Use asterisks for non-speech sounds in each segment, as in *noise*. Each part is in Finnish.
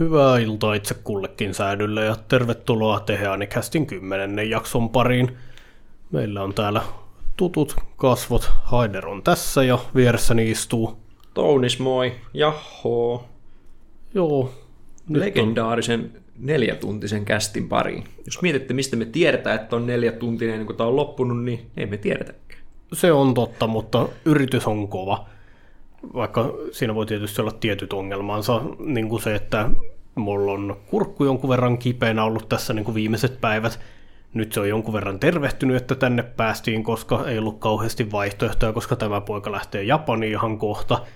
Hyvää iltaa itse kullekin säädylle ja tervetuloa Teheanikästin kymmenennen jakson pariin. Meillä on täällä tutut kasvot. Haider on tässä ja vieressäni istuu. Tounis moi, jaho. Joo. Legendaarisen on... neljätuntisen kästin pariin. Jos mietitte, mistä me tiedetään, että on neljätuntinen ennen kuin tämä on loppunut, niin ei me tiedetäkään. Se on totta, mutta yritys on kova vaikka siinä voi tietysti olla tietyt ongelmansa, niin kuin se, että mulla on kurkku jonkun verran kipeänä ollut tässä niin kuin viimeiset päivät. Nyt se on jonkun verran tervehtynyt, että tänne päästiin, koska ei ollut kauheasti vaihtoehtoja, koska tämä poika lähtee Japaniin ihan kohta –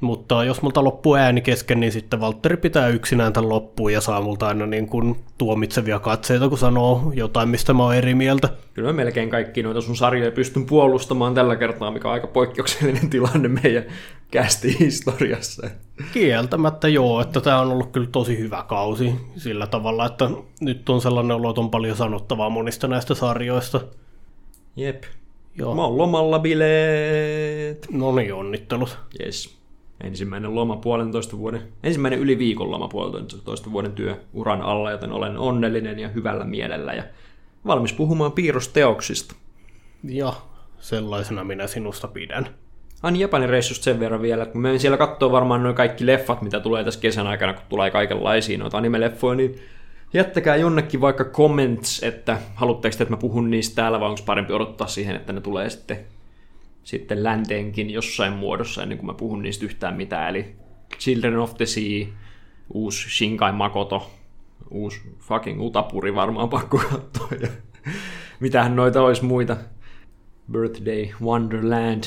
mutta jos multa loppuu ääni kesken, niin sitten Valtteri pitää yksinään tämän loppuun ja saa multa aina niin kuin tuomitsevia katseita, kun sanoo jotain, mistä mä oon eri mieltä. Kyllä mä melkein kaikki noita sun sarjoja pystyn puolustamaan tällä kertaa, mikä on aika poikkeuksellinen tilanne meidän kästi historiassa. Kieltämättä joo, että tämä on ollut kyllä tosi hyvä kausi sillä tavalla, että nyt on sellainen olo, että on paljon sanottavaa monista näistä sarjoista. Jep. Joo. Mä oon lomalla bileet. No niin, onnittelut. Yes ensimmäinen loma puolentoista vuoden, ensimmäinen yli viikon loma puolentoista vuoden työuran alla, joten olen onnellinen ja hyvällä mielellä ja valmis puhumaan piirrosteoksista. Ja sellaisena minä sinusta pidän. Ani Japanin reissusta sen verran vielä, että mä siellä katsoa varmaan noin kaikki leffat, mitä tulee tässä kesän aikana, kun tulee kaikenlaisia noita anime-leffoja, niin jättäkää jonnekin vaikka comments, että haluatteko että mä puhun niistä täällä, vai onko parempi odottaa siihen, että ne tulee sitten sitten länteenkin jossain muodossa ennen kuin mä puhun niistä yhtään mitään. Eli Children of the Sea, uusi Shinkai Makoto, uusi fucking Utapuri varmaan pakko katsoa. Ja mitähän noita olisi muita. Birthday, Wonderland,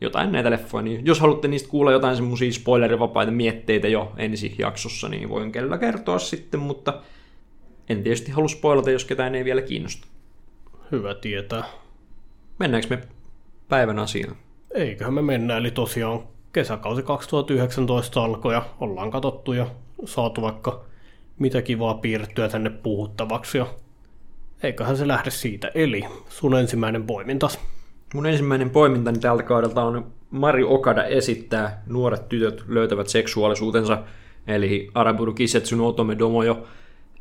jotain näitä leffoja. Niin jos haluatte niistä kuulla jotain semmoisia spoilerivapaita mietteitä jo ensi jaksossa, niin voin kyllä kertoa sitten, mutta en tietysti halua spoilata, jos ketään ei vielä kiinnosta. Hyvä tietää. Mennäänkö me päivän asiaan. Eiköhän me mennä, eli tosiaan kesäkausi 2019 alkoi ja ollaan katsottu ja saatu vaikka mitä kivaa piirrettyä tänne puhuttavaksi ja eiköhän se lähde siitä. Eli sun ensimmäinen poimintas. Mun ensimmäinen poimintani tältä kaudelta on Mari Okada esittää Nuoret tytöt löytävät seksuaalisuutensa, eli Araburu Kisetsu no Otome Domojo,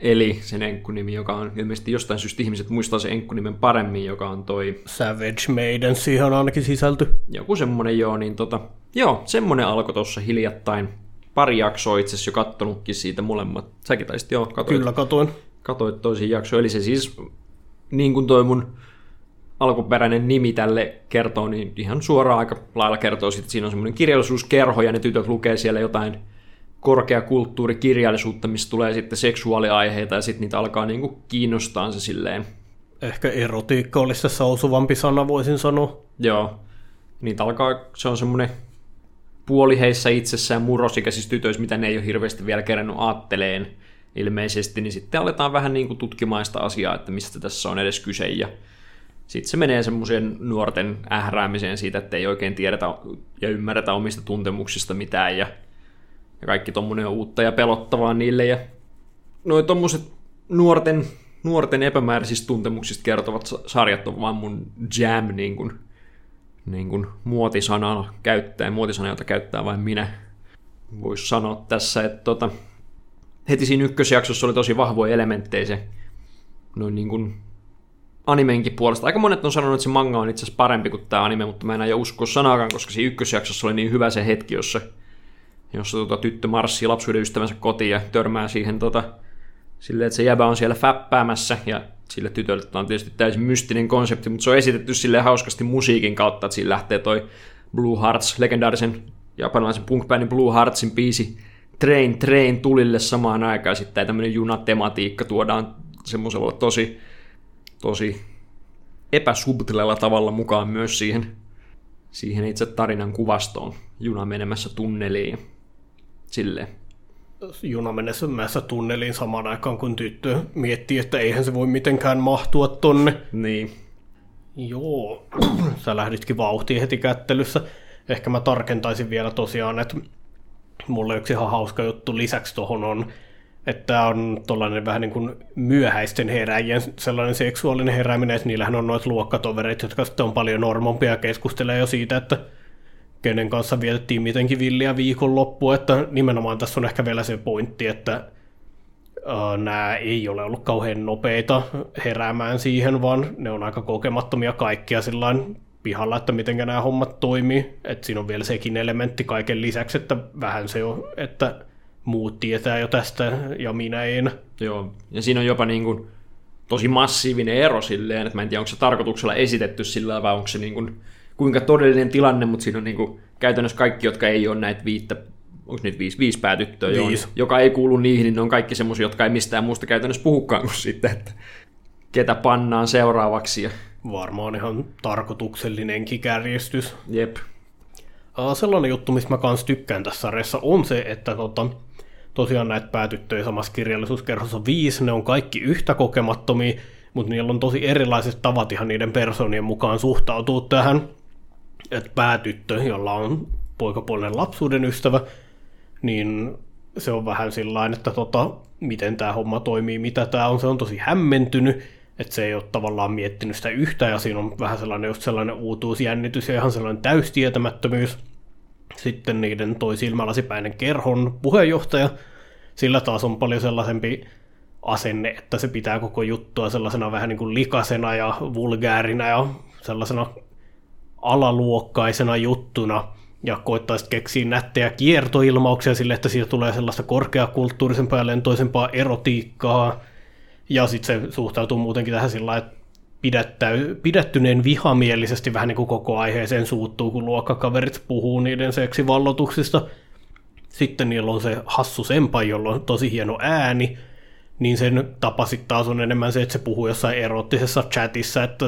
Eli sen enkkunimi, joka on ilmeisesti jostain syystä ihmiset muistaa sen enkkunimen paremmin, joka on toi... Savage Maiden, siihen on ainakin sisälty. Joku semmonen joo, niin tota... Joo, semmonen alkoi tuossa hiljattain. Pari jaksoa itse asiassa jo kattonutkin siitä molemmat. Säkin taisit joo, katoit. Kyllä katoin. Katoit toisin jakso. Eli se siis, niin kuin toi mun alkuperäinen nimi tälle kertoo, niin ihan suoraan aika lailla kertoo että siinä on semmoinen kirjallisuuskerho ja ne tytöt lukee siellä jotain korkeakulttuurikirjallisuutta, missä tulee sitten seksuaaliaiheita ja sitten niitä alkaa niinku kiinnostaa se silleen. Ehkä erotiikka olisi tässä osuvampi sana, voisin sanoa. Joo. Niitä alkaa, se on semmoinen puoli heissä itsessään murrosikäisissä tytöissä, mitä ne ei ole hirveästi vielä kerännyt aatteleen ilmeisesti, niin sitten aletaan vähän niin kuin tutkimaan sitä asiaa, että mistä tässä on edes kyse, ja sitten se menee semmoiseen nuorten ähräämiseen siitä, että ei oikein tiedetä ja ymmärretä omista tuntemuksista mitään, ja ja kaikki tommonen on uutta ja pelottavaa niille. Ja noin tommoset nuorten, nuorten epämääräisistä tuntemuksista kertovat sarjat on vaan mun jam niin kuin, niin kuin muotisanaa käyttää, muotisana, jota käyttää vain minä. Voisi sanoa tässä, että tota, heti siinä ykkösjaksossa oli tosi vahvoja elementtejä se noin niin kuin animenkin puolesta. Aika monet on sanonut, että se manga on itse asiassa parempi kuin tämä anime, mutta mä en aio uskoa sanaakaan, koska siinä ykkösjaksossa oli niin hyvä se hetki, jossa jossa tota, tyttö marssii lapsuuden ystävänsä kotiin ja törmää siihen tota, silleen, että se jäbä on siellä fäppäämässä ja sille tytölle on tietysti täysin mystinen konsepti, mutta se on esitetty sille hauskasti musiikin kautta, että siinä lähtee toi Blue Hearts, legendaarisen japanilaisen punk Blue Heartsin biisi Train Train tulille samaan aikaan. Sitten tämmöinen junatematiikka tuodaan semmoisella tosi, tosi epäsubtilella tavalla mukaan myös siihen, siihen itse tarinan kuvastoon. Juna menemässä tunneliin silleen. Juna mennessä tunneliin samaan aikaan, kun tyttö miettii, että eihän se voi mitenkään mahtua tonne. Niin. Joo, *clears throat* sä lähditkin vauhtiin heti kättelyssä. Ehkä mä tarkentaisin vielä tosiaan, että mulle yksi ihan hauska juttu lisäksi tuohon on, että on tuollainen vähän niin kuin myöhäisten heräjien sellainen seksuaalinen herääminen, että niillähän on noita luokkatovereita, jotka sitten on paljon normompia ja keskustelee jo siitä, että kenen kanssa vietettiin mitenkin villiä viikonloppu, että nimenomaan tässä on ehkä vielä se pointti, että nämä ei ole ollut kauhean nopeita heräämään siihen, vaan ne on aika kokemattomia kaikkia sillä pihalla, että miten nämä hommat toimii. että siinä on vielä sekin elementti kaiken lisäksi, että vähän se on, että muut tietää jo tästä ja minä en. Joo, ja siinä on jopa niin kuin tosi massiivinen ero silleen, että mä en tiedä, onko se tarkoituksella esitetty sillä vai onko se niin kuin, kuinka todellinen tilanne, mutta siinä on niin kuin, käytännössä kaikki, jotka ei ole näitä viittä onko niitä viisi, viisi päätyttöä, viisi. joka ei kuulu niihin, niin ne on kaikki semmoisia, jotka ei mistään muusta käytännössä puhukaan kuin sitten, että ketä pannaan seuraavaksi. Varmaan ihan tarkoituksellinenkin kärjestys. Jep. Sellainen juttu, mistä mä kanssa tykkään tässä sarjassa, on se, että tota, tosiaan näitä päätyttöjä samassa kirjallisuuskerhossa on viisi, ne on kaikki yhtä kokemattomia, mutta niillä on tosi erilaiset tavat ihan niiden personien mukaan suhtautua tähän. Että päätyttö, jolla on poikapuolinen lapsuuden ystävä, niin se on vähän sillä että tota, miten tämä homma toimii, mitä tämä on. Se on tosi hämmentynyt, että se ei ole tavallaan miettinyt sitä yhtä, ja siinä on vähän sellainen, just sellainen uutuusjännitys ja ihan sellainen täystietämättömyys. Sitten niiden toi silmälasipäinen kerhon puheenjohtaja, sillä taas on paljon sellaisempi asenne, että se pitää koko juttua sellaisena vähän niin kuin likasena ja vulgäärinä ja sellaisena alaluokkaisena juttuna, ja koittaisi keksiä nättejä kiertoilmauksia sille, että siitä tulee sellaista korkeakulttuurisempaa ja lentoisempaa erotiikkaa. Ja sitten se suhtautuu muutenkin tähän sillä että pidättäy, pidättyneen vihamielisesti vähän niin kuin koko aiheeseen suuttuu, kun luokkakaverit puhuu niiden seksivallotuksista. Sitten niillä on se hassu sempa, jolla on tosi hieno ääni, niin sen tapa sitten taas on enemmän se, että se puhuu jossain erottisessa chatissa, että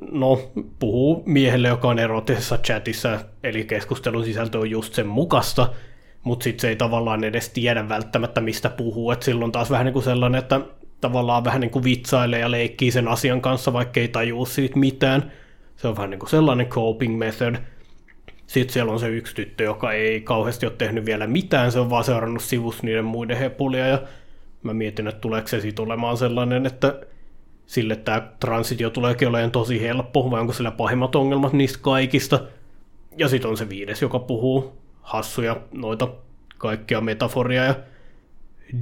no, puhuu miehelle, joka on erottisessa chatissa, eli keskustelun sisältö on just sen mukasta, mutta sitten se ei tavallaan edes tiedä välttämättä, mistä puhuu, että silloin taas vähän niin kuin sellainen, että tavallaan vähän niin kuin vitsailee ja leikkii sen asian kanssa, vaikka ei tajua siitä mitään. Se on vähän niin kuin sellainen coping method. Sitten siellä on se yksi tyttö, joka ei kauheasti ole tehnyt vielä mitään, se on vaan seurannut sivus niiden muiden hepulia, ja mä mietin, että tuleeko se siitä olemaan sellainen, että sille tämä transitio tuleekin olemaan tosi helppo, vai onko sillä pahimmat ongelmat niistä kaikista. Ja sitten on se viides, joka puhuu hassuja noita kaikkia metaforia ja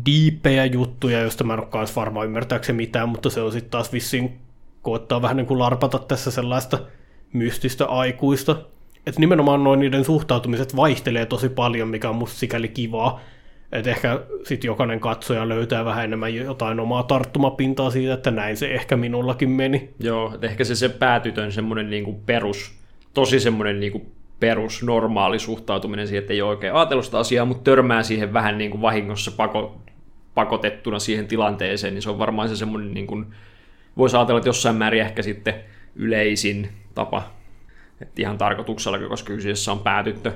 diipejä juttuja, joista mä en ole kanssa varmaan ymmärtääkseni mitään, mutta se on sitten taas vissiin koettaa vähän niin kuin larpata tässä sellaista mystistä aikuista. Että nimenomaan noin niiden suhtautumiset vaihtelee tosi paljon, mikä on musta sikäli kivaa, että ehkä sitten jokainen katsoja löytää vähän enemmän jotain omaa tarttumapintaa siitä, että näin se ehkä minullakin meni. Joo, että ehkä se, se päätytön semmoinen niinku perus, tosi semmoinen niinku perus normaali suhtautuminen siihen, että ei ole oikein ajatellut sitä asiaa, mutta törmää siihen vähän niin kuin vahingossa pako, pakotettuna siihen tilanteeseen, niin se on varmaan se semmoinen, niin kuin, voisi ajatella, että jossain määrin ehkä sitten yleisin tapa, että ihan tarkoituksella, koska kyseessä on päätyttö,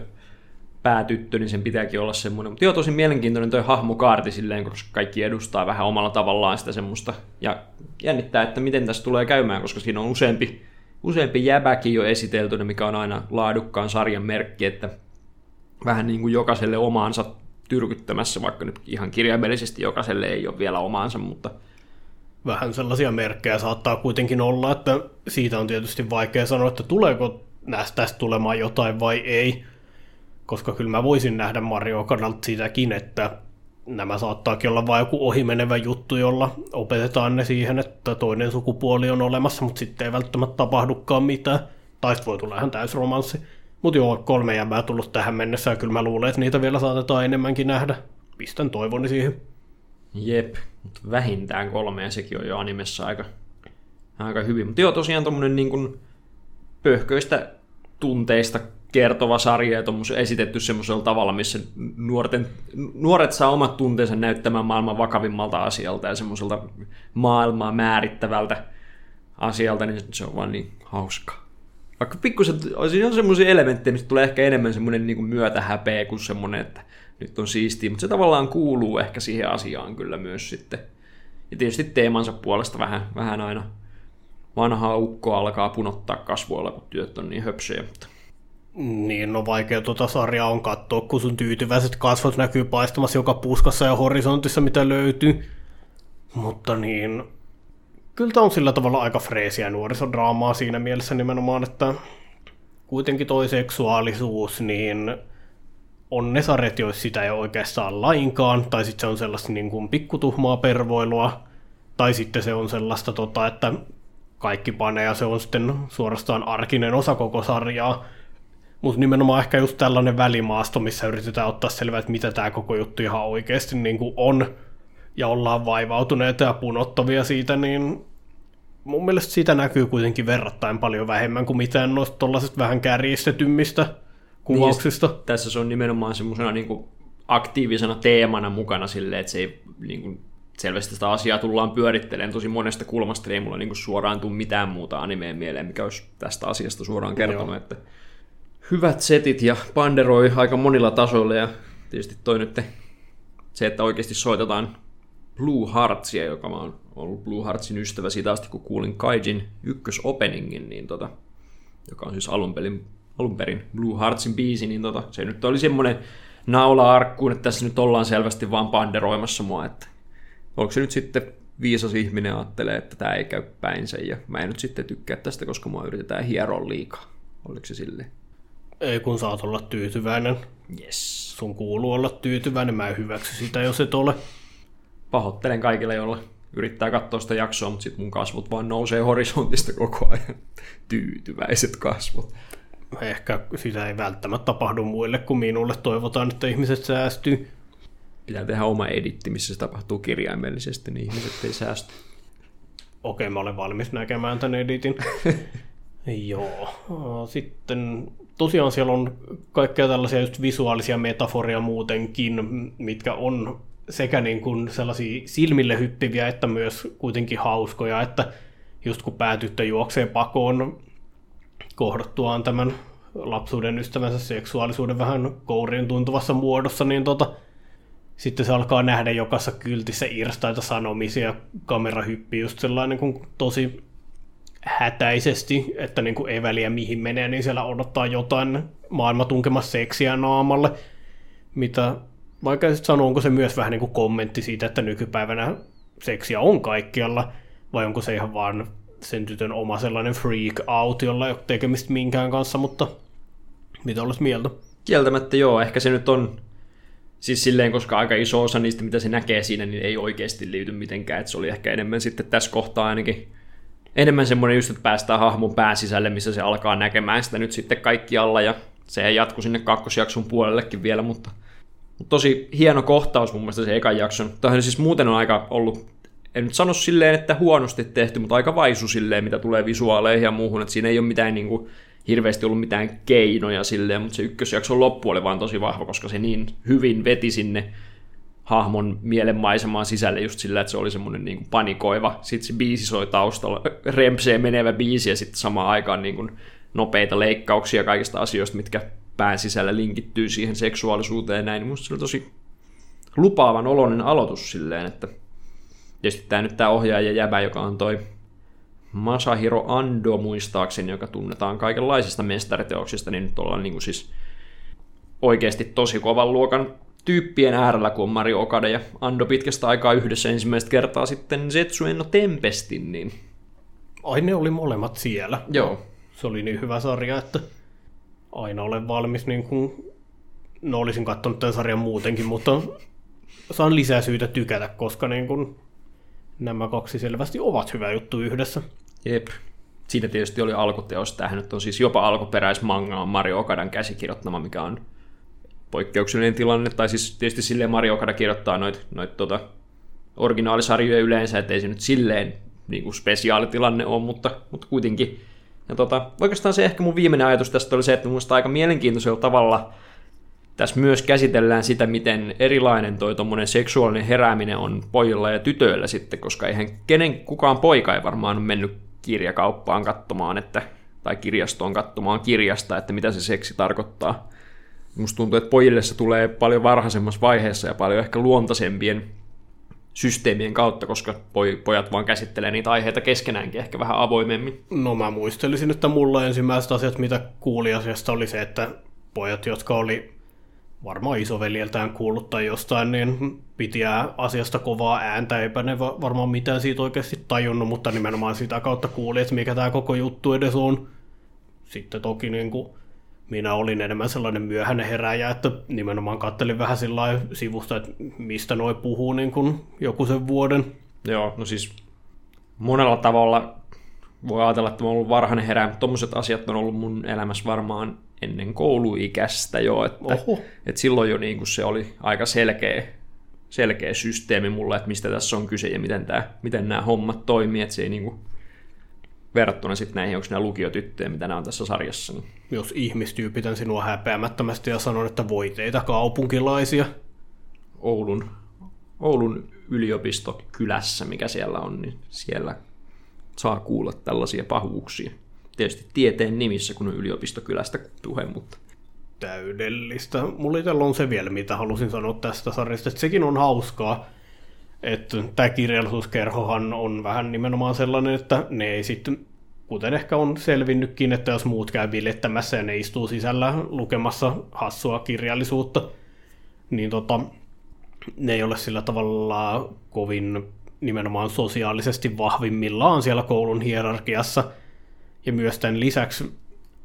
päätyttö, niin sen pitääkin olla semmoinen. Mutta joo, tosi mielenkiintoinen toi hahmokaarti silleen, koska kaikki edustaa vähän omalla tavallaan sitä semmoista. Ja jännittää, että miten tässä tulee käymään, koska siinä on useampi, useampi jäbäkin jo esiteltynä, mikä on aina laadukkaan sarjan merkki, että vähän niin kuin jokaiselle omaansa tyrkyttämässä, vaikka nyt ihan kirjaimellisesti jokaiselle ei ole vielä omaansa, mutta vähän sellaisia merkkejä saattaa kuitenkin olla, että siitä on tietysti vaikea sanoa, että tuleeko tästä tulemaan jotain vai ei koska kyllä mä voisin nähdä Mario Kartalta sitäkin, että nämä saattaakin olla vain joku ohimenevä juttu, jolla opetetaan ne siihen, että toinen sukupuoli on olemassa, mutta sitten ei välttämättä tapahdukaan mitään. Tai voi tulla ihan täysromanssi. Mutta joo, kolme jäbää tullut tähän mennessä, ja kyllä mä luulen, että niitä vielä saatetaan enemmänkin nähdä. Pistän toivoni siihen. Jep, mutta vähintään kolme, ja sekin on jo animessa aika, aika hyvin. Mutta joo, tosiaan tuommoinen niin pöhköistä tunteista kertova sarja ja esitetty semmoisella tavalla, missä nuorten, nuoret saa omat tunteensa näyttämään maailman vakavimmalta asialta ja semmoiselta maailmaa määrittävältä asialta, niin se on vaan niin hauska. Vaikka pikkusen, siinä on semmoisia elementtejä, mistä tulee ehkä enemmän semmoinen niin kuin myötähäpeä kuin semmoinen, että nyt on siistiä, mutta se tavallaan kuuluu ehkä siihen asiaan kyllä myös sitten. Ja tietysti teemansa puolesta vähän, vähän aina vanhaa ukkoa alkaa punottaa kasvoilla, kun työt on niin höpsöjä, mutta niin, no vaikea tuota sarjaa on katsoa, kun sun tyytyväiset kasvot näkyy paistamassa joka puskassa ja horisontissa, mitä löytyy. Mutta niin, kyllä tämä on sillä tavalla aika freesiä nuorisodraamaa siinä mielessä nimenomaan, että kuitenkin toi seksuaalisuus, niin on ne sarjat, joissa sitä ei oikeastaan lainkaan, tai sitten se on sellaista niin kuin pikkutuhmaa pervoilua, tai sitten se on sellaista, tota, että kaikki panee ja se on sitten suorastaan arkinen osa koko sarjaa. Mutta nimenomaan ehkä just tällainen välimaasto, missä yritetään ottaa selvää, että mitä tämä koko juttu ihan oikeasti niin kuin on, ja ollaan vaivautuneita ja punottavia siitä, niin mun mielestä siitä näkyy kuitenkin verrattain paljon vähemmän kuin mitään noista tollaisista vähän kärjistetymmistä kuvauksista. Niin, tässä se on nimenomaan semmoisena niin aktiivisena teemana mukana silleen, että se ei niin kuin, selvästi sitä asiaa tullaan pyörittelemään tosi monesta kulmasta, ei mulla niin kuin, suoraan tule mitään muuta animeen mieleen, mikä olisi tästä asiasta suoraan kertonut, Joo. että hyvät setit ja panderoi aika monilla tasoilla ja tietysti toi nyt se, että oikeasti soitetaan Blue Heartsia, joka mä oon ollut Blue Heartsin ystävä siitä asti, kun kuulin Kaijin ykkösopeningin, niin tota, joka on siis alun perin, alun perin Blue Heartsin biisi, niin tota, se nyt oli semmoinen naula arkkuun, että tässä nyt ollaan selvästi vaan panderoimassa mua, että onko se nyt sitten viisas ihminen ajattelee, että tämä ei käy päinsä ja mä en nyt sitten tykkää tästä, koska mua yritetään hieroa liikaa. Oliko se silleen? Ei kun saat olla tyytyväinen. Yes. Sun kuuluu olla tyytyväinen, mä en hyväksy sitä, jos et ole. Pahoittelen kaikille, joilla yrittää katsoa sitä jaksoa, mutta sitten mun kasvot vaan nousee horisontista koko ajan. Tyytyväiset kasvot. Ehkä sitä ei välttämättä tapahdu muille kuin minulle. Toivotaan, että ihmiset säästyy. Pitää tehdä oma editti, missä se tapahtuu kirjaimellisesti, niin ihmiset ei säästy. Okei, mä olen valmis näkemään tämän editin. *laughs* Joo. Sitten tosiaan siellä on kaikkea tällaisia just visuaalisia metaforia muutenkin, mitkä on sekä niin kuin sellaisia silmille hyppiviä, että myös kuitenkin hauskoja, että just kun päätyttö juoksee pakoon kohdattuaan tämän lapsuuden ystävänsä seksuaalisuuden vähän kouriin tuntuvassa muodossa, niin tota, sitten se alkaa nähdä jokaisessa kyltissä irstaita sanomisia, kamera hyppii just sellainen kuin tosi hätäisesti, että niin kuin ei väliä mihin menee, niin siellä odottaa jotain maailma tunkemassa seksiä naamalle, mitä vaikka sanoo, onko se myös vähän niin kuin kommentti siitä, että nykypäivänä seksiä on kaikkialla, vai onko se ihan vaan sen tytön oma sellainen freak out, jolla ei ole tekemistä minkään kanssa, mutta mitä olisi mieltä? Kieltämättä joo, ehkä se nyt on siis silleen, koska aika iso osa niistä, mitä se näkee siinä, niin ei oikeasti liity mitenkään, että se oli ehkä enemmän sitten tässä kohtaa ainakin enemmän semmoinen just, että päästään hahmon pääsisälle, missä se alkaa näkemään sitä nyt sitten kaikkialla, ja se jatkuu sinne kakkosjakson puolellekin vielä, mutta mutta tosi hieno kohtaus mun mielestä se ekan jakson. Tähän siis muuten on aika ollut, en nyt sano silleen, että huonosti tehty, mutta aika vaisu silleen, mitä tulee visuaaleihin ja muuhun. Että siinä ei ole mitään niin kuin, hirveästi ollut mitään keinoja silleen, mutta se ykkösjakson loppu oli vaan tosi vahva, koska se niin hyvin veti sinne hahmon mielenmaisemaan sisälle just sillä, että se oli semmoinen niin kuin panikoiva. Sitten se biisi soi taustalla, rempsee menevä biisi ja sitten samaan aikaan niin kuin nopeita leikkauksia kaikista asioista, mitkä pään sisällä linkittyy siihen seksuaalisuuteen ja näin. Musta se oli tosi lupaavan oloinen aloitus silleen, että tietysti tämä nyt tämä ohjaaja jäbä, joka on toi Masahiro Ando muistaakseni, joka tunnetaan kaikenlaisista mestariteoksista, niin nyt ollaan niin kuin siis oikeasti tosi kovan luokan tyyppien äärellä, kun on Mario Okada ja Ando pitkästä aikaa yhdessä ensimmäistä kertaa sitten Zetsueno Tempestin, niin... Ai ne oli molemmat siellä. Joo. Se oli niin hyvä sarja, että aina olen valmis, niin kuin, no olisin katsonut tämän sarjan muutenkin, mutta saan lisää syytä tykätä, koska niin kuin, nämä kaksi selvästi ovat hyvä juttu yhdessä. Jep. Siinä tietysti oli alkuteos. Tämähän nyt on siis jopa alkuperäismanga on Mario Okadan käsikirjoittama, mikä on poikkeuksellinen tilanne. Tai siis tietysti silleen Mario Okada kirjoittaa noita noit, tota, originaalisarjoja yleensä, ettei se nyt silleen niin kuin spesiaalitilanne on, mutta, mutta kuitenkin ja tota, oikeastaan se ehkä mun viimeinen ajatus tästä oli se, että mun aika mielenkiintoisella tavalla tässä myös käsitellään sitä, miten erilainen toi seksuaalinen herääminen on pojilla ja tytöillä sitten, koska eihän kenen kukaan poika ei varmaan ole mennyt kirjakauppaan katsomaan, että, tai kirjastoon katsomaan kirjasta, että mitä se seksi tarkoittaa. Musta tuntuu, että pojille se tulee paljon varhaisemmassa vaiheessa ja paljon ehkä luontaisempien systeemien kautta, koska pojat vaan käsittelee niitä aiheita keskenäänkin ehkä vähän avoimemmin. No mä muistelisin, että mulla ensimmäiset asiat, mitä kuuli asiasta, oli se, että pojat, jotka oli varmaan isoveljeltään kuullut tai jostain, niin piti asiasta kovaa ääntä, eipä ne varmaan mitään siitä oikeasti tajunnut, mutta nimenomaan sitä kautta kuuli, että mikä tämä koko juttu edes on. Sitten toki niin kuin minä olin enemmän sellainen myöhäinen heräjä, että nimenomaan kattelin vähän sillä sivusta, että mistä noi puhuu niin kuin joku sen vuoden. Joo, no siis monella tavalla voi ajatella, että mä oon ollut varhainen herää, mutta tommoset asiat on ollut mun elämässä varmaan ennen kouluikäistä jo, että, Oho. että silloin jo niin kuin se oli aika selkeä, selkeä systeemi mulle, että mistä tässä on kyse ja miten, tämä, miten nämä hommat toimii, että se ei niin kuin, verrattuna sitten näihin, onko nämä lukiotyttöjä, mitä nämä on tässä sarjassa. Niin. Jos ihmistyypitän sinua häpeämättömästi ja sanon, että voi teitä kaupunkilaisia. Oulun, Oulun yliopistokylässä, mikä siellä on, niin siellä saa kuulla tällaisia pahuuksia. Tietysti tieteen nimissä, kun on yliopistokylästä puhe, mutta täydellistä. Mulla itsellä on se vielä, mitä halusin sanoa tästä sarjasta, että sekin on hauskaa, että tämä kirjallisuuskerhohan on vähän nimenomaan sellainen, että ne ei sitten, kuten ehkä on selvinnytkin, että jos muut käy bilettämässä ja ne istuu sisällä lukemassa hassua kirjallisuutta, niin tota, ne ei ole sillä tavalla kovin nimenomaan sosiaalisesti vahvimmillaan siellä koulun hierarkiassa. Ja myös tämän lisäksi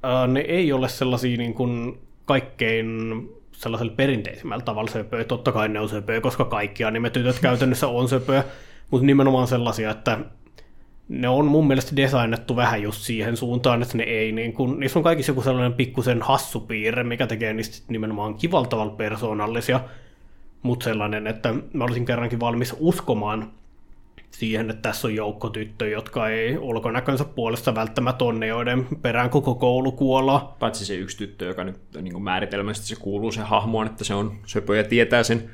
ää, ne ei ole sellaisia niin kuin kaikkein sellaisella perinteisimmällä tavalla söpöä. Totta kai ne on söpöä, koska kaikki anime-tytöt käytännössä on söpöä, mutta nimenomaan sellaisia, että ne on mun mielestä designettu vähän just siihen suuntaan, että ne ei niin kuin, niissä on kaikissa joku sellainen pikkusen hassupiirre, mikä tekee niistä nimenomaan kivaltavalla persoonallisia, mutta sellainen, että mä olisin kerrankin valmis uskomaan siihen, että tässä on joukko tyttöjä, jotka ei ulkonäkönsä puolesta välttämättä onne, joiden perään koko koulu kuolla. paitsi se yksi tyttö, joka nyt niin kuin määritelmästi se kuuluu se hahmoon, että se on söpö ja tietää sen,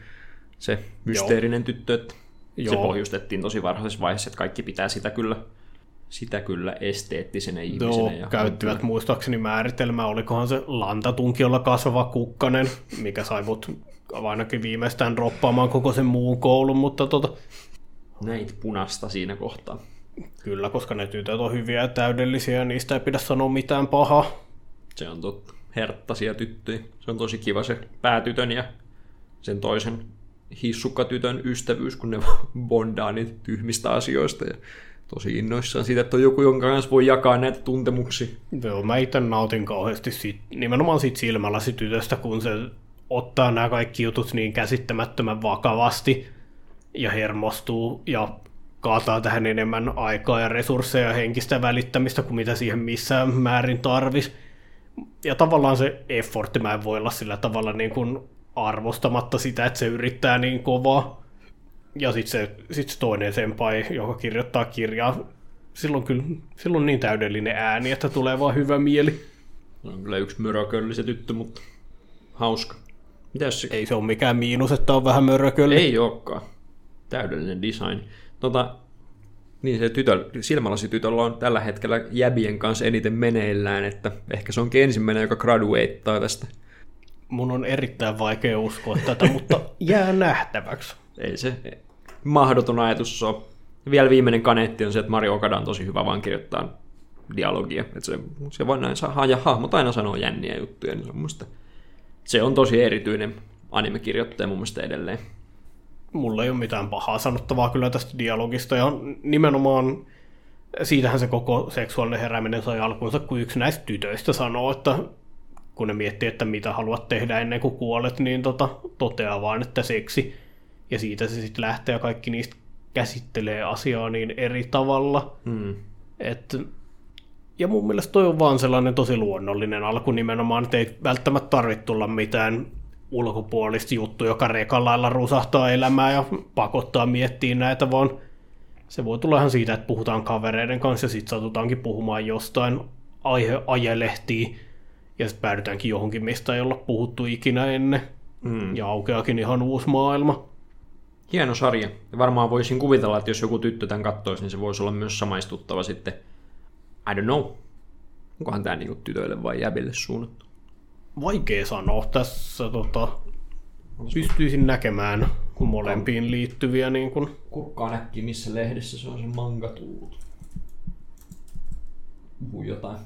se mysteerinen tyttö, että se Joo. pohjustettiin tosi varhaisessa vaiheessa, että kaikki pitää sitä kyllä, sitä kyllä esteettisenä ihmisenä. Joo, ja käyttivät muistaakseni määritelmää, olikohan se lantatunkiolla kasvava kukkanen, mikä sai mut ainakin viimeistään droppaamaan koko sen muun koulun, mutta tota, Näit punasta siinä kohtaa. kyllä, koska ne tytöt on hyviä ja täydellisiä ja niistä ei pidä sanoa mitään pahaa. Se on totta. Herttaisia tyttöjä. Se on tosi kiva se päätytön ja sen toisen hissukkatytön ystävyys, kun ne *laughs* bondaa niitä tyhmistä asioista. Ja tosi innoissaan siitä, että on joku, jonka kanssa voi jakaa näitä tuntemuksia. Joo, mä itse nautin kauheasti siitä, nimenomaan siitä silmälasitytöstä, kun se ottaa nämä kaikki jutut niin käsittämättömän vakavasti ja hermostuu ja kaataa tähän enemmän aikaa ja resursseja ja henkistä välittämistä kuin mitä siihen missään määrin tarvis. Ja tavallaan se effortti, mä en voi olla sillä tavalla niin kuin arvostamatta sitä, että se yrittää niin kovaa. Ja sitten se, sit se toinen senpai, joka kirjoittaa kirjaa, silloin kyllä silloin niin täydellinen ääni, että tulee vaan hyvä mieli. Se on kyllä yksi mörökölli se tyttö, mutta hauska. Mitäs se? Ei se ole mikään miinus, että on vähän mörököllä. Ei olekaan. Täydellinen design. Tota, niin se tytö, silmälasitytöllä on tällä hetkellä jäbien kanssa eniten meneillään, että ehkä se onkin ensimmäinen, joka graduateaa tästä. Mun on erittäin vaikea uskoa tätä, mutta jää nähtäväksi. Ei se mahdoton ajatus ole. Vielä viimeinen kaneetti on se, että Mario Okada on tosi hyvä vaan kirjoittaa dialogia. Että se, se voi näin saa, ja hahmot aina sanoo jänniä juttuja, niin se on, musta, se on tosi erityinen animekirjoittaja mun mielestä edelleen. Mulla ei ole mitään pahaa sanottavaa kyllä tästä dialogista, ja nimenomaan siitähän se koko seksuaalinen herääminen sai alkunsa, kun yksi näistä tytöistä sanoo, että kun ne miettii, että mitä haluat tehdä ennen kuin kuolet, niin tota, toteaa vaan, että seksi. Ja siitä se sitten lähtee ja kaikki niistä käsittelee asiaa niin eri tavalla. Mm. Et, ja mun mielestä toi on vaan sellainen tosi luonnollinen alku nimenomaan, että ei välttämättä tarvitse tulla mitään ulkopuolista juttu, joka rekan lailla rusahtaa elämää ja pakottaa miettiä näitä, vaan se voi tulla ihan siitä, että puhutaan kavereiden kanssa ja sitten satutaankin puhumaan jostain aihe ajelehtii ja sitten päädytäänkin johonkin, mistä ei olla puhuttu ikinä ennen. Mm. Ja aukeakin ihan uusi maailma. Hieno sarja. Ja varmaan voisin kuvitella, että jos joku tyttö tämän kattoisi, niin se voisi olla myös samaistuttava sitten. I don't know. Onkohan tämä niinku tytöille vai jäbille suunnattu? Vaikea sanoa tässä, tota, pystyisin näkemään molempiin liittyviä niin kun, Kurkkaa näkki, missä lehdessä se on se manga tullut. Puhu jotain.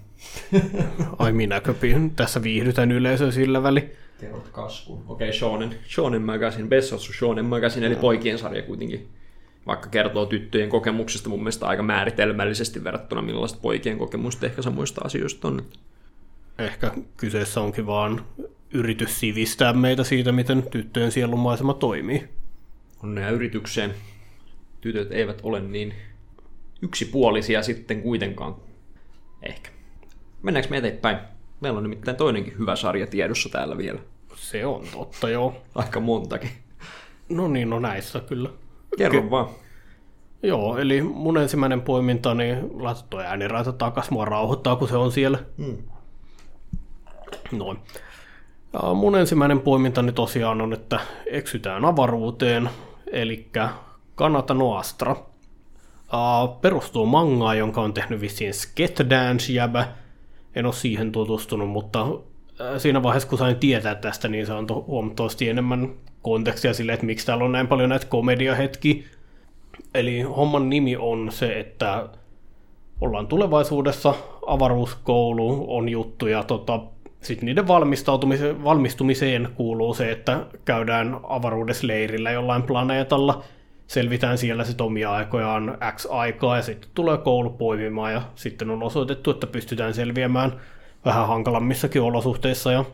*laughs* ai minäkö tässä viihdytän yleisöä sillä väli. Kerrot kaskuun. Okei, okay, Shonen. Shonen Magazine, Bessotsu Shonen Magazine, eli poikien sarja kuitenkin. Vaikka kertoo tyttöjen kokemuksista mun mielestä aika määritelmällisesti verrattuna millaiset poikien kokemukset ehkä samoista asioista on. Ehkä kyseessä onkin vaan yritys sivistää meitä siitä, miten tyttöjen sielunmaisema toimii. Onnea yritykseen. Tytöt eivät ole niin yksipuolisia sitten kuitenkaan. Ehkä. Mennäänkö me eteenpäin? Meillä on nimittäin toinenkin hyvä sarja tiedossa täällä vielä. Se on totta, joo. Aika montakin. No niin, no näissä kyllä. Kerro Ky- vaan. Joo, eli mun ensimmäinen poiminta, niin laita toi ääniraita takas, mua rauhoittaa, kun se on siellä. Hmm. Noin. Ja mun ensimmäinen poimintani tosiaan on, että eksytään avaruuteen, eli Kanata Noastra. Perustuu mangaan, jonka on tehnyt vissiin Sketdance-jäbä. En ole siihen tutustunut, mutta siinä vaiheessa, kun sain tietää tästä, niin se antoi huomattavasti enemmän kontekstia sille, että miksi täällä on näin paljon näitä komediahetki. Eli homman nimi on se, että ollaan tulevaisuudessa, avaruuskoulu on juttu ja tota, sitten niiden valmistautumiseen, valmistumiseen kuuluu se, että käydään avaruudessa leirillä jollain planeetalla, selvitään siellä sitten omia aikojaan X aikaa ja sitten tulee koulu poimimaan ja sitten on osoitettu, että pystytään selviämään vähän hankalammissakin olosuhteissa ja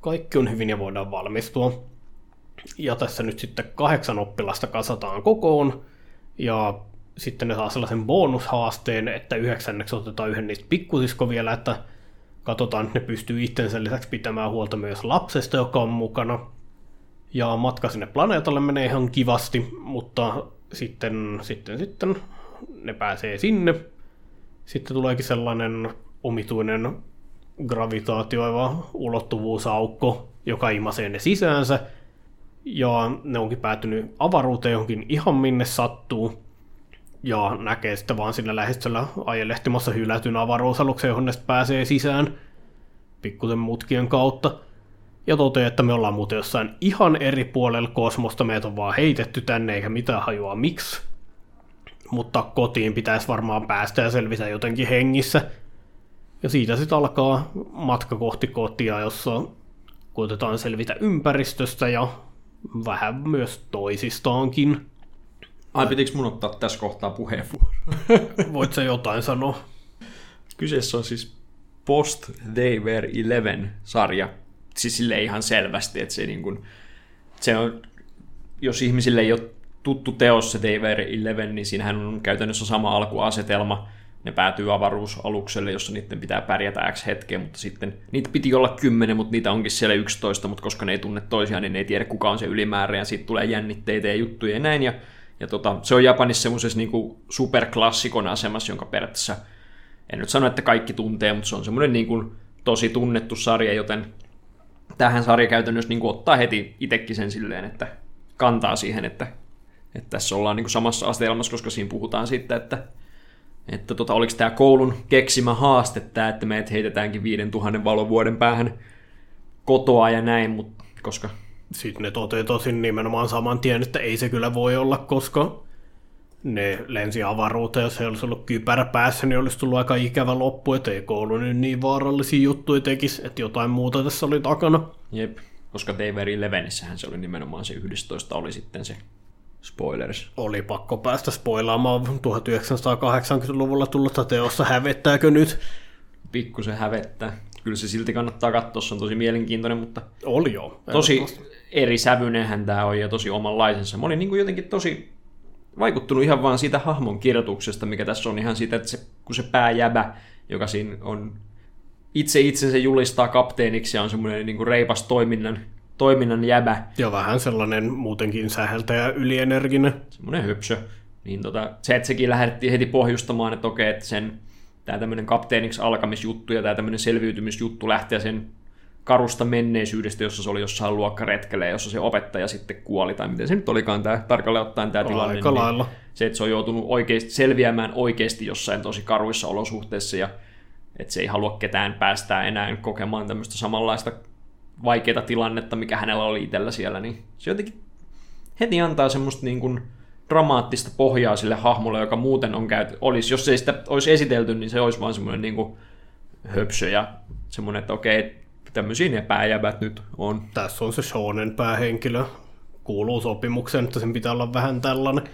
kaikki on hyvin ja voidaan valmistua. Ja tässä nyt sitten kahdeksan oppilasta kasataan kokoon ja sitten ne saa sellaisen bonushaasteen, että yhdeksänneksi otetaan yhden niistä pikkusisko vielä, että katsotaan, että ne pystyy itsensä lisäksi pitämään huolta myös lapsesta, joka on mukana. Ja matka sinne planeetalle menee ihan kivasti, mutta sitten, sitten, sitten ne pääsee sinne. Sitten tuleekin sellainen omituinen gravitaatioiva ulottuvuusaukko, joka imasee ne sisäänsä. Ja ne onkin päätynyt avaruuteen johonkin ihan minne sattuu. Ja näkee sitten vaan sinne lähistöllä ajelehtimassa hylätyn avaruusaluksen, johon ne pääsee sisään pikkusen mutkien kautta. Ja toteaa, että me ollaan muuten jossain ihan eri puolella kosmosta, meitä on vaan heitetty tänne eikä mitään hajua miksi. Mutta kotiin pitäisi varmaan päästä ja selvitä jotenkin hengissä. Ja siitä sitten alkaa matka kohti kotia, jossa koitetaan selvitä ympäristöstä ja vähän myös toisistaankin. Ai, pitikö mun ottaa tässä kohtaa puheenvuoro? *laughs* Voit sä jotain sanoa? Kyseessä on siis Post They Were Eleven-sarja. Siis sille ihan selvästi, että se, niin kuin, se on, jos ihmisille ei ole tuttu teos se They Were Eleven, niin siinähän on käytännössä sama alkuasetelma. Ne päätyy avaruusalukselle, jossa niiden pitää pärjätä X hetkeä, mutta sitten niitä piti olla kymmenen, mutta niitä onkin siellä 11, mutta koska ne ei tunne toisiaan, niin ne ei tiedä kuka on se ylimäärä, ja sitten tulee jännitteitä ja juttuja ja näin. Ja, ja tota, se on Japanissa semmoisessa niin superklassikon asemassa, jonka periaatteessa en nyt sano, että kaikki tuntee, mutta se on semmoinen niin kuin tosi tunnettu sarja, joten tähän sarja käytännössä niin kuin ottaa heti itsekin sen silleen, että kantaa siihen, että, että tässä ollaan niin kuin samassa asetelmassa, koska siinä puhutaan sitten, että, että tota, oliko tämä koulun keksimä haaste tämä, että meidät heitetäänkin 5000 valovuoden päähän kotoa ja näin, mutta koska... Sitten ne toteaa tosin nimenomaan saman tien, että ei se kyllä voi olla, koska ne lensi avaruuteen, jos he olisi ollut kypärä päässä, niin olisi tullut aika ikävä loppu, että ei koulu nyt niin vaarallisia juttuja tekisi, että jotain muuta tässä oli takana. Jep, koska TV Levenissähän se oli nimenomaan se 11 oli sitten se spoilers. Oli pakko päästä spoilaamaan 1980-luvulla tullutta teossa, hävettääkö nyt? Pikkusen hävettää. Kyllä se silti kannattaa katsoa, se on tosi mielenkiintoinen, mutta... Oli joo. Tosi eri sävynenhän tämä on ja tosi omanlaisensa. Mä olin niin kuin jotenkin tosi vaikuttunut ihan vaan siitä hahmon kirjoituksesta, mikä tässä on ihan siitä, että se, kun se pääjäbä, joka siinä on itse itsensä julistaa kapteeniksi ja on semmoinen niin kuin reipas toiminnan, toiminnan jäbä. Ja vähän sellainen muutenkin säheltäjä ylienerginen. Semmoinen höpsö. Niin tota, se, että sekin lähdettiin heti pohjustamaan, että okei, että sen tämä tämmöinen kapteeniksi alkamisjuttu ja tämä tämmöinen selviytymisjuttu lähtee sen karusta menneisyydestä, jossa se oli jossain luokkaretkellä, jossa se opettaja sitten kuoli, tai miten se nyt olikaan tämä, tarkalleen ottaen tämä tilanne. Aika niin lailla. Se, että se on joutunut oikeasti, selviämään oikeasti jossain tosi karuissa olosuhteissa, ja että se ei halua ketään päästää enää kokemaan tämmöistä samanlaista vaikeaa tilannetta, mikä hänellä oli itsellä siellä, niin se jotenkin heti antaa semmoista niin kuin dramaattista pohjaa sille hahmolle, joka muuten on käyty, olisi, jos ei sitä olisi esitelty, niin se olisi vaan semmoinen niin kuin höpsö ja semmoinen, että okei, tämmöisiä ne pääjävät nyt on. Tässä on se shonen päähenkilö. Kuuluu sopimukseen, että sen pitää olla vähän tällainen.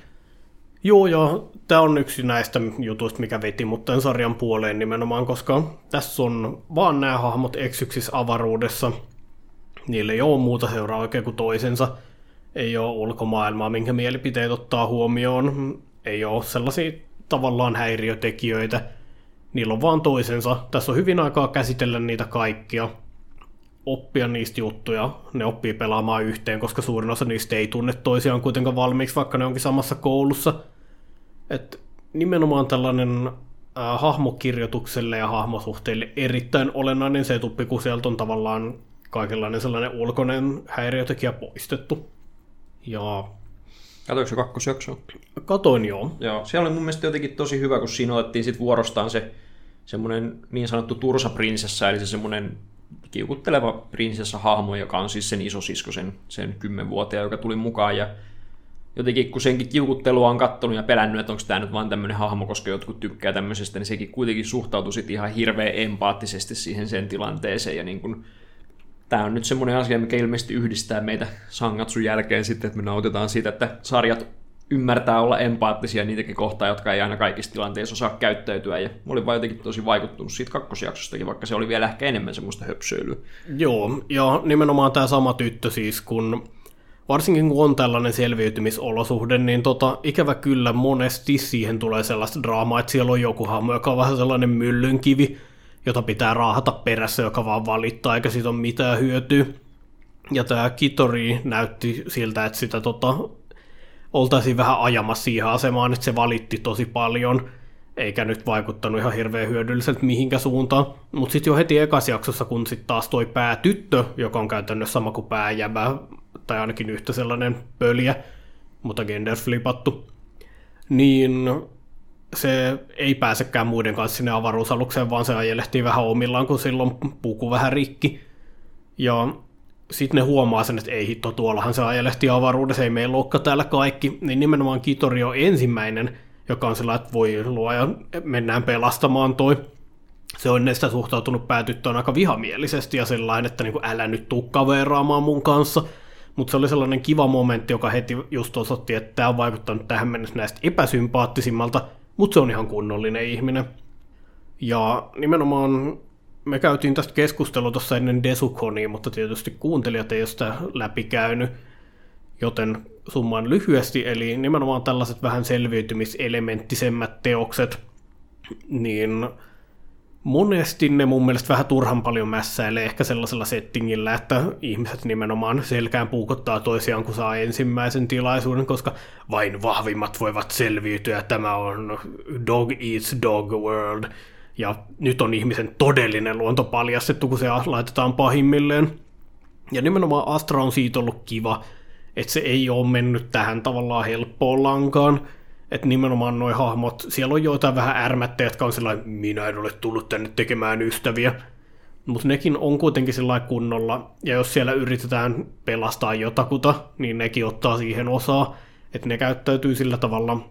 Joo, joo. Tämä on yksi näistä jutuista, mikä veti mut tämän sarjan puoleen nimenomaan, koska tässä on vaan nämä hahmot eksyksissä avaruudessa. Niille ei ole muuta seuraa oikein kuin toisensa. Ei ole ulkomaailmaa, minkä mielipiteet ottaa huomioon. Ei ole sellaisia tavallaan häiriötekijöitä. Niillä on vaan toisensa. Tässä on hyvin aikaa käsitellä niitä kaikkia oppia niistä juttuja, ne oppii pelaamaan yhteen, koska suurin osa niistä ei tunne toisiaan kuitenkaan valmiiksi, vaikka ne onkin samassa koulussa. Et nimenomaan tällainen äh, hahmokirjoitukselle ja hahmosuhteille erittäin olennainen setuppi, kun sieltä on tavallaan kaikenlainen sellainen ulkoinen häiriötekijä poistettu. Ja Katoiko se kakkosjakso? Katoin joo. Joo, siellä oli mun mielestä jotenkin tosi hyvä, kun siinä otettiin sit vuorostaan se semmoinen niin sanottu tursaprinsessa, eli se semmoinen kiukutteleva prinsessa-hahmo, joka on siis sen isosisko, sen, sen kymmenvuotiaan, joka tuli mukaan. Ja jotenkin kun senkin kiukuttelua on kattonut ja pelännyt, että onko tämä nyt vain tämmöinen hahmo, koska jotkut tykkää tämmöisestä, niin sekin kuitenkin suhtautui sitten ihan hirveän empaattisesti siihen sen tilanteeseen. Ja niin kuin, tämä on nyt semmoinen asia, mikä ilmeisesti yhdistää meitä Sangatsun jälkeen sitten, että me nautitaan siitä, että sarjat ymmärtää olla empaattisia niitäkin kohtaa, jotka ei aina kaikissa tilanteissa osaa käyttäytyä. Ja mä olin vaan jotenkin tosi vaikuttunut siitä kakkosjaksostakin, vaikka se oli vielä ehkä enemmän semmoista höpsöilyä. Joo, ja nimenomaan tämä sama tyttö siis, kun varsinkin kun on tällainen selviytymisolosuhde, niin tota, ikävä kyllä monesti siihen tulee sellaista draamaa, että siellä on joku hahmo, joka on vähän sellainen myllynkivi, jota pitää raahata perässä, joka vaan valittaa, eikä siitä ole mitään hyötyä. Ja tämä Kitori näytti siltä, että sitä tota, oltaisiin vähän ajamassa siihen asemaan, että se valitti tosi paljon, eikä nyt vaikuttanut ihan hirveän hyödylliseltä mihinkä suuntaan. Mutta sitten jo heti ekas jaksossa, kun sitten taas toi päätyttö, joka on käytännössä sama kuin pääjävä, tai ainakin yhtä sellainen pöliä, mutta genderflipattu, niin se ei pääsekään muiden kanssa sinne avaruusalukseen, vaan se ajelehtii vähän omillaan, kun silloin puku vähän rikki. Ja sitten ne huomaa sen, että ei hitto, tuollahan se ajelehti avaruudessa, ei meillä olekaan täällä kaikki, niin nimenomaan Kitori on ensimmäinen, joka on sellainen, että voi luoja, mennään pelastamaan toi. Se on näistä suhtautunut päätyttöön aika vihamielisesti ja sellainen, että niin kuin, älä nyt tuu kaveraamaan mun kanssa. Mutta se oli sellainen kiva momentti, joka heti just osoitti, että tämä on vaikuttanut tähän mennessä näistä epäsympaattisimmalta, mutta se on ihan kunnollinen ihminen. Ja nimenomaan me käytiin tästä keskustelua tuossa ennen Desukonia, mutta tietysti kuuntelijat ei ole sitä läpikäynyt, joten summaan lyhyesti, eli nimenomaan tällaiset vähän selviytymiselementtisemmät teokset, niin monesti ne mun mielestä vähän turhan paljon mässäilee ehkä sellaisella settingillä, että ihmiset nimenomaan selkään puukottaa toisiaan, kun saa ensimmäisen tilaisuuden, koska vain vahvimmat voivat selviytyä. Tämä on Dog Eats Dog World ja nyt on ihmisen todellinen luonto paljastettu, kun se laitetaan pahimmilleen. Ja nimenomaan Astra on siitä ollut kiva, että se ei ole mennyt tähän tavallaan helppoon lankaan. Että nimenomaan nuo hahmot, siellä on joitain vähän ärmättä, jotka on sellainen, minä en ole tullut tänne tekemään ystäviä. Mutta nekin on kuitenkin sellainen kunnolla, ja jos siellä yritetään pelastaa jotakuta, niin nekin ottaa siihen osaa. Että ne käyttäytyy sillä tavalla,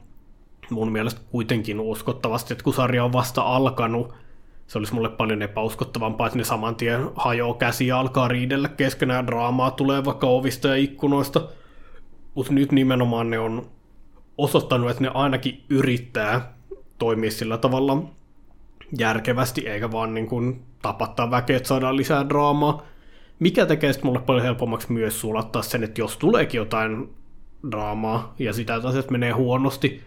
mun mielestä kuitenkin uskottavasti, että kun sarja on vasta alkanut, se olisi mulle paljon epäuskottavampaa, että ne saman tien hajoaa käsi ja alkaa riidellä keskenään, draamaa tulee vaikka ovista ja ikkunoista. Mutta nyt nimenomaan ne on osoittanut, että ne ainakin yrittää toimia sillä tavalla järkevästi, eikä vaan niin kuin tapattaa väkeä, että saadaan lisää draamaa. Mikä tekee sitten mulle paljon helpommaksi myös sulattaa sen, että jos tuleekin jotain draamaa ja sitä, asiat menee huonosti,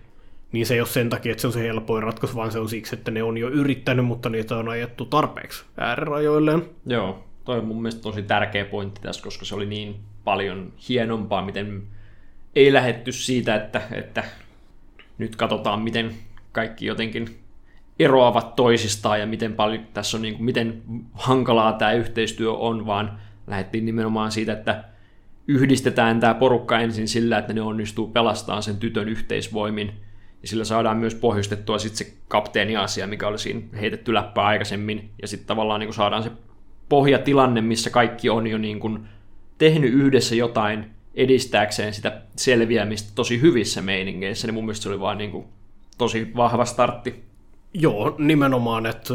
niin se ei ole sen takia, että se on se helpoin ratkaisu, vaan se on siksi, että ne on jo yrittänyt, mutta niitä on ajettu tarpeeksi äärirajoilleen. Joo, toi on mun mielestä tosi tärkeä pointti tässä, koska se oli niin paljon hienompaa, miten ei lähetty siitä, että, että nyt katsotaan, miten kaikki jotenkin eroavat toisistaan ja miten paljon tässä on, niin kuin, miten hankalaa tämä yhteistyö on, vaan lähdettiin nimenomaan siitä, että yhdistetään tämä porukka ensin sillä, että ne onnistuu pelastamaan sen tytön yhteisvoimin ja sillä saadaan myös pohjustettua sitten se kapteeni-asia, mikä oli siinä heitetty läppää aikaisemmin, ja sitten tavallaan niin kuin saadaan se pohjatilanne, missä kaikki on jo niin kuin tehnyt yhdessä jotain edistääkseen sitä selviämistä tosi hyvissä meiningeissä, niin mun mielestä se oli vaan niin kuin tosi vahva startti. Joo, nimenomaan, että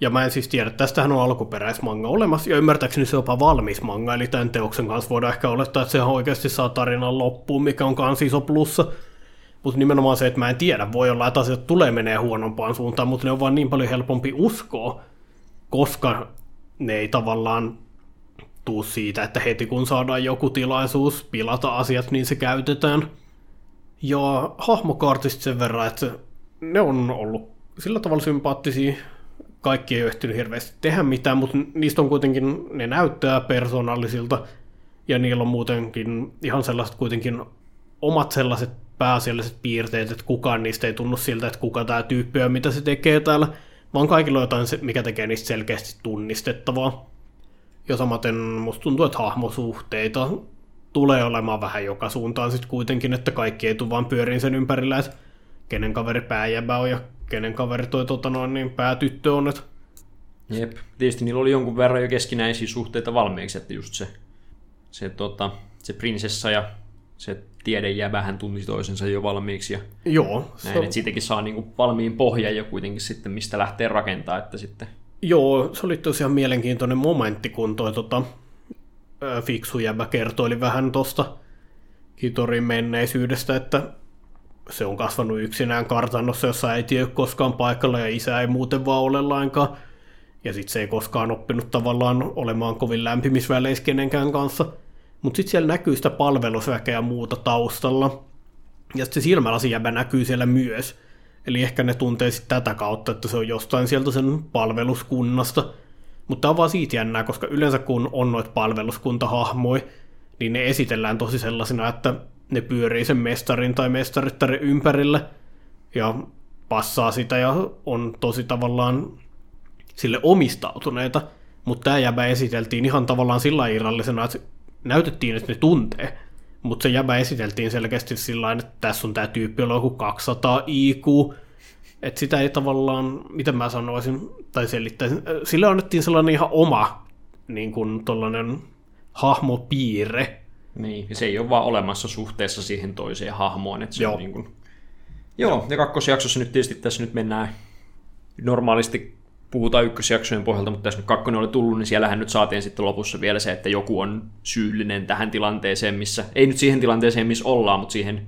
ja mä en siis tiedä, tästähän on alkuperäismanga olemassa, ja ymmärtääkseni se on jopa valmis manga, eli tämän teoksen kanssa voidaan ehkä olettaa, että se oikeasti saa tarinan loppuun, mikä on kans iso plussa. Mutta nimenomaan se, että mä en tiedä, voi olla, että asiat tulee menee huonompaan suuntaan, mutta ne on vaan niin paljon helpompi uskoa, koska ne ei tavallaan tuu siitä, että heti kun saadaan joku tilaisuus pilata asiat, niin se käytetään. Ja hahmokaartista sen verran, että ne on ollut sillä tavalla sympaattisia. Kaikki ei ole ehtinyt hirveästi tehdä mitään, mutta niistä on kuitenkin, ne näyttää persoonallisilta. Ja niillä on muutenkin ihan sellaiset kuitenkin omat sellaiset pääasialliset piirteet, että kukaan niistä ei tunnu siltä, että kuka tämä tyyppi on, mitä se tekee täällä, vaan kaikilla on jotain, mikä tekee niistä selkeästi tunnistettavaa. Ja samaten musta tuntuu, että hahmosuhteita tulee olemaan vähän joka suuntaan sitten kuitenkin, että kaikki ei tule vaan pyöriin sen ympärillä, että kenen kaveri pääjäbä on ja kenen kaveri toi tota noin, niin päätyttö on. Että... Jep, tietysti niillä oli jonkun verran jo keskinäisiä suhteita valmiiksi, että just se, se, tota, se prinsessa ja se tiede vähän tunti toisensa jo valmiiksi. Ja Joo. Näin, että siitäkin saa niinku valmiin pohjan jo kuitenkin sitten, mistä lähtee rakentaa, että sitten... Joo, se oli tosiaan mielenkiintoinen momentti, kun toi tota, fiksu jäbä kertoili vähän tuosta Kitorin menneisyydestä, että se on kasvanut yksinään kartanossa, jossa äiti ei ole koskaan paikalla ja isä ei muuten vaan ole lainkaan. Ja sitten se ei koskaan oppinut tavallaan olemaan kovin lämpimisväleissä kenenkään kanssa – mutta sitten siellä näkyy sitä palvelusväkeä ja muuta taustalla. Ja sitten se silmälasijäbä näkyy siellä myös. Eli ehkä ne tuntee sitten tätä kautta, että se on jostain sieltä sen palveluskunnasta. Mutta on vaan siitä jännää, koska yleensä kun on noita palveluskuntahahmoja, niin ne esitellään tosi sellaisina, että ne pyörii sen mestarin tai mestarittaren ympärillä ja passaa sitä ja on tosi tavallaan sille omistautuneita. Mutta tämä jäbä esiteltiin ihan tavallaan sillä irrallisena, että näytettiin, että ne tuntee, mutta se jäbä esiteltiin selkeästi sillä että tässä on tämä tyyppi, jolla on joku 200 IQ, että sitä ei tavallaan, miten mä sanoisin, tai selittäisin, sille annettiin sellainen ihan oma niin kuin tollainen hahmopiirre. Niin, se ei ole vaan olemassa suhteessa siihen toiseen hahmoon, että se Joo. on niin kuin... Joo, ja kakkosjaksossa nyt tietysti tässä nyt mennään normaalisti puhutaan ykkösjaksojen pohjalta, mutta tässä nyt kakkonen oli tullut, niin siellähän nyt saatiin sitten lopussa vielä se, että joku on syyllinen tähän tilanteeseen, missä, ei nyt siihen tilanteeseen, missä ollaan, mutta siihen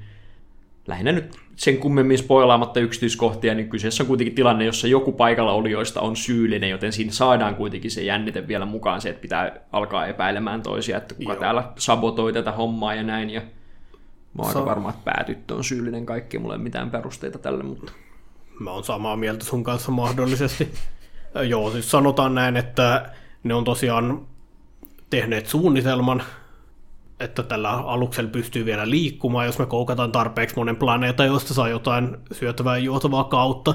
lähinnä nyt sen kummemmin spoilaamatta yksityiskohtia, niin kyseessä on kuitenkin tilanne, jossa joku paikalla olijoista on syyllinen, joten siinä saadaan kuitenkin se jännite vielä mukaan se, että pitää alkaa epäilemään toisia, että kuka Joo. täällä sabotoi tätä hommaa ja näin, ja mä oon Sa- aika varma, että päätyttö on syyllinen kaikki, mulla ei mitään perusteita tälle, mutta... Mä oon samaa mieltä sun kanssa mahdollisesti. Joo, siis sanotaan näin, että ne on tosiaan tehneet suunnitelman, että tällä aluksella pystyy vielä liikkumaan, jos me koukataan tarpeeksi monen planeetan, josta saa jotain syötävää ja juotavaa kautta.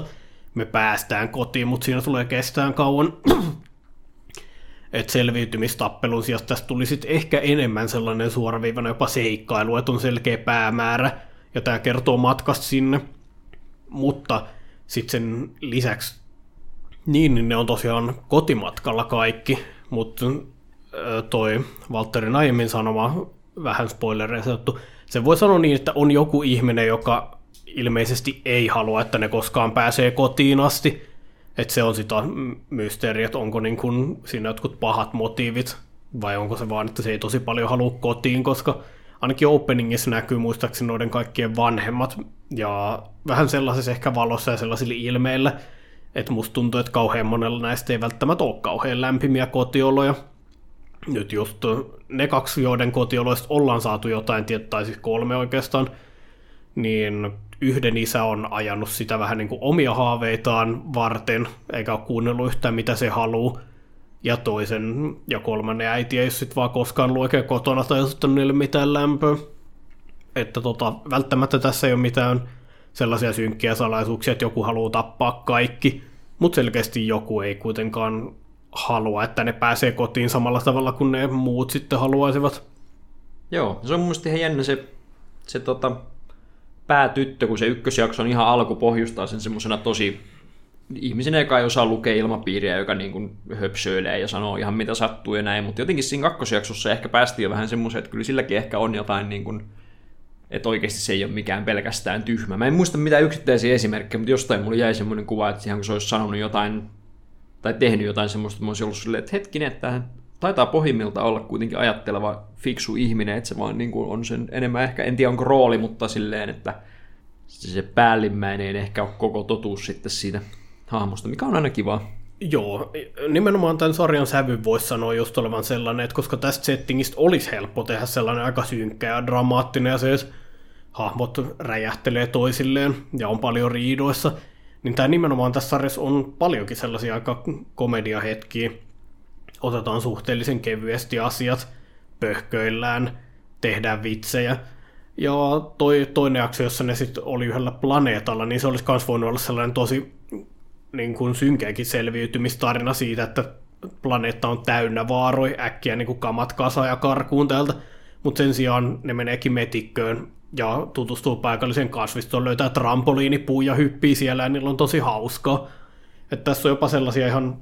Me päästään kotiin, mutta siinä tulee kestään kauan. *clears throat* että selviytymistappelun sijasta tästä tuli sitten ehkä enemmän sellainen suoraviivana jopa seikkailu, että on selkeä päämäärä, ja tämä kertoo matkasta sinne. Mutta sitten sen lisäksi niin, niin ne on tosiaan kotimatkalla kaikki, mutta toi Valtterin aiemmin sanoma, vähän spoilereissa se voi sanoa niin, että on joku ihminen, joka ilmeisesti ei halua, että ne koskaan pääsee kotiin asti. Että se on sitä mysteeriä, että onko niin kun siinä jotkut pahat motiivit, vai onko se vaan, että se ei tosi paljon halua kotiin, koska ainakin openingissa näkyy muistaakseni noiden kaikkien vanhemmat, ja vähän sellaisessa ehkä valossa ja sellaisilla ilmeillä, että musta tuntuu, että kauhean monella näistä ei välttämättä ole kauhean lämpimiä kotioloja. Nyt just ne kaksi, joiden kotioloista ollaan saatu jotain, tai siis kolme oikeastaan, niin yhden isä on ajanut sitä vähän niin kuin omia haaveitaan varten, eikä ole kuunnellut yhtään mitä se haluaa. Ja toisen ja kolmannen äiti ei sitten vaan koskaan luokea kotona tai niille mitään lämpöä. Että tota, välttämättä tässä ei ole mitään sellaisia synkkiä salaisuuksia, että joku haluaa tappaa kaikki, mutta selkeästi joku ei kuitenkaan halua, että ne pääsee kotiin samalla tavalla kuin ne muut sitten haluaisivat. Joo, se on mun ihan jännä se, se tota, päätyttö, kun se ykkösjakson ihan alku pohjustaa sen semmoisena tosi ihmisen, joka ei osaa lukea ilmapiiriä, joka niin kuin höpsöilee ja sanoo ihan mitä sattuu ja näin, mutta jotenkin siinä kakkosjaksossa ehkä päästiin jo vähän semmoiseen, että kyllä silläkin ehkä on jotain niin kuin, että oikeasti se ei ole mikään pelkästään tyhmä. Mä en muista mitään yksittäisiä esimerkkejä, mutta jostain mulle jäi semmoinen kuva, että ihan kun se olisi sanonut jotain tai tehnyt jotain semmoista, että mä olisin ollut silleen, että hetkinen, että taitaa pohjimmilta olla kuitenkin ajatteleva fiksu ihminen, että se vaan niin kuin on sen enemmän ehkä, en tiedä onko rooli, mutta silleen, että se päällimmäinen ei ehkä ole koko totuus sitten siitä hahmosta, mikä on aina kiva. Joo, nimenomaan tämän sarjan sävy voisi sanoa just olevan sellainen, että koska tästä settingistä olisi helppo tehdä sellainen aika synkkä ja dramaattinen ja se hahmot räjähtelee toisilleen ja on paljon riidoissa, niin tämä nimenomaan tässä sarjassa on paljonkin sellaisia aika komediahetkiä. Otetaan suhteellisen kevyesti asiat, pöhköillään, tehdään vitsejä. Ja toi toinen jakso, jossa ne sitten oli yhdellä planeetalla, niin se olisi myös voinut olla sellainen tosi niin kuin synkeäkin selviytymistarina siitä, että planeetta on täynnä vaaroi, äkkiä niin kuin kamat kasa ja karkuun täältä, mutta sen sijaan ne meneekin metikköön ja tutustuu paikalliseen kasvistoon, löytää trampoliinipuu ja hyppii siellä ja niillä on tosi hauskaa. Että tässä on jopa sellaisia ihan,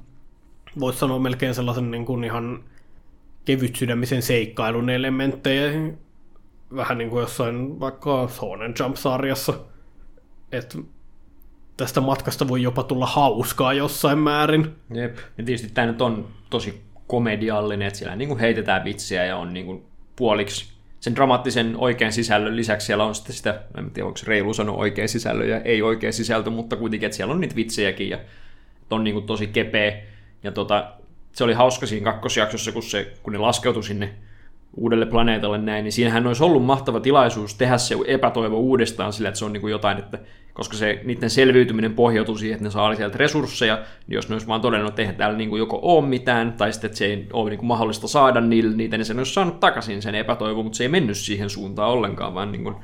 voisi sanoa melkein sellaisen niin kuin ihan kevyt sydämisen seikkailun elementtejä, vähän niin kuin jossain vaikka Sonen Jump-sarjassa. Että tästä matkasta voi jopa tulla hauskaa jossain määrin. Jep, ja tietysti tämä nyt on tosi komediallinen, että siellä niin kuin heitetään vitsiä ja on niin kuin puoliksi sen dramaattisen oikean sisällön lisäksi siellä on sitten sitä, en tiedä onko reilu sanoa oikea sisällö ja ei oikea sisältö, mutta kuitenkin, että siellä on niitä vitsejäkin ja on niin kuin tosi kepeä. Ja tota, se oli hauska siinä kakkosjaksossa, kun, se, kun ne laskeutui sinne uudelle planeetalle näin, niin siinähän olisi ollut mahtava tilaisuus tehdä se epätoivo uudestaan sillä, että se on niin kuin jotain, että koska se, niiden selviytyminen pohjautuu siihen, että ne saa sieltä resursseja, niin jos ne olisi vaan todennut, että eihän täällä niin kuin joko ole mitään, tai sitten, että se ei ole niin kuin mahdollista saada niille niitä, niin se olisi saanut takaisin sen epätoivo, mutta se ei mennyt siihen suuntaan ollenkaan, vaan niin kuin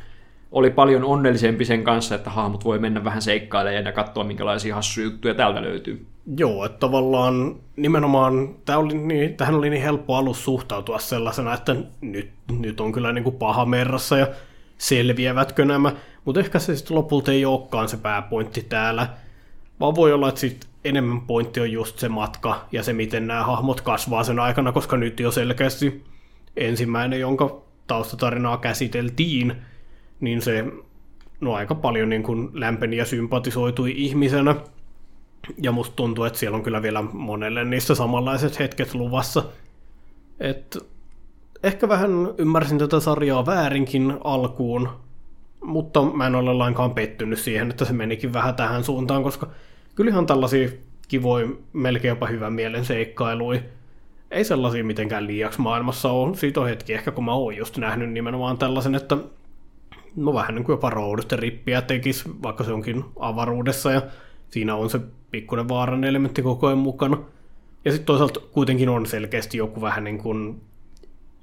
oli paljon onnellisempi sen kanssa, että hahmot voi mennä vähän seikkailemaan ja katsoa, minkälaisia hassuja juttuja täältä löytyy. Joo, että tavallaan nimenomaan tämä oli niin, tähän oli niin helppo alus suhtautua sellaisena, että nyt, nyt on kyllä niin kuin paha merrassa ja selviävätkö nämä, mutta ehkä se sitten lopulta ei olekaan se pääpointti täällä, vaan voi olla, että sitten enemmän pointti on just se matka ja se, miten nämä hahmot kasvaa sen aikana, koska nyt jo selkeästi ensimmäinen, jonka taustatarinaa käsiteltiin, niin se no aika paljon niin kuin lämpeni ja sympatisoitui ihmisenä. Ja musta tuntuu, että siellä on kyllä vielä monelle niistä samanlaiset hetket luvassa. Et ehkä vähän ymmärsin tätä sarjaa väärinkin alkuun, mutta mä en ole lainkaan pettynyt siihen, että se menikin vähän tähän suuntaan, koska kyllähän tällaisia kivoja, melkein jopa hyvän mielen seikkailui. Ei sellaisia mitenkään liiaksi maailmassa ole. Siitä on hetki ehkä, kun mä oon just nähnyt nimenomaan tällaisen, että no vähän niin kuin jopa rippiä tekisi, vaikka se onkin avaruudessa ja siinä on se pikkuinen vaaran elementti koko ajan mukana. Ja sitten toisaalta kuitenkin on selkeästi joku vähän niin kuin,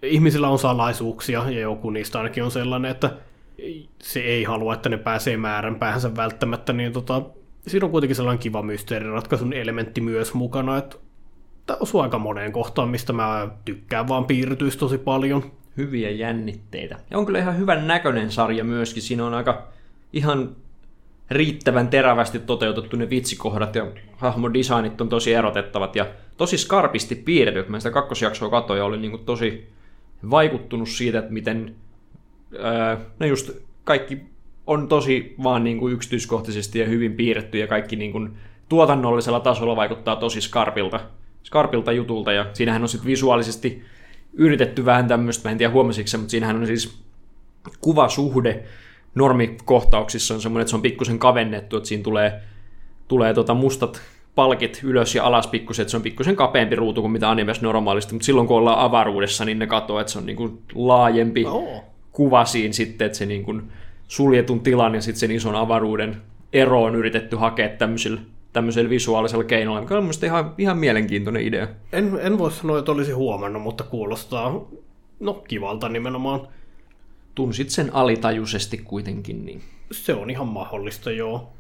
ihmisillä on salaisuuksia ja joku niistä ainakin on sellainen, että se ei halua, että ne pääsee päänsä välttämättä, niin tota, siinä on kuitenkin sellainen kiva mysteeriratkaisun elementti myös mukana, että tämä osuu aika moneen kohtaan, mistä mä tykkään vaan piirtyisi tosi paljon hyviä jännitteitä. Ja on kyllä ihan hyvän näköinen sarja myöskin. Siinä on aika ihan riittävän terävästi toteutettu ne vitsikohdat ja hahmodesignit on tosi erotettavat ja tosi skarpisti piirretyt. Mä sitä kakkosjaksoa katsoin ja olin niin tosi vaikuttunut siitä, että miten ää, ne just kaikki on tosi vaan niin kuin yksityiskohtaisesti ja hyvin piirretty ja kaikki niin kuin tuotannollisella tasolla vaikuttaa tosi skarpilta, skarpilta jutulta ja siinähän on sitten visuaalisesti yritetty vähän tämmöistä, mä en tiedä huomasitko se, mutta siinähän on siis kuvasuhde normikohtauksissa on semmoinen, että se on pikkusen kavennettu, että siinä tulee, tulee tota mustat palkit ylös ja alas pikkusen, että se on pikkusen kapeampi ruutu kuin mitä animessa normaalisti, mutta silloin kun ollaan avaruudessa, niin ne katsoo, että se on niin kuin laajempi oh. kuva siinä sitten, että se niin kuin suljetun tilan ja sitten sen ison avaruuden ero on yritetty hakea tämmöisillä tämmöisellä visuaalisella keinolla, mikä on mielestäni ihan, ihan mielenkiintoinen idea. En, en voi sanoa, että olisi huomannut, mutta kuulostaa no, kivalta nimenomaan. Tunsit sen alitajuisesti kuitenkin. Niin. Se on ihan mahdollista, joo.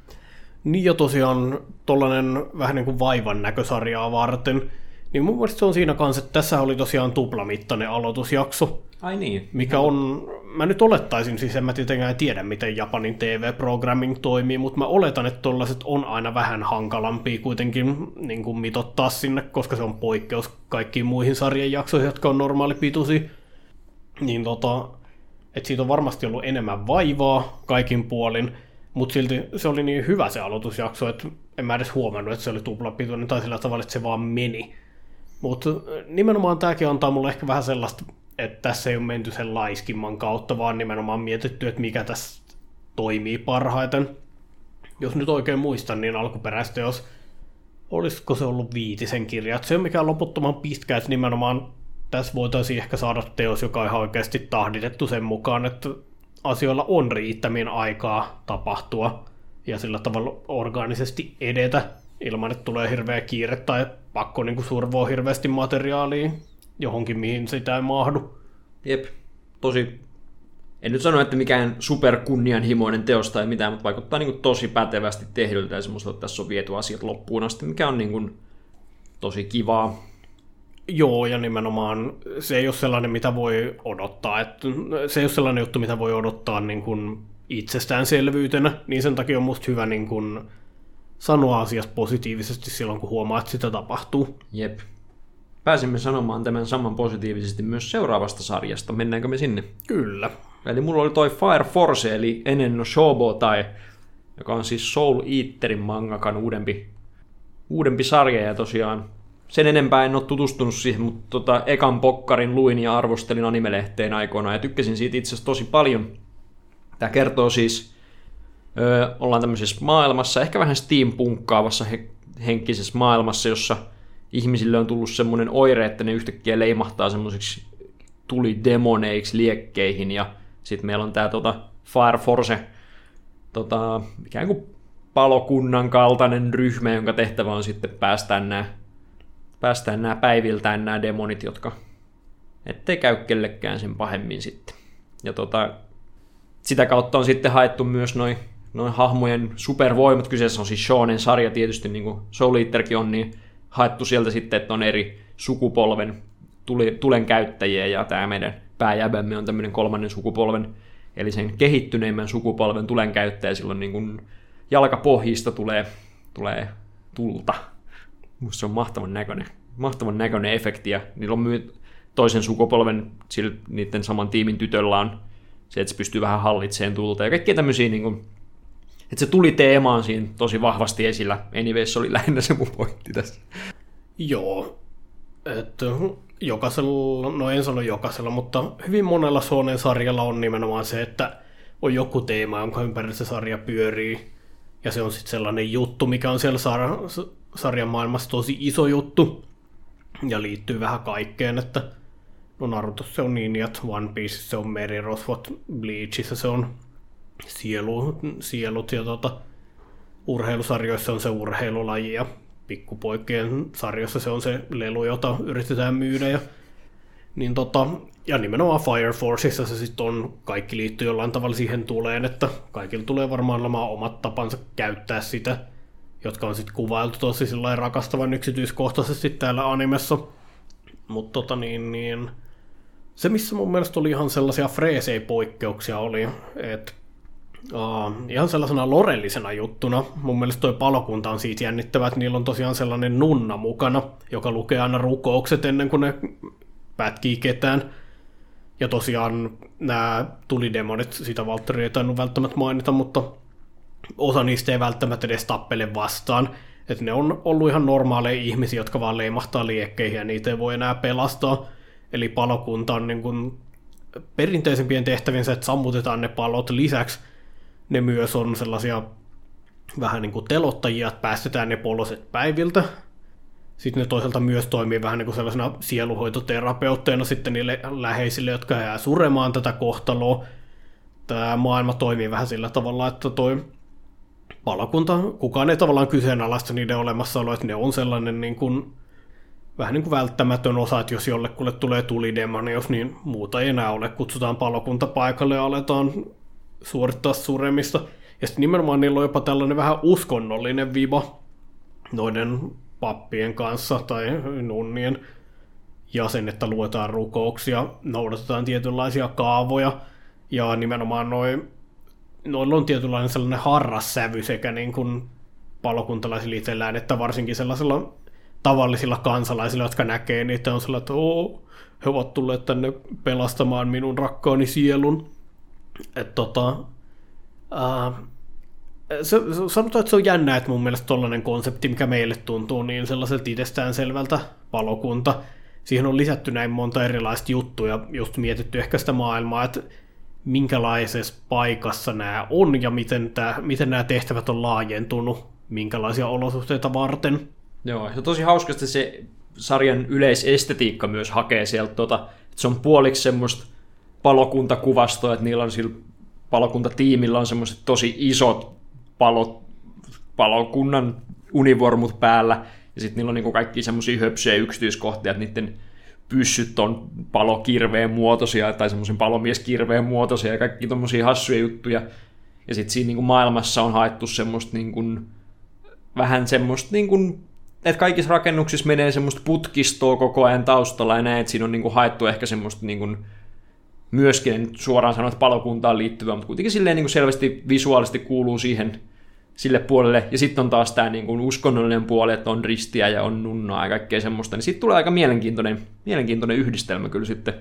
Niin ja tosiaan tollanen vähän niin kuin vaivan näkösarjaa varten, niin mun mielestä se on siinä kanssa, että tässä oli tosiaan tuplamittainen aloitusjakso. Ai niin. Mikä on, mä nyt olettaisin, siis en mä tietenkään tiedä, miten Japanin TV-programming toimii, mutta mä oletan, että tollaset on aina vähän hankalampia kuitenkin niin kuin mitottaa sinne, koska se on poikkeus kaikkiin muihin sarjan jaksoihin, jotka on normaalipituisia. Niin tota, että siitä on varmasti ollut enemmän vaivaa kaikin puolin, mutta silti se oli niin hyvä se aloitusjakso, että en mä edes huomannut, että se oli tuplapituinen tai sillä tavalla, että se vaan meni. Mutta nimenomaan tämäkin antaa mulle ehkä vähän sellaista että tässä ei ole menty sen laiskimman kautta, vaan nimenomaan mietitty, että mikä tässä toimii parhaiten. Jos nyt oikein muistan, niin alkuperäistä jos olisiko se ollut viitisen kirja. Se on mikään loputtoman pitkä, että nimenomaan tässä voitaisiin ehkä saada teos, joka on ihan oikeasti tahditettu sen mukaan, että asioilla on riittämin aikaa tapahtua ja sillä tavalla organisesti edetä ilman, että tulee hirveä kiire tai pakko niin kuin survoa hirveästi materiaalia johonkin, mihin sitä ei mahdu. Jep, tosi, en nyt sano, että mikään superkunnianhimoinen teos tai mitään, mutta vaikuttaa niin kuin tosi pätevästi tehdyltä ja semmoista, että tässä on viety asiat loppuun asti, mikä on niin kuin tosi kivaa. Joo, ja nimenomaan se ei ole sellainen, mitä voi odottaa. Että se ei ole sellainen juttu, mitä voi odottaa niin kuin itsestäänselvyytenä, niin sen takia on musta hyvä niin kuin sanoa asiasta positiivisesti silloin, kun huomaa, että sitä tapahtuu. Jep. Pääsimme sanomaan tämän saman positiivisesti myös seuraavasta sarjasta. Mennäänkö me sinne? Kyllä. Eli mulla oli toi Fire Force, eli Enen no Shobotai, joka on siis Soul Eaterin mangakan uudempi, uudempi sarja, ja tosiaan sen enempää en ole tutustunut siihen, mutta tota, ekan pokkarin luin ja arvostelin animelehteen aikoinaan, ja tykkäsin siitä itse asiassa tosi paljon. Tämä kertoo siis, öö, ollaan tämmöisessä maailmassa, ehkä vähän steampunkkaavassa he, henkisessä maailmassa, jossa ihmisille on tullut semmoinen oire, että ne yhtäkkiä leimahtaa semmoisiksi tuli demoneiksi liekkeihin, ja sitten meillä on tämä tota, Fire Force, tota, ikään kuin palokunnan kaltainen ryhmä, jonka tehtävä on sitten päästää nämä päästään nämä päiviltään nämä demonit, jotka ettei käy kellekään sen pahemmin sitten. Ja tota, sitä kautta on sitten haettu myös noin noin hahmojen supervoimat. Kyseessä on siis Shonen sarja tietysti, niin kuin Soul Eaterkin on, niin haettu sieltä sitten, että on eri sukupolven tulen käyttäjiä, ja tämä meidän pääjäbämme on tämmöinen kolmannen sukupolven, eli sen kehittyneimmän sukupolven tulen käyttäjä, silloin niin kuin jalkapohjista tulee, tulee tulta. Musta se on mahtavan näköinen, mahtavan näköinen efekti, ja niillä on myös toisen sukupolven, niiden saman tiimin tytöllä on se, että se pystyy vähän hallitsemaan tulta, ja kaikkia tämmöisiä niin kuin, että se tuli teema on siinä tosi vahvasti esillä. Anyways, oli lähinnä se mun pointti tässä. Joo, että jokaisella, no en sano jokaisella, mutta hyvin monella Sonen sarjalla on nimenomaan se, että on joku teema, jonka ympärillä se sarja pyörii. Ja se on sitten sellainen juttu, mikä on siellä sar- sarjan maailmassa tosi iso juttu. Ja liittyy vähän kaikkeen, että no Naruto se on että One Piece se on merirosvot, Bleachissa se on sielu, sielut ja tota, urheilusarjoissa on se urheilulaji ja pikkupoikien sarjoissa se on se lelu, jota yritetään myydä. Ja, niin tota, ja nimenomaan Fire Forceissa se sitten on, kaikki liittyy jollain tavalla siihen tuleen, että kaikilla tulee varmaan olemaan omat tapansa käyttää sitä, jotka on sitten kuvailtu tosi rakastavan yksityiskohtaisesti täällä animessa. Mutta tota niin, niin, se missä mun mielestä oli ihan sellaisia freesejä poikkeuksia oli, että Uh, ihan sellaisena lorellisena juttuna. Mun mielestä toi palokunta on siitä jännittävä, että niillä on tosiaan sellainen nunna mukana, joka lukee aina rukoukset ennen kuin ne pätkii ketään. Ja tosiaan nämä tulidemonit, sitä Valtteri ei tainnut välttämättä mainita, mutta osa niistä ei välttämättä edes tappele vastaan. Että ne on ollut ihan normaaleja ihmisiä, jotka vaan leimahtaa liekkeihin ja niitä ei voi enää pelastaa. Eli palokunta on niin kuin perinteisempien tehtäviensä, että sammutetaan ne palot lisäksi ne myös on sellaisia vähän niin kuin telottajia, että päästetään ne poloset päiviltä. Sitten ne toisaalta myös toimii vähän niin kuin sellaisena sieluhoitoterapeutteina sitten niille läheisille, jotka jää suremaan tätä kohtaloa. Tämä maailma toimii vähän sillä tavalla, että toi palokunta, kukaan ei tavallaan kyseenalaista niiden olemassaoloa, että ne on sellainen niin kuin, vähän niin kuin välttämätön osa, että jos jollekulle tulee tulidemoni, jos niin muuta ei enää ole, kutsutaan palokunta paikalle ja aletaan suorittaa suremista. Ja sitten nimenomaan niillä on jopa tällainen vähän uskonnollinen viba noiden pappien kanssa tai nunnien jäsen, että luetaan rukouksia, noudatetaan tietynlaisia kaavoja ja nimenomaan noin noilla on tietynlainen sellainen harrassävy sekä niin kuin palokuntalaisilla itsellään, että varsinkin sellaisilla tavallisilla kansalaisilla, jotka näkee niitä, on sellainen, että Oo, he ovat tulleet tänne pelastamaan minun rakkaani sielun. Et tota, uh, se, sanotaan, että se on jännä, että mun mielestä tollainen konsepti, mikä meille tuntuu niin sellaiselta itsestäänselvältä palokunta, siihen on lisätty näin monta erilaista juttuja, just mietitty ehkä sitä maailmaa, että minkälaisessa paikassa nämä on ja miten, tämä, miten nämä tehtävät on laajentunut, minkälaisia olosuhteita varten. Joo, ja tosi hauskasti se sarjan yleisestetiikka myös hakee sieltä, tota, että se on puoliksi semmoista palokuntakuvastoa, että niillä on sillä palokuntatiimillä on semmoiset tosi isot palot, palokunnan univormut päällä, ja sitten niillä on niinku kaikki semmoisia höpsejä yksityiskohtia, että niiden pyssyt on palokirveen muotoisia tai semmoisen palomieskirveen muotoisia ja kaikki tommosia hassuja juttuja. Ja sitten siinä niinku maailmassa on haettu semmoista niinku, vähän semmoista niinku, että kaikissa rakennuksissa menee semmoista putkistoa koko ajan taustalla ja näin, että siinä on niinku haettu ehkä semmoista niinku, myöskin suoraan sanoa, palokuntaan liittyvää, mutta kuitenkin silleen niinku selvästi visuaalisesti kuuluu siihen sille puolelle. Ja sitten on taas tämä niin kuin uskonnollinen puoli, että on ristiä ja on nunnaa ja kaikkea semmoista. Niin sitten tulee aika mielenkiintoinen, mielenkiintoinen yhdistelmä kyllä sitten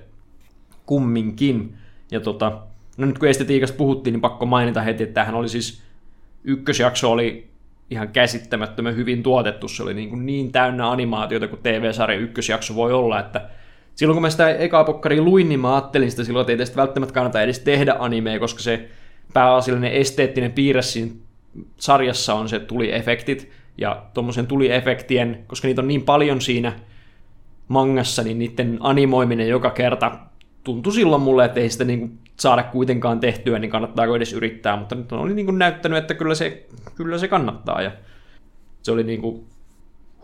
kumminkin. Ja tota, no nyt kun estetiikasta puhuttiin, niin pakko mainita heti, että tämähän oli siis, ykkösjakso oli ihan käsittämättömän hyvin tuotettu. Se oli niin, kuin niin täynnä animaatiota kuin TV-sarjan ykkösjakso voi olla, että silloin kun mä sitä ekaa pokkaria luin, niin mä ajattelin sitä silloin, että ei tästä välttämättä kannata edes tehdä animea, koska se pääasiallinen esteettinen piirre siinä sarjassa on se tuliefektit, ja tuommoisen tuliefektien, koska niitä on niin paljon siinä mangassa, niin niiden animoiminen joka kerta tuntui silloin mulle, että ei sitä niin saada kuitenkaan tehtyä, niin kannattaako edes yrittää, mutta nyt oli niin kuin näyttänyt, että kyllä se, kyllä se kannattaa, ja se oli niin kuin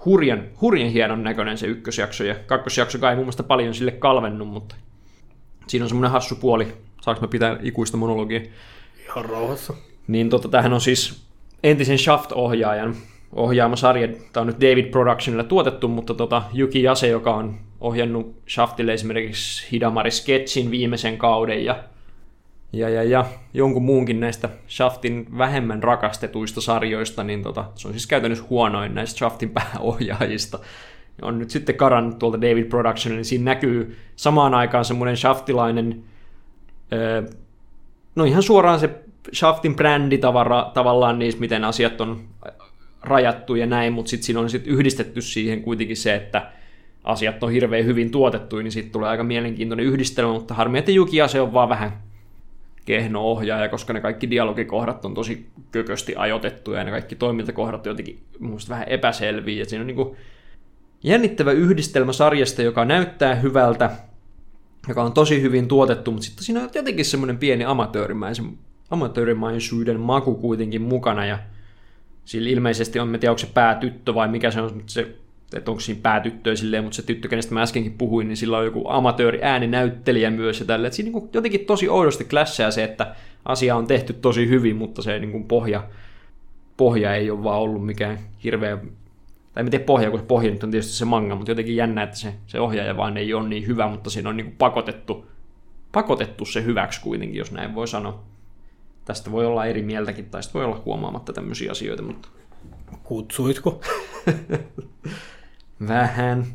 hurjan, hurjan hienon näköinen se ykkösjakso, ja kakkosjakso ei mun mielestä paljon sille kalvennut, mutta siinä on semmoinen hassu puoli. Saanko mä pitää ikuista monologia? Ihan rauhassa. Niin tota, tämähän on siis entisen Shaft-ohjaajan ohjaama sarja. Tämä on nyt David Productionilla tuotettu, mutta tota, Yuki Yase, joka on ohjannut Shaftille esimerkiksi Hidamari Sketchin viimeisen kauden ja, ja, ja, ja jonkun muunkin näistä Shaftin vähemmän rakastetuista sarjoista, niin tota, se on siis käytännössä huonoin näistä Shaftin pääohjaajista. On nyt sitten karannut tuolta David Production, niin siinä näkyy samaan aikaan semmoinen Shaftilainen, öö, no ihan suoraan se Shaftin brändi tavara, tavallaan niissä, miten asiat on rajattu ja näin, mutta sitten siinä on sit yhdistetty siihen kuitenkin se, että asiat on hirveän hyvin tuotettu, niin sitten tulee aika mielenkiintoinen yhdistelmä, mutta harmi, että Jukia se on vaan vähän kehno ohjaaja, koska ne kaikki dialogikohdat on tosi kökösti ajotettuja ja ne kaikki toimintakohdat jotenkin muista vähän epäselviä. Et siinä on niin jännittävä yhdistelmä sarjasta, joka näyttää hyvältä, joka on tosi hyvin tuotettu, mutta sitten siinä on jotenkin semmoinen pieni amatöörimäisen amatöörimaisuuden maku kuitenkin mukana ja sillä ilmeisesti on, en tiedä onko se päätyttö vai mikä se on, mutta se, että onko siinä päätyttöä silleen, mutta se tyttö, kenestä mä äskenkin puhuin, niin sillä on joku amatööri ääninäyttelijä myös ja tälle. Että siinä niin jotenkin tosi oudosti klässää se, että asia on tehty tosi hyvin, mutta se niin kuin pohja, pohja ei ole vaan ollut mikään hirveä, tai miten pohja, kun se pohja nyt on tietysti se manga, mutta jotenkin jännä, että se, se ohjaaja vaan ei ole niin hyvä, mutta siinä on niin kuin pakotettu, pakotettu se hyväksi kuitenkin, jos näin voi sanoa. Tästä voi olla eri mieltäkin, tai voi olla huomaamatta tämmöisiä asioita, mutta... Kutsuitko? *laughs* Vähän.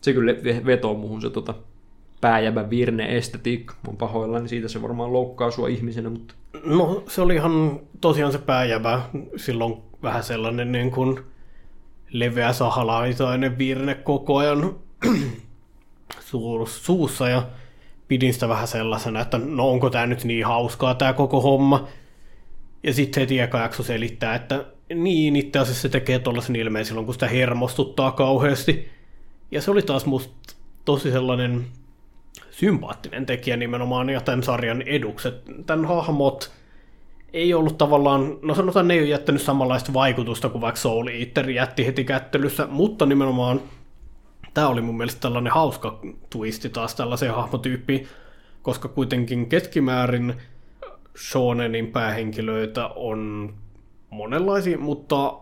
Se kyllä vetoo muuhun se tota, pääjävä virne estetiikka. Mun pahoillani siitä se varmaan loukkaa sua ihmisenä, mutta... No se oli ihan tosiaan se pääjävä. Silloin vähän sellainen niin kuin leveä sahalaitainen virne koko ajan *clears throat* suussa ja pidin sitä vähän sellaisena, että no onko tämä nyt niin hauskaa tämä koko homma. Ja sitten heti eka jakso selittää, että niin itse asiassa se tekee tuollaisen ilmeen silloin, kun sitä hermostuttaa kauheasti. Ja se oli taas musta tosi sellainen sympaattinen tekijä nimenomaan ja tämän sarjan edukset. Tämän hahmot ei ollut tavallaan, no sanotaan ne ei ole jättänyt samanlaista vaikutusta kuin vaikka Soul Eater jätti heti kättelyssä, mutta nimenomaan tämä oli mun mielestä tällainen hauska twisti taas tällaiseen hahmotyyppiin, koska kuitenkin keskimäärin shonenin päähenkilöitä on monenlaisia, mutta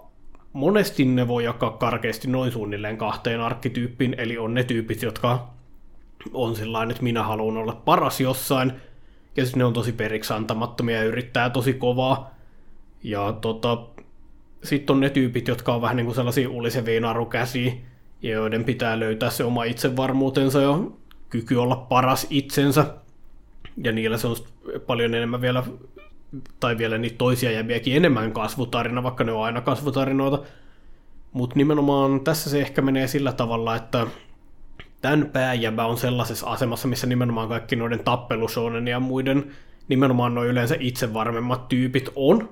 monesti ne voi jakaa karkeasti noin suunnilleen kahteen arkkityyppiin, eli on ne tyypit, jotka on sellainen, että minä haluan olla paras jossain, ja sitten ne on tosi periksi antamattomia ja yrittää tosi kovaa. Ja tota, sitten on ne tyypit, jotka on vähän niin kuin sellaisia ulisevia narukäsiä, ja joiden pitää löytää se oma itsevarmuutensa ja kyky olla paras itsensä. Ja niillä se on paljon enemmän vielä, tai vielä niitä toisia jäviäkin enemmän kasvutarina, vaikka ne on aina kasvutarinoita. Mutta nimenomaan tässä se ehkä menee sillä tavalla, että tämän pääjävä on sellaisessa asemassa, missä nimenomaan kaikki noiden tappelusonen ja muiden nimenomaan noin yleensä itsevarmemmat tyypit on,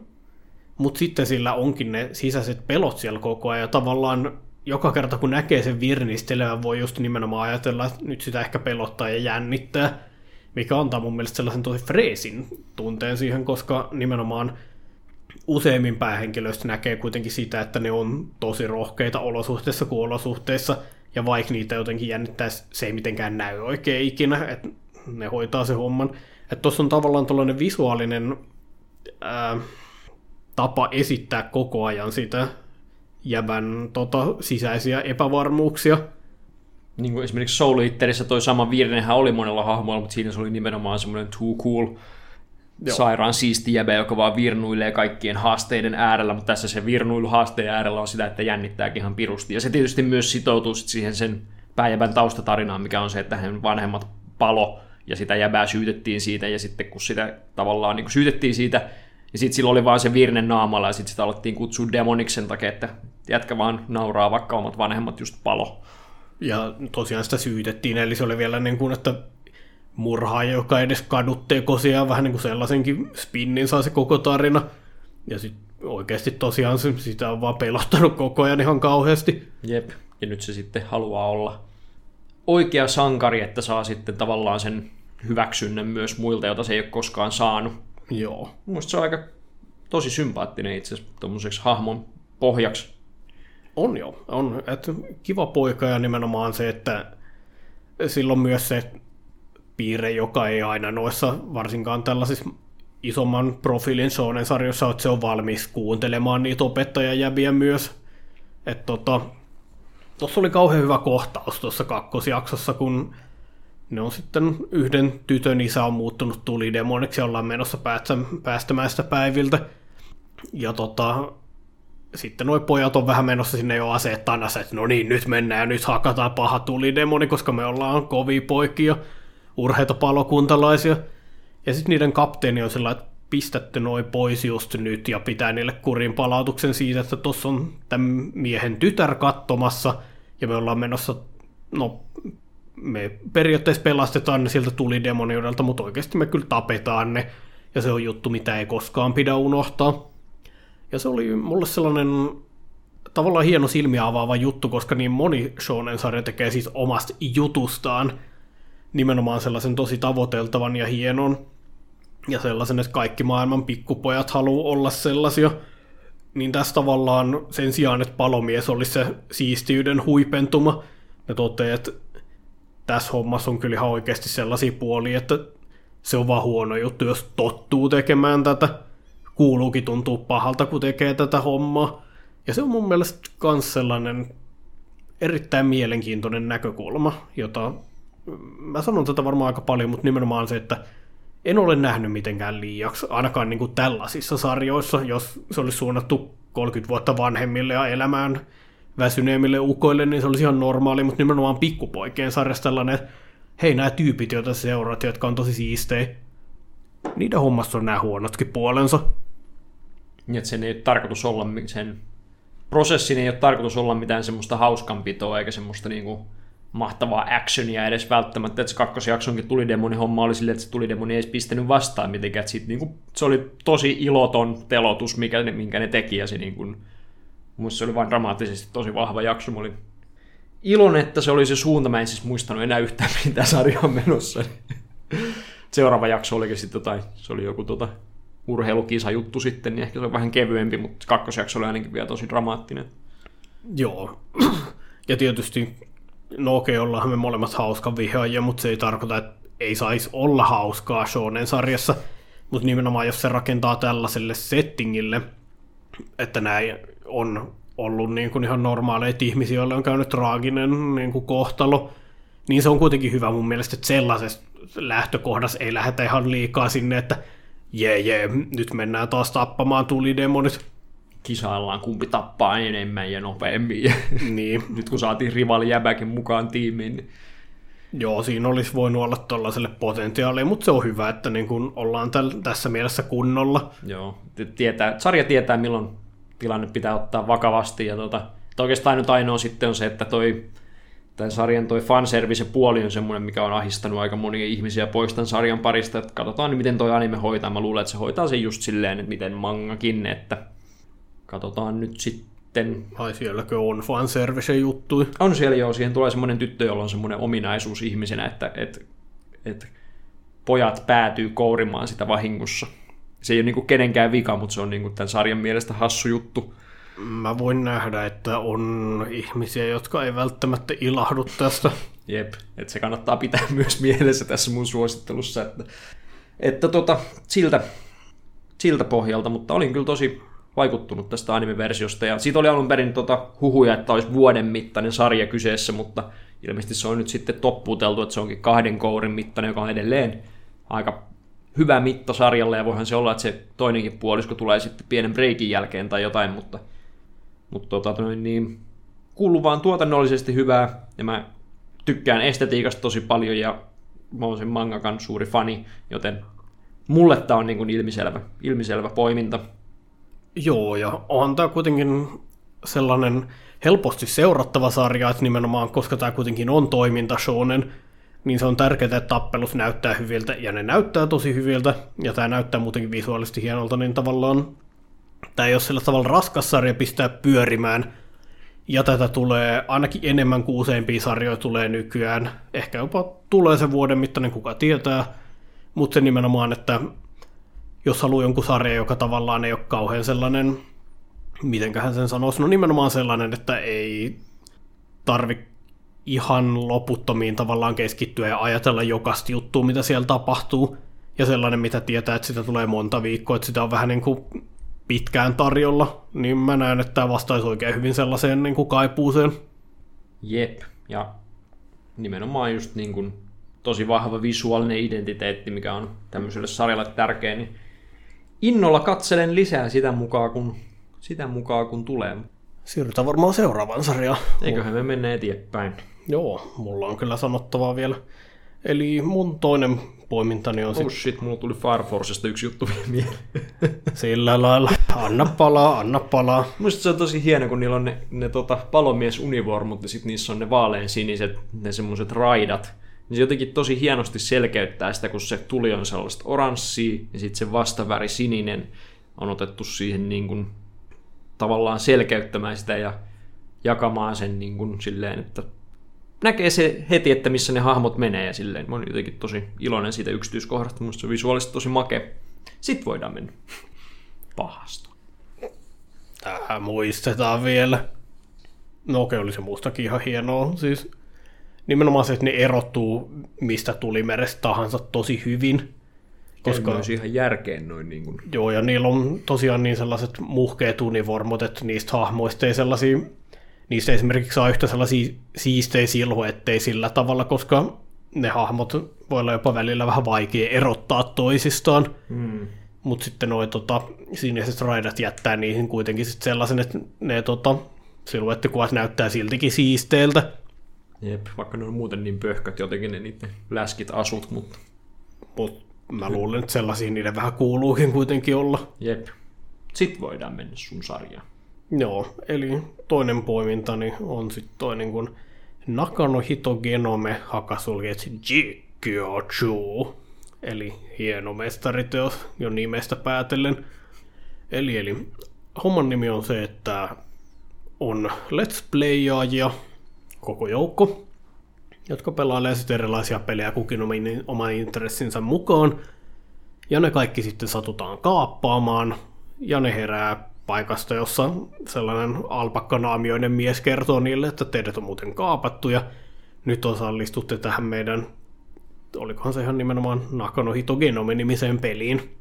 mutta sitten sillä onkin ne sisäiset pelot siellä koko ajan, ja tavallaan joka kerta kun näkee sen virnistelevän, voi just nimenomaan ajatella, että nyt sitä ehkä pelottaa ja jännittää, mikä antaa mun mielestä sellaisen tosi freesin tunteen siihen, koska nimenomaan useimmin päähenkilöistä näkee kuitenkin sitä, että ne on tosi rohkeita olosuhteissa kuin olosuhteissa, ja vaikka niitä jotenkin jännittää, se ei mitenkään näy oikein ikinä, että ne hoitaa se homman. Että tuossa on tavallaan tällainen visuaalinen ää, tapa esittää koko ajan sitä jäbän tota, sisäisiä epävarmuuksia. Niin kuin esimerkiksi Soul Eaterissä toi sama virnehän oli monella hahmolla, mutta siinä se oli nimenomaan semmoinen too cool Joo. sairaan siisti jäbä, joka vaan virnuilee kaikkien haasteiden äärellä, mutta tässä se virnuilu haasteen äärellä on sitä, että jännittääkin ihan pirusti. Ja se tietysti myös sitoutuu sit siihen sen pääjäbän taustatarinaan, mikä on se, että hän vanhemmat palo ja sitä jäbää syytettiin siitä, ja sitten kun sitä tavallaan niin syytettiin siitä, ja sitten sillä oli vaan se virne naamalla, ja sitten sitä alettiin kutsua demoniksen takia, että jätkä vaan nauraa, vaikka omat vanhemmat just palo. Ja tosiaan sitä syytettiin, eli se oli vielä niin kuin, että murhaa, joka edes kadutteen kosiaan vähän niin kuin sellaisenkin spinnin saa se koko tarina. Ja sitten oikeasti tosiaan se, sitä on vaan pelottanut koko ajan ihan kauheasti. Jep, ja nyt se sitten haluaa olla oikea sankari, että saa sitten tavallaan sen hyväksynnän myös muilta, jota se ei ole koskaan saanut. Joo. Mielestäni se on aika tosi sympaattinen itse asiassa tuommoiseksi hahmon pohjaksi. On jo, on. Et kiva poika ja nimenomaan se, että silloin myös se piirre, joka ei aina noissa, varsinkaan tällaisissa isomman profiilin shonen sarjoissa, että se on valmis kuuntelemaan niitä opettajajäviä myös. Että tota, tuossa oli kauhean hyvä kohtaus tuossa kakkosjaksossa, kun ne on sitten yhden tytön isä on muuttunut tulidemoniksi ja ollaan menossa päästämään sitä päiviltä. Ja tota, sitten nuo pojat on vähän menossa sinne jo aseet tanassa, että no niin, nyt mennään nyt hakataan paha tulidemoni, koska me ollaan kovia poikia, urheita palokuntalaisia. Ja sitten niiden kapteeni on sellainen, että pistätte noin pois just nyt ja pitää niille kurin palautuksen siitä, että tuossa on tämän miehen tytär katsomassa ja me ollaan menossa, no me periaatteessa pelastetaan ne siltä tulidemoniudelta, mutta oikeasti me kyllä tapetaan ne ja se on juttu, mitä ei koskaan pidä unohtaa. Ja se oli mulle sellainen tavallaan hieno silmiä avaava juttu, koska niin moni shonen-sarja tekee siis omasta jutustaan nimenomaan sellaisen tosi tavoiteltavan ja hienon ja sellaisen, että kaikki maailman pikkupojat haluaa olla sellaisia. Niin tässä tavallaan sen sijaan, että palomies olisi se siistiyden huipentuma, ne toteaa, että tässä hommassa on kyllä ihan oikeasti sellaisia puolia, että se on vaan huono juttu, jos tottuu tekemään tätä kuuluukin tuntuu pahalta, kun tekee tätä hommaa. Ja se on mun mielestä myös sellainen erittäin mielenkiintoinen näkökulma, jota mä sanon tätä varmaan aika paljon, mutta nimenomaan se, että en ole nähnyt mitenkään liiaksi, ainakaan niin kuin tällaisissa sarjoissa, jos se olisi suunnattu 30 vuotta vanhemmille ja elämään väsyneemmille ukoille, niin se olisi ihan normaali, mutta nimenomaan pikkupoikien sarjassa tällainen, hei nämä tyypit, joita seuraat, jotka on tosi siistejä, niiden hommassa on nämä huonotkin puolensa. Niin, että sen ei ole tarkoitus olla, sen prosessin ei ole tarkoitus olla mitään semmoista hauskanpitoa eikä semmoista niinku mahtavaa actionia edes välttämättä, että se kakkosjaksonkin tuli demoni homma oli silleen, että se tuli demoni ei edes pistänyt vastaan mitenkään, että sit, niinku, se oli tosi iloton telotus, mikä ne, minkä ne teki, ja se niinku, se oli vain dramaattisesti tosi vahva jakso, mä olin iloinen, että se oli se suunta, mä en siis muistanut enää yhtään, mitä sarja on menossa. *laughs* Seuraava jakso olikin sitten jotain, se oli joku tota, urheilukisa juttu sitten, niin ehkä se on vähän kevyempi, mutta kakkosjakso oli ainakin vielä tosi dramaattinen. Joo. *clears throat* Ja tietysti, no okei, ollaan me molemmat hauska vihaajia, mutta se ei tarkoita, että ei saisi olla hauskaa Shonen-sarjassa. Mutta nimenomaan, jos se rakentaa tällaiselle settingille, että näin on ollut niin kuin ihan normaaleita ihmisiä, joille on käynyt traaginen niin kuin kohtalo, niin se on kuitenkin hyvä mun mielestä, että sellaisessa lähtökohdassa ei lähdetä ihan liikaa sinne, että jee jee, nyt mennään taas tappamaan tulidemonit. Kisaillaan kumpi tappaa enemmän ja nopeammin. *laughs* Niin. nyt kun saatiin rivali jäbäkin mukaan tiimiin, niin Joo, siinä olisi voinut olla tuollaiselle potentiaalia, mutta se on hyvä, että niin kun ollaan täl, tässä mielessä kunnolla. Joo, tietää, sarja tietää milloin tilanne pitää ottaa vakavasti. Ja tota, oikeastaan nyt ainoa sitten on se, että toi tämän sarjan toi fanservice-puoli on semmoinen, mikä on ahistanut aika monia ihmisiä pois tämän sarjan parista, että katsotaan miten toi anime hoitaa. Mä luulen, että se hoitaa sen just silleen, että miten mangakin, että katsotaan nyt sitten. Ai sielläkö on fanservice juttu? On siellä jo, siihen tulee semmoinen tyttö, jolla on semmoinen ominaisuus ihmisenä, että, että, että pojat päätyy kourimaan sitä vahingossa. Se ei ole niin kenenkään vika, mutta se on niin tämän sarjan mielestä hassu juttu. Mä voin nähdä, että on ihmisiä, jotka ei välttämättä ilahdu tästä. Jep, että se kannattaa pitää *laughs* myös mielessä tässä mun suosittelussa, että, että tota, siltä, siltä pohjalta, mutta olin kyllä tosi vaikuttunut tästä anime-versiosta, ja siitä oli alun perin tota huhuja, että olisi vuoden mittainen sarja kyseessä, mutta ilmeisesti se on nyt sitten toppuuteltu, että se onkin kahden kourin mittainen, joka on edelleen aika hyvä mitta sarjalle, ja voihan se olla, että se toinenkin puolisko tulee sitten pienen breikin jälkeen tai jotain, mutta mutta tota, niin, kuuluu vaan tuotannollisesti hyvää, ja mä tykkään estetiikasta tosi paljon, ja mä oon sen mangakan suuri fani, joten mulle tää on niin kuin ilmiselvä, ilmiselvä poiminta. Joo, ja onhan tää kuitenkin sellainen helposti seurattava sarja, että nimenomaan koska tämä kuitenkin on toiminta shonen, niin se on tärkeää, että tappelut näyttää hyviltä, ja ne näyttää tosi hyviltä, ja tämä näyttää muutenkin visuaalisesti hienolta, niin tavallaan tämä ei ole sillä tavalla raskas sarja pistää pyörimään, ja tätä tulee ainakin enemmän kuin useampia sarjoja tulee nykyään. Ehkä jopa tulee se vuoden mittainen, kuka tietää. Mutta se nimenomaan, että jos haluaa jonkun sarja, joka tavallaan ei ole kauhean sellainen, mitenköhän sen sanoisi, no nimenomaan sellainen, että ei tarvi ihan loputtomiin tavallaan keskittyä ja ajatella jokaista juttua, mitä siellä tapahtuu. Ja sellainen, mitä tietää, että sitä tulee monta viikkoa, että sitä on vähän niin kuin pitkään tarjolla, niin mä näen, että tämä vastaisi oikein hyvin sellaiseen niin kuin kaipuuseen. Jep, ja nimenomaan just niin kuin tosi vahva visuaalinen identiteetti, mikä on tämmöiselle sarjalle tärkeä, niin innolla katselen lisää sitä mukaan, kun, sitä mukaan, kun tulee. Siirrytään varmaan seuraavaan sarjaan. Eiköhän me mennä eteenpäin. Joo, mulla on kyllä sanottavaa vielä. Eli mun toinen poimintani on... Oh sit... shit, mulla tuli Fire Forcesta yksi juttu mieleen. *laughs* Sillä lailla, anna palaa, anna palaa. Musta se on tosi hieno, kun niillä on ne, ne tota, palomies-univormut ja sitten niissä on ne vaalean siniset, ne semmoiset raidat. Niin se jotenkin tosi hienosti selkeyttää sitä, kun se tuli on sellaista oranssia ja sitten se vastaväri sininen on otettu siihen niin kuin, tavallaan selkeyttämään sitä ja jakamaan sen niin kuin, silleen, että näkee se heti, että missä ne hahmot menee ja silleen. Mä oon jotenkin tosi iloinen siitä yksityiskohdasta, musta se on visuaalisesti tosi make. Sitten voidaan mennä pahasta. Tähän muistetaan vielä. No okei, oli se muustakin ihan hienoa. Siis nimenomaan se, että ne erottuu mistä tuli merestä tahansa tosi hyvin. Koska on ihan järkeen noin niin kuin. Joo, ja niillä on tosiaan niin sellaiset muhkeet univormut, että niistä hahmoista ei sellaisia niistä esimerkiksi saa yhtä sellaisia siistejä silhuetteja sillä tavalla, koska ne hahmot voi olla jopa välillä vähän vaikea erottaa toisistaan. Mm. Mutta sitten nuo tota, siniset raidat jättää niihin kuitenkin sit sellaisen, että ne tota, siluettikuvat näyttää siltikin siisteiltä. Jep, vaikka ne on muuten niin pöhkät jotenkin ne niiden läskit asut, mutta... Mut mä luulen, että sellaisia niiden vähän kuuluukin kuitenkin olla. Jep. Sitten voidaan mennä sun sarjaan. Joo, eli toinen poimintani on sitten toi niin kuin Nakano Hitogenome Hakasulgetsi Jikyochu, eli hieno mestariteos jo nimestä päätellen. Eli, eli homman nimi on se, että on Let's Playaajia koko joukko, jotka pelailee sitten erilaisia pelejä kukin oman intressinsä mukaan. Ja ne kaikki sitten satutaan kaappaamaan, ja ne herää paikasta, jossa sellainen alpakkanaamioinen mies kertoo niille, että teidät on muuten kaapattu ja nyt osallistutte tähän meidän, olikohan se ihan nimenomaan Nakano Hitogenome-nimiseen peliin.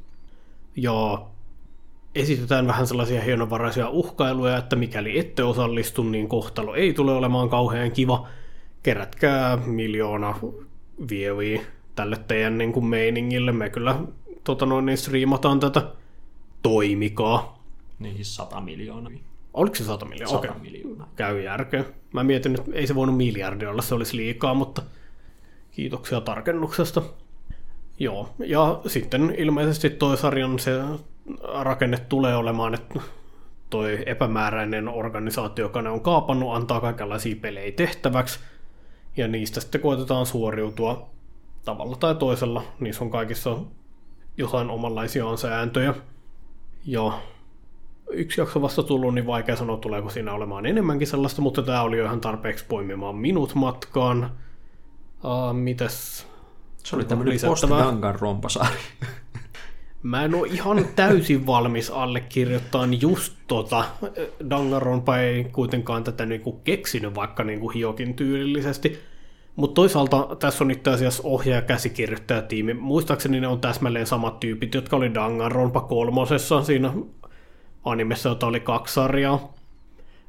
Ja esitetään vähän sellaisia hienovaraisia uhkailuja, että mikäli ette osallistu, niin kohtalo ei tule olemaan kauhean kiva. Kerätkää miljoona vieviä tälle teidän niin kuin meiningille. Me kyllä tota noin, niin striimataan tätä. Toimikaa. Niin 100 miljoonaa. Oliko se 100 miljoonaa? 100 okay. miljoonaa. Käy järkeä. Mä mietin, että ei se voinut miljardi olla, se olisi liikaa, mutta kiitoksia tarkennuksesta. Joo, ja sitten ilmeisesti toi sarjan se rakenne tulee olemaan, että toi epämääräinen organisaatio, joka ne on kaapannut, antaa kaikenlaisia pelejä tehtäväksi, ja niistä sitten koetetaan suoriutua tavalla tai toisella. Niissä on kaikissa jotain omanlaisia sääntöjä. Ja yksi jakso vasta tullut, niin vaikea sanoa, tuleeko siinä olemaan enemmänkin sellaista, mutta tämä oli jo ihan tarpeeksi poimimaan minut matkaan. Uh, mitäs? Se oli tämmöinen post rompasaari. *laughs* Mä en ole ihan täysin valmis allekirjoittamaan just tota. Danganronpa ei kuitenkaan tätä niinku keksinyt vaikka niinku hiokin tyylillisesti. Mutta toisaalta tässä on itse asiassa ohjaaja käsikirjoittajatiimi. Muistaakseni ne on täsmälleen samat tyypit, jotka oli Danganronpa kolmosessa siinä animessa, jota oli kaksi sarjaa.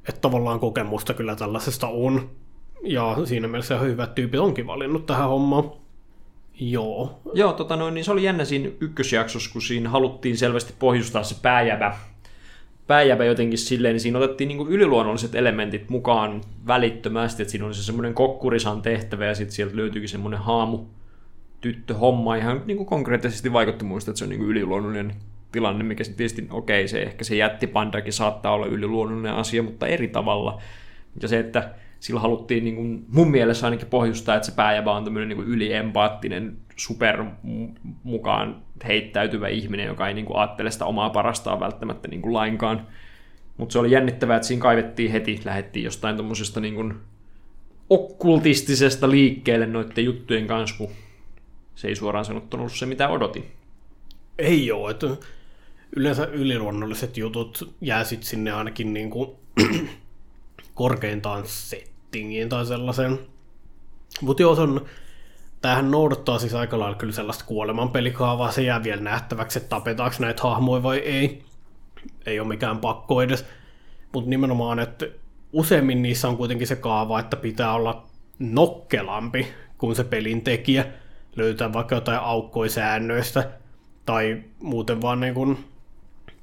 Että tavallaan kokemusta kyllä tällaisesta on. Ja siinä mielessä hyvät tyypit onkin valinnut tähän hommaan. Joo. Joo, tota noin, niin se oli jännä siinä ykkösjaksossa, kun siinä haluttiin selvästi pohjustaa se pääjävä, pääjävä jotenkin silleen, niin siinä otettiin niin yliluonnolliset elementit mukaan välittömästi, että siinä oli se semmoinen kokkurisan tehtävä ja sitten sieltä löytyykin semmoinen haamu tyttö homma ihan niin kuin konkreettisesti vaikutti muista, että se on niin kuin yliluonnollinen tilanne, mikä sitten tietysti, okei, okay, se ehkä se jättipandakin saattaa olla yliluonnollinen asia, mutta eri tavalla. Ja se, että sillä haluttiin niin kuin, mun mielessä ainakin pohjustaa, että se pääjävä on tämmöinen niin yliempaattinen, super mukaan heittäytyvä ihminen, joka ei niin kuin, ajattele sitä omaa parastaan välttämättä niin kuin, lainkaan. Mutta se oli jännittävää, että siinä kaivettiin heti, lähdettiin jostain tuommoisesta niin kuin, okkultistisesta liikkeelle noiden juttujen kanssa, kun se ei suoraan sanottuna ollut se, mitä odotin. Ei ole, että yleensä yliluonnolliset jutut jää sitten sinne ainakin niin kuin *clears throat* korkeintaan settingiin tai sellaisen. Mutta jos on, tämähän noudattaa siis aika lailla kyllä sellaista kuoleman pelikaavaa, se jää vielä nähtäväksi, että tapetaanko näitä hahmoja vai ei. Ei ole mikään pakko edes. Mutta nimenomaan, että useimmin niissä on kuitenkin se kaava, että pitää olla nokkelampi kuin se pelin tekijä. Löytää vaikka jotain aukkoja säännöistä, tai muuten vaan niin kuin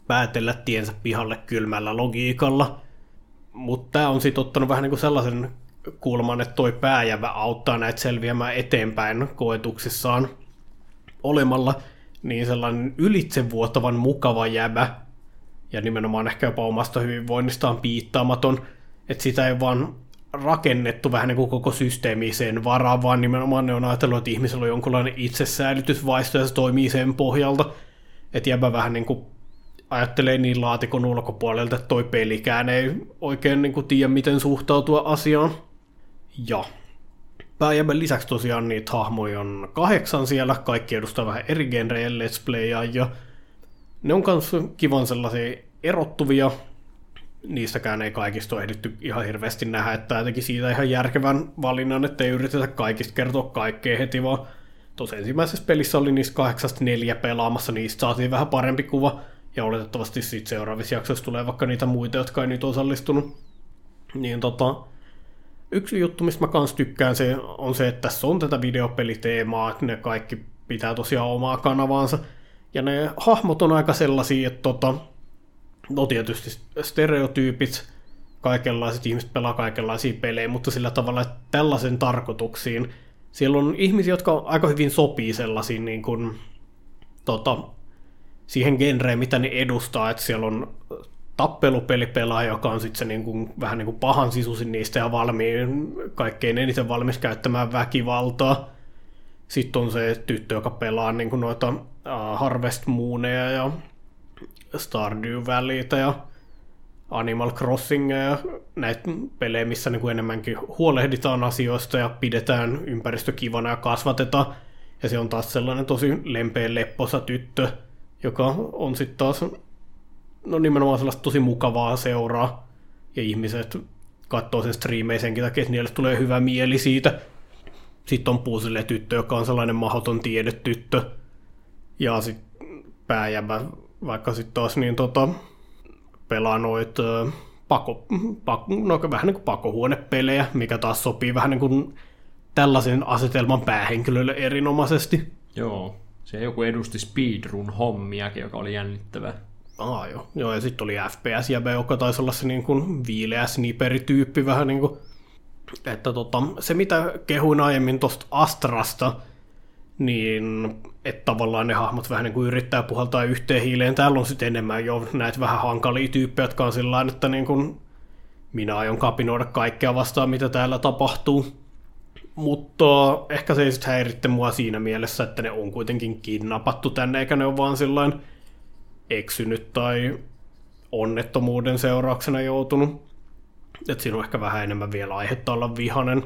päätellä tiensä pihalle kylmällä logiikalla. Mutta tämä on sitten ottanut vähän niin kuin sellaisen kulman, että toi pääjävä auttaa näitä selviämään eteenpäin koetuksissaan olemalla. Niin sellainen ylitsevuotavan mukava jäbä ja nimenomaan ehkä jopa omasta hyvinvoinnistaan piittaamaton, että sitä ei vaan rakennettu vähän niin kuin koko systeemi sen varaan, vaan nimenomaan ne on ajatellut, että ihmisellä on jonkunlainen itsesäilytysvaisto ja se toimii sen pohjalta, että jäbä vähän niin kuin ajattelee niin laatikon ulkopuolelta, että toi pelikään ei oikein niin kuin tiedä, miten suhtautua asiaan. Ja pääjäbän lisäksi tosiaan niitä hahmoja on kahdeksan siellä, kaikki edustaa vähän eri genrejä let's playia, ja ne on myös kivan sellaisia erottuvia, niistäkään ei kaikista ole ehditty ihan hirveästi nähdä, että jotenkin siitä ihan järkevän valinnan, että ei yritetä kaikista kertoa kaikkea heti, vaan tuossa ensimmäisessä pelissä oli niistä kahdeksasta neljä pelaamassa, niistä saatiin vähän parempi kuva, ja oletettavasti sitten seuraavissa jaksoissa tulee vaikka niitä muita, jotka ei nyt osallistunut. Niin tota, yksi juttu, mistä mä kans tykkään, se on se, että tässä on tätä videopeliteemaa, että ne kaikki pitää tosiaan omaa kanavaansa. Ja ne hahmot on aika sellaisia, että tota, no tietysti stereotyypit, kaikenlaiset ihmiset pelaa kaikenlaisia pelejä, mutta sillä tavalla, että tällaisen tarkoituksiin. Siellä on ihmisiä, jotka aika hyvin sopii sellaisiin niin kuin, tota, siihen genreen, mitä ne edustaa, että siellä on tappelupelipelaaja, joka on sitten se niin kuin, vähän niin kuin pahan sisusin niistä ja valmiin, kaikkein eniten valmis käyttämään väkivaltaa. Sitten on se tyttö, joka pelaa niin kuin noita uh, Harvest Mooneja ja Stardew Valleyta ja Animal Crossingia ja näitä pelejä, missä niin kuin enemmänkin huolehditaan asioista ja pidetään ympäristö kivana ja kasvatetaan. Ja se on taas sellainen tosi lempeä lepposa tyttö, joka on sitten taas no nimenomaan sellaista tosi mukavaa seuraa, ja ihmiset katsoo sen striimejä senkin takia, että niille tulee hyvä mieli siitä. Sitten on puusille tyttö, joka on sellainen mahdoton tiedetyttö, ja sitten pääjävä, vaikka sitten taas niin tota, pelaa noit pako, pako, no, vähän niin kuin pakohuonepelejä, mikä taas sopii vähän niin kuin tällaisen asetelman päähenkilölle erinomaisesti. Joo, se joku edusti speedrun-hommiakin, joka oli jännittävää. Aa, joo. joo ja sitten oli FPS, ja joka taisi olla se niin kuin viileä sniperityyppi vähän niin kuin, että tota, se mitä kehuin aiemmin tuosta Astrasta, niin että tavallaan ne hahmot vähän niin kuin yrittää puhaltaa yhteen hiileen. Täällä on sitten enemmän jo näitä vähän hankalia tyyppejä, jotka on sillä että niin kuin minä aion kapinoida kaikkea vastaan, mitä täällä tapahtuu. Mutta ehkä se ei sitten häiritte mua siinä mielessä, että ne on kuitenkin kidnappattu tänne, eikä ne ole vaan sillain eksynyt tai onnettomuuden seurauksena joutunut. Että siinä on ehkä vähän enemmän vielä aihetta olla vihanen.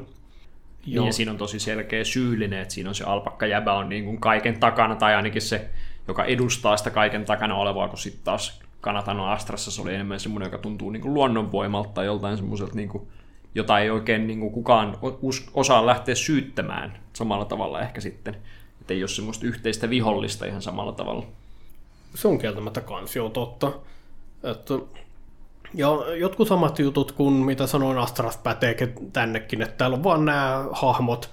Joo. Niin, ja siinä on tosi selkeä syyllinen, että siinä on se alpakka jäbä on niin kuin kaiken takana, tai ainakin se, joka edustaa sitä kaiken takana olevaa, kun sitten taas Kanatano Astrassa se oli enemmän semmoinen, joka tuntuu niin kuin luonnonvoimalta tai joltain semmoiselta, niin kuin, jota ei oikein niin kuin kukaan osaa lähteä syyttämään samalla tavalla ehkä sitten. Että ei ole semmoista yhteistä vihollista ihan samalla tavalla. Se on kieltämättä kans, joo totta. Että ja jotkut samat jutut kuin mitä sanoin Astras pätee tännekin, että täällä on vaan nämä hahmot,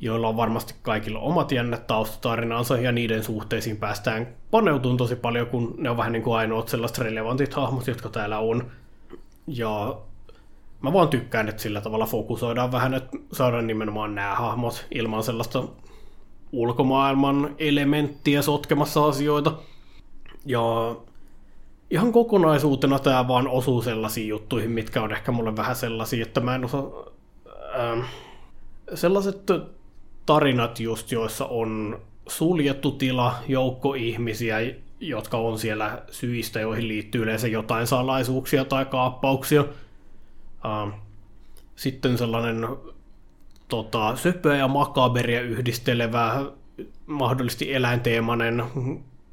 joilla on varmasti kaikilla omat jännät taustatarinansa ja niiden suhteisiin päästään paneutumaan tosi paljon, kun ne on vähän niin kuin ainoat sellaiset relevantit hahmot, jotka täällä on. Ja mä vaan tykkään, että sillä tavalla fokusoidaan vähän, että saadaan nimenomaan nämä hahmot ilman sellaista ulkomaailman elementtiä sotkemassa asioita. Ja ihan kokonaisuutena tämä vaan osuu sellaisiin juttuihin, mitkä on ehkä mulle vähän sellaisia, että mä en osaa... Ähm, sellaiset tarinat just, joissa on suljettu tila, joukko ihmisiä, jotka on siellä syistä, joihin liittyy yleensä jotain salaisuuksia tai kaappauksia. Ähm, sitten sellainen tota, söpöä ja makaberia yhdistelevä, mahdollisesti eläinteemainen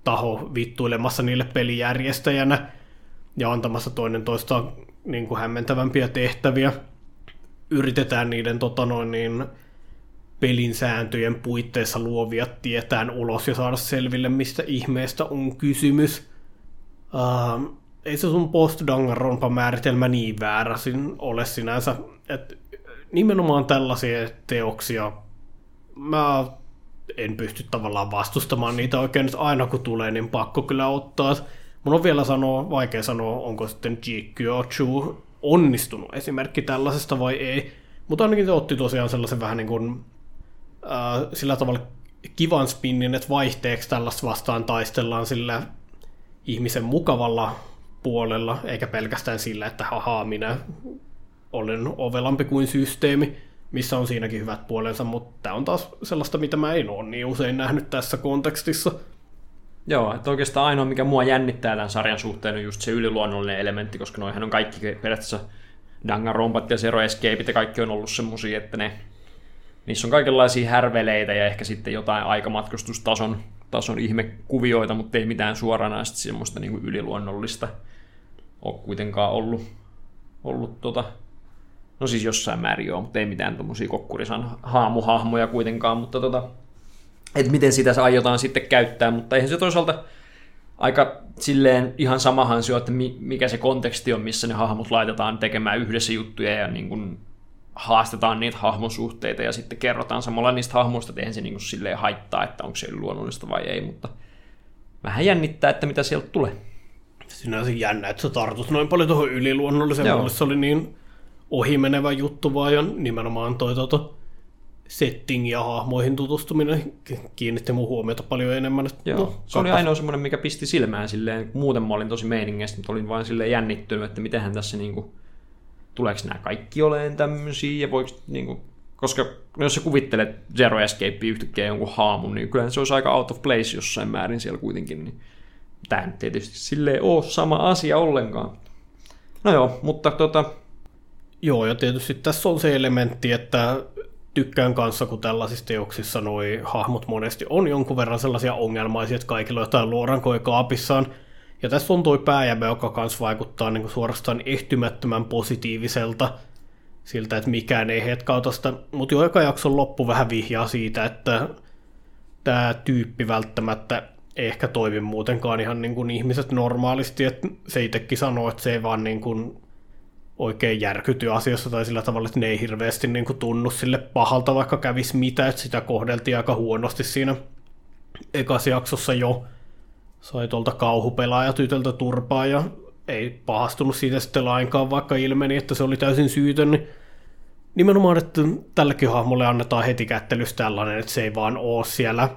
taho vittuilemassa niille pelijärjestäjänä ja antamassa toinen toista niin kuin hämmentävämpiä tehtäviä. Yritetään niiden tota noin, niin, pelin sääntöjen puitteissa luovia tietään ulos ja saada selville, mistä ihmeestä on kysymys. Uh, ei se sun post-danganronpa määritelmä niin väärä ole sinänsä. Et nimenomaan tällaisia teoksia mä en pysty tavallaan vastustamaan niitä oikein nyt aina kun tulee, niin pakko kyllä ottaa. Mun on vielä sanoa, vaikea sanoa, onko sitten Jikyo onnistunut esimerkki tällaisesta vai ei. Mutta ainakin se otti tosiaan sellaisen vähän niin kuin äh, sillä tavalla kivan spinnin, että vaihteeksi tällaista vastaan taistellaan sillä ihmisen mukavalla puolella, eikä pelkästään sillä, että haha, minä olen ovelampi kuin systeemi missä on siinäkin hyvät puolensa, mutta tämä on taas sellaista, mitä mä en ole niin usein nähnyt tässä kontekstissa. Joo, että oikeastaan ainoa, mikä mua jännittää tämän sarjan suhteen, on just se yliluonnollinen elementti, koska noihän on kaikki periaatteessa Danganronpat ja Zero Escapeit ja kaikki on ollut semmosia, että ne, niissä on kaikenlaisia härveleitä ja ehkä sitten jotain aikamatkustustason tason ihmekuvioita, mutta ei mitään suoranaista semmoista niin kuin yliluonnollista ole kuitenkaan ollut, ollut tota, No siis jossain määrin joo, mutta ei mitään tuommoisia kokkurisan haamuhahmoja kuitenkaan, mutta tota, että miten sitä aiotaan sitten käyttää, mutta eihän se toisaalta aika silleen ihan samahan se että mikä se konteksti on, missä ne hahmot laitetaan tekemään yhdessä juttuja ja niin kuin haastetaan niitä hahmosuhteita ja sitten kerrotaan samalla niistä hahmoista, että eihän se niin kuin silleen haittaa, että onko se luonnollista vai ei, mutta vähän jännittää, että mitä sieltä tulee. Sinänsä jännä, että sä tartut noin paljon tuohon yliluonnolliseen, mulle se oli niin ohimenevä juttu, vai on nimenomaan toi tota, setting ja hahmoihin tutustuminen kiinnitti mun huomiota paljon enemmän. Että, Joo, no, se oli ainoa semmoinen, mikä pisti silmään silleen. Muuten mä olin tosi meiningeistä, mutta olin vain silleen jännittynyt, että mitenhän tässä niinku, tuleeko nämä kaikki oleen tämmöisiä ja voiko niinku, koska jos sä kuvittelet Zero Escape yhtäkkiä jonkun haamun, niin kyllähän se olisi aika out of place jossain määrin siellä kuitenkin. Niin tämä nyt tietysti silleen ole sama asia ollenkaan. No joo, mutta tota, Joo, ja tietysti tässä on se elementti, että tykkään kanssa, kun tällaisissa teoksissa noi hahmot monesti on jonkun verran sellaisia ongelmaisia, että kaikilla on jotain luorankoja kaapissaan. Ja tässä on toi pääjäbä, joka kanssa vaikuttaa niin suorastaan ehtymättömän positiiviselta siltä, että mikään ei hetkauta sitä. Mutta jo eka jakson loppu vähän vihjaa siitä, että tämä tyyppi välttämättä ehkä toimi muutenkaan ihan niin kuin ihmiset normaalisti. Että se itsekin sanoo, että se ei vaan niin kuin oikein järkyty asiassa tai sillä tavalla, että ne ei hirveästi niin kuin tunnu sille pahalta, vaikka kävisi mitä, että sitä kohdeltiin aika huonosti siinä ekas jaksossa jo. Sai tuolta kauhupelaajatytöltä turpaa ja ei pahastunut siitä sitten lainkaan, vaikka ilmeni, että se oli täysin syytön, niin nimenomaan, että tälläkin hahmolle annetaan heti kättelys tällainen, että se ei vaan ole siellä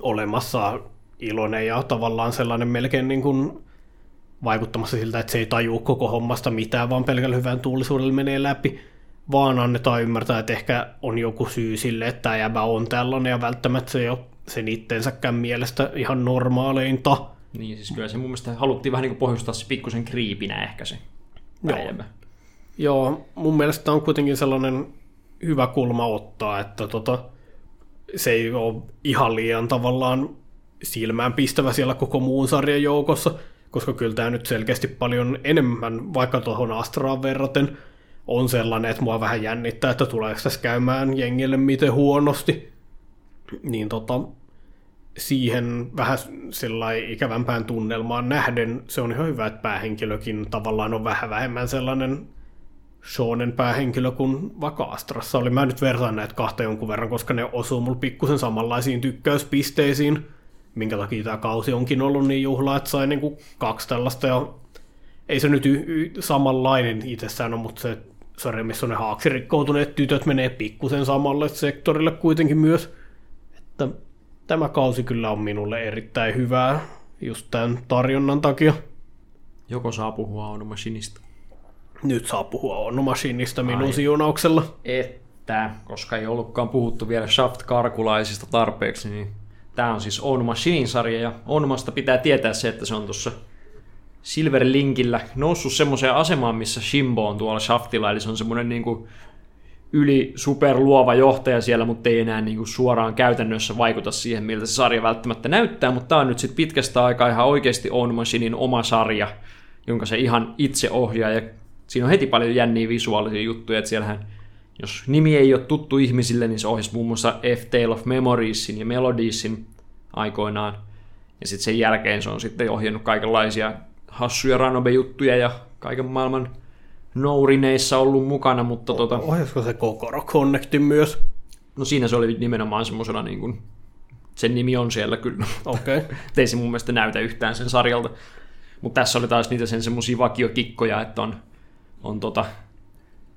olemassa iloinen ja tavallaan sellainen melkein niin kuin vaikuttamassa siltä, että se ei tajua koko hommasta mitään, vaan pelkällä hyvän tuulisuudella menee läpi, vaan annetaan ymmärtää, että ehkä on joku syy sille, että tämä jäbä on tällainen ja välttämättä se ei ole sen ittensäkään mielestä ihan normaaleinta. Niin, siis kyllä se mun mielestä haluttiin vähän niin kuin pohjustaa se pikkusen kriipinä ehkä se päivä. Joo, mun mielestä on kuitenkin sellainen hyvä kulma ottaa, että tota, se ei ole ihan liian tavallaan silmään pistävä siellä koko muun sarjan joukossa, koska kyllä tämä nyt selkeästi paljon enemmän, vaikka tuohon Astraan verraten, on sellainen, että mua vähän jännittää, että tuleeko tässä käymään jengille miten huonosti. Niin tota, siihen vähän sellainen ikävämpään tunnelmaan nähden se on ihan hyvä, että päähenkilökin tavallaan on vähän vähemmän sellainen shonen päähenkilö kuin vaikka Astrassa oli. Mä nyt vertaan näitä kahta jonkun verran, koska ne osuu mulle pikkusen samanlaisiin tykkäyspisteisiin, minkä takia tämä kausi onkin ollut niin juhla, että sai niinku kaksi tällaista ja ei se nyt y- y- samanlainen itsessään ole, mutta se sarja, missä on ne haaksirikkoutuneet tytöt menee pikkusen samalle sektorille kuitenkin myös. Että tämä kausi kyllä on minulle erittäin hyvää just tämän tarjonnan takia. Joko saa puhua On Machineista? Nyt saa puhua On Machineista minun Ai. siunauksella. Että, koska ei ollutkaan puhuttu vielä Shaft-karkulaisista tarpeeksi, niin tämä on siis On Machine sarja ja Onmasta pitää tietää se, että se on tuossa Silver Linkillä noussut semmoiseen asemaan, missä Shimbo on tuolla Shaftilla, eli se on semmoinen kuin yli superluova johtaja siellä, mutta ei enää niin kuin suoraan käytännössä vaikuta siihen, miltä se sarja välttämättä näyttää, mutta tämä on nyt sitten pitkästä aikaa ihan oikeasti On Machinein oma sarja, jonka se ihan itse ohjaa, ja siinä on heti paljon jänniä visuaalisia juttuja, että siellähän, jos nimi ei ole tuttu ihmisille, niin se ohjasi muun muassa F Tale of Memoriesin ja Melodiesin aikoinaan, ja sitten sen jälkeen se on sitten ohjannut kaikenlaisia hassuja Ranobe-juttuja ja kaiken maailman nourineissa ollut mukana, mutta o- tota... Ohjasko se Kokoro Connectin myös? No siinä se oli nimenomaan semmoisena niin kuin, sen nimi on siellä kyllä. Okei. Okay. *laughs* ei se mun mielestä näytä yhtään sen sarjalta. Mutta tässä oli taas niitä sen semmoisia vakiokikkoja, että on, on tota,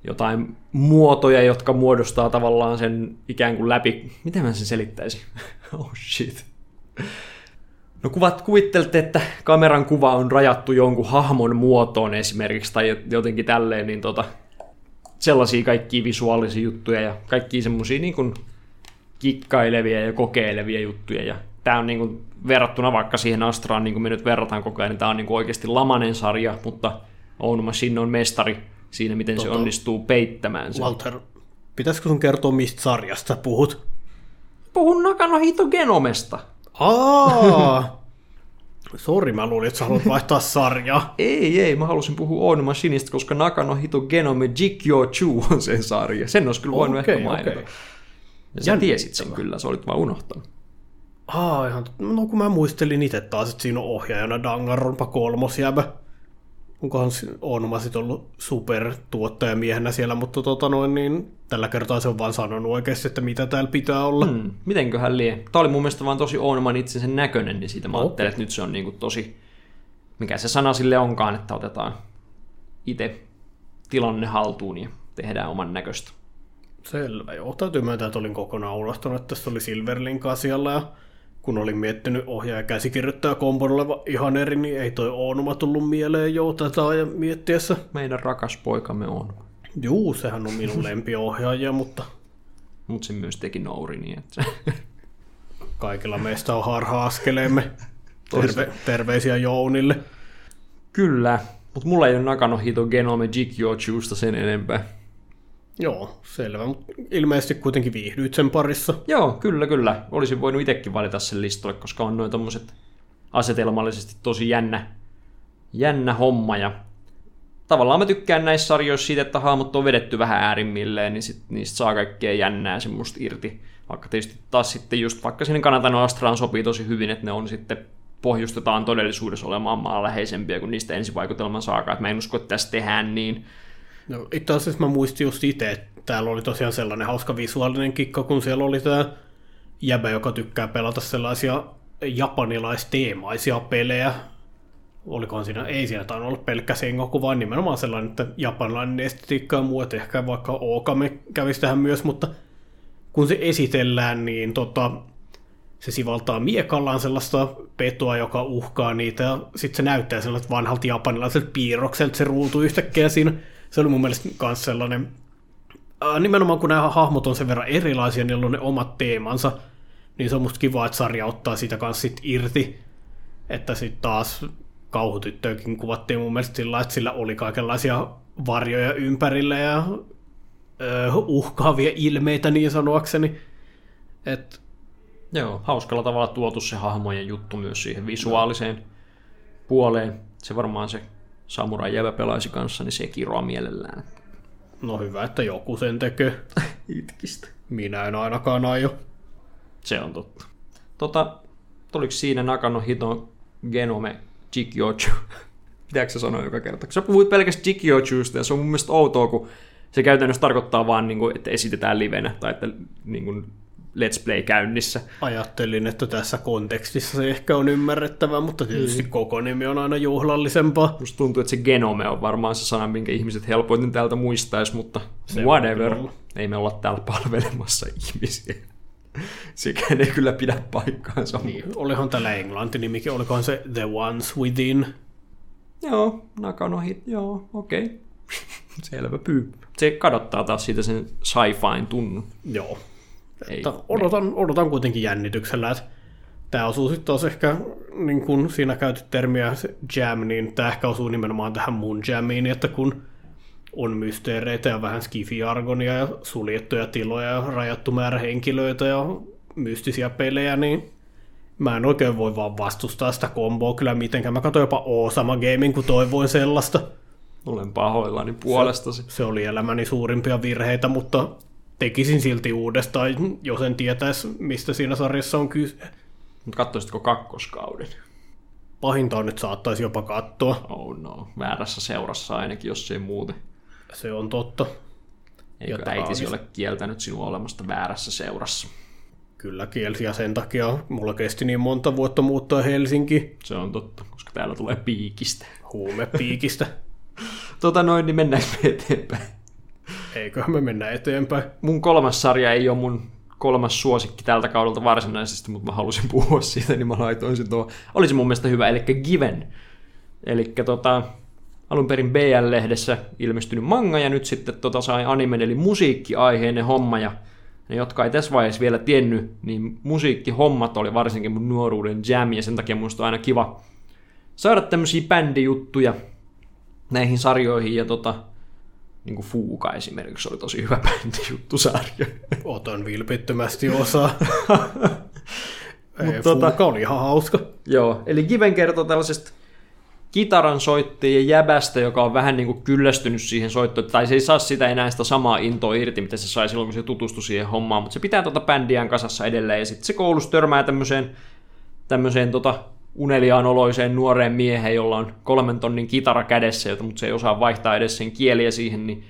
jotain muotoja, jotka muodostaa tavallaan sen ikään kuin läpi... Miten mä sen selittäisin? *laughs* oh shit. No kuvat, kuvittelette, että kameran kuva on rajattu jonkun hahmon muotoon esimerkiksi tai jotenkin tälleen, niin tota, sellaisia kaikkia visuaalisia juttuja ja kaikkia semmoisia niin kuin kikkailevia ja kokeilevia juttuja. Ja tämä on niin kuin, verrattuna vaikka siihen Astraan, niin kuin me nyt verrataan koko ajan, niin tämä on niin kuin oikeasti lamanen sarja, mutta On Machine on mestari siinä, miten tota, se onnistuu peittämään sen. Walter, pitäisikö sun kertoa, mistä sarjasta puhut? Puhun Nakano Hito Genomesta. Aa! *laughs* Sori, mä luulin, että sä haluat vaihtaa sarjaa. ei, ei, mä halusin puhua On Machineista, koska Nakano Hito Genome Jikyo Chu on sen sarja. Sen olisi kyllä voinut okay, ehkä mainita. Okay. Ja sä tiesit sen kyllä, sä olit vaan unohtanut. Aa, ihan, no kun mä muistelin itse taas, että siinä on ohjaajana Danganronpa kolmosjäbä onkohan Onoma sitten ollut supertuottajamiehenä siellä, mutta tota noin, niin tällä kertaa se on vaan sanonut oikeasti, että mitä täällä pitää olla. Hmm, mitenköhän lie? Tämä oli mun mielestä vaan tosi Onoman itsensä näköinen, niin siitä mä okay. ajattelin, että nyt se on niin kuin tosi, mikä se sana sille onkaan, että otetaan itse tilanne haltuun ja tehdään oman näköistä. Selvä, joo. Täytyy myöntää, että olin kokonaan unohtanut, että tässä oli Silverlink asialla ja kun olin miettinyt ohjaaja käsikirjoittaja kompon oleva ihan eri, niin ei toi Oonuma tullut mieleen jo tätä ajan miettiessä. Meidän rakas poikamme on. Juu, sehän on minun *laughs* lempiohjaaja, mutta... Mutta se myös teki nouri niin, että... *laughs* Kaikilla meistä on harha-askeleemme. *laughs* Terve, terveisiä Jounille. Kyllä, mutta mulla ei ole Nakano Hito Genome Jikyo sen enempää. Joo, selvä. Ilmeisesti kuitenkin viihdyit sen parissa. Joo, kyllä, kyllä. Olisin voinut itsekin valita sen listalle, koska on noin tommoset asetelmallisesti tosi jännä, jännä homma. Ja tavallaan mä tykkään näissä sarjoissa siitä, että hahmot on vedetty vähän äärimmilleen, niin sit niistä saa kaikkea jännää semmoista irti. Vaikka tietysti taas sitten just vaikka sinne Kanatano Astraan sopii tosi hyvin, että ne on sitten pohjustetaan todellisuudessa olemaan maanläheisempiä kuin niistä ensivaikutelman saakaan. Mä en usko, että tässä tehdään niin No, itse asiassa mä muistin just itse, että täällä oli tosiaan sellainen hauska visuaalinen kikka, kun siellä oli tämä jäbä, joka tykkää pelata sellaisia japanilaisteemaisia pelejä. Olikohan siinä, ei siinä tainnut olla pelkkä Sengoku, vaan nimenomaan sellainen, että japanilainen estetiikka ja muu, että ehkä vaikka Okame kävisi tähän myös, mutta kun se esitellään, niin tota, se sivaltaa miekallaan sellaista petoa, joka uhkaa niitä, ja sitten se näyttää sellaiset vanhalta japanilaiselta piirrokselta se ruutu yhtäkkiä siinä se oli mun mielestä myös sellainen Ää, nimenomaan kun nämä hahmot on sen verran erilaisia, niillä on ne omat teemansa, niin se on musta kiva, että sarja ottaa sitä kanssa sit irti. Että sitten taas kauhutyttöäkin kuvattiin mun mielestä sillä, että sillä oli kaikenlaisia varjoja ympärillä ja ö, uhkaavia ilmeitä niin sanoakseni. Et, Joo, hauskalla tavalla tuotu se hahmojen juttu myös siihen visuaaliseen puoleen. Se varmaan se samurai jävä pelaisi kanssa, niin se kiroa mielellään. no hyvä, että joku sen tekee. *laughs* Itkistä. Minä en ainakaan aio. Se on totta. Tota, tuliko siinä Nakano Hito Genome Jikyochu? Pitääkö *laughs* se sanoa joka kerta? Kun Sä puhuit pelkästään Jikyochusta ja se on mun mielestä outoa, kun se käytännössä tarkoittaa vaan, niin kuin, että esitetään livenä tai että niin kuin, let's play käynnissä. Ajattelin, että tässä kontekstissa se ehkä on ymmärrettävä, mutta tietysti koko nimi on aina juhlallisempaa. Musta tuntuu, että se genome on varmaan se sana, minkä ihmiset helpoiten täältä muistaisi, mutta Se whatever. Ei me olla täällä palvelemassa ihmisiä. Sekään ei kyllä pidä paikkaansa. Niin, olihan tällä englantinimikin, olikohan se The Ones Within. Joo, Nakano hit, joo, okei. Okay. *laughs* Selvä pyy. Se kadottaa taas siitä sen sci-fine tunnun. Joo. Ei, Että odotan, odotan kuitenkin jännityksellä, että tämä osuu sitten taas ehkä, niin kun siinä käytit termiä se jam, niin tämä ehkä osuu nimenomaan tähän mun jamiin, että kun on mysteereitä ja vähän skifiargonia ja suljettuja tiloja ja rajattu määrä henkilöitä ja mystisiä pelejä, niin mä en oikein voi vaan vastustaa sitä komboa kyllä mitenkään. Mä katsoin jopa Osama Gaming, kun toivoin sellaista. Olen pahoillani puolestasi. Se oli elämäni suurimpia virheitä, mutta tekisin silti uudestaan, jos en tietäisi, mistä siinä sarjassa on kyse. Mutta katsoisitko kakkoskauden? Pahinta on nyt saattaisi jopa katsoa. Oh no, väärässä seurassa ainakin, jos ei muuten. Se on totta. Eikö Ja äitisi ole kieltänyt sinua olemasta väärässä seurassa? Kyllä kielsi ja sen takia mulla kesti niin monta vuotta muuttaa Helsinki Se on totta, koska täällä tulee piikistä. huumepiikistä. *laughs* Tota noin, niin mennään me eteenpäin. Eiköhän me mennä eteenpäin. Mun kolmas sarja ei ole mun kolmas suosikki tältä kaudelta varsinaisesti, mutta mä halusin puhua siitä, niin mä laitoin sen tuo. Olisi mun mielestä hyvä, eli Given. Eli tota, alun perin BL-lehdessä ilmestynyt manga, ja nyt sitten tota sai animen, eli musiikkiaiheinen homma, ja ne, jotka ei tässä vaiheessa vielä tiennyt, niin musiikkihommat oli varsinkin mun nuoruuden jam, ja sen takia musta on aina kiva saada tämmöisiä bändijuttuja näihin sarjoihin, ja tota, niin kuin Fuuka esimerkiksi oli tosi hyvä bändijuttusarja. Otan vilpittömästi osaa. *laughs* Ei, Mut tota- Fuuka oli ihan hauska. Joo, eli Given kertoo tällaisesta kitaran soittajien jäbästä, joka on vähän niin kuin kyllästynyt siihen soittoon, tai se ei saa sitä enää sitä samaa intoa irti, mitä se sai silloin, kun se tutustui siihen hommaan, mutta se pitää tota bändiään kasassa edelleen, ja sitten se koulussa törmää tämmöiseen, tämmöiseen tota uneliaan oloiseen nuoreen mieheen, jolla on kolmen tonnin kitara kädessä, mutta se ei osaa vaihtaa edes sen kieliä siihen, niin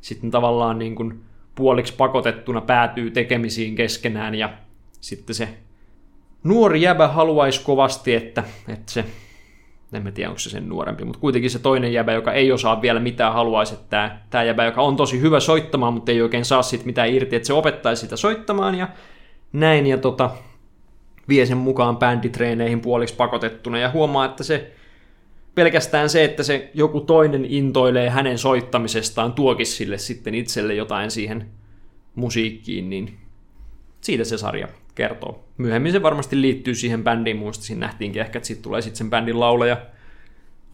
sitten tavallaan niin kuin puoliksi pakotettuna päätyy tekemisiin keskenään, ja sitten se nuori jäbä haluaisi kovasti, että, että se, en mä tiedä onko se sen nuorempi, mutta kuitenkin se toinen jäbä, joka ei osaa vielä mitään, haluaisi, että tämä, tämä jäbä, joka on tosi hyvä soittamaan, mutta ei oikein saa siitä mitään irti, että se opettaisi sitä soittamaan ja näin, ja tota, vie sen mukaan bänditreeneihin puoliksi pakotettuna, ja huomaa, että se pelkästään se, että se joku toinen intoilee hänen soittamisestaan, tuokin sille sitten itselle jotain siihen musiikkiin, niin siitä se sarja kertoo. Myöhemmin se varmasti liittyy siihen bändiin, muista siinä nähtiinkin ehkä, että siitä tulee sitten sen bändin laulaja,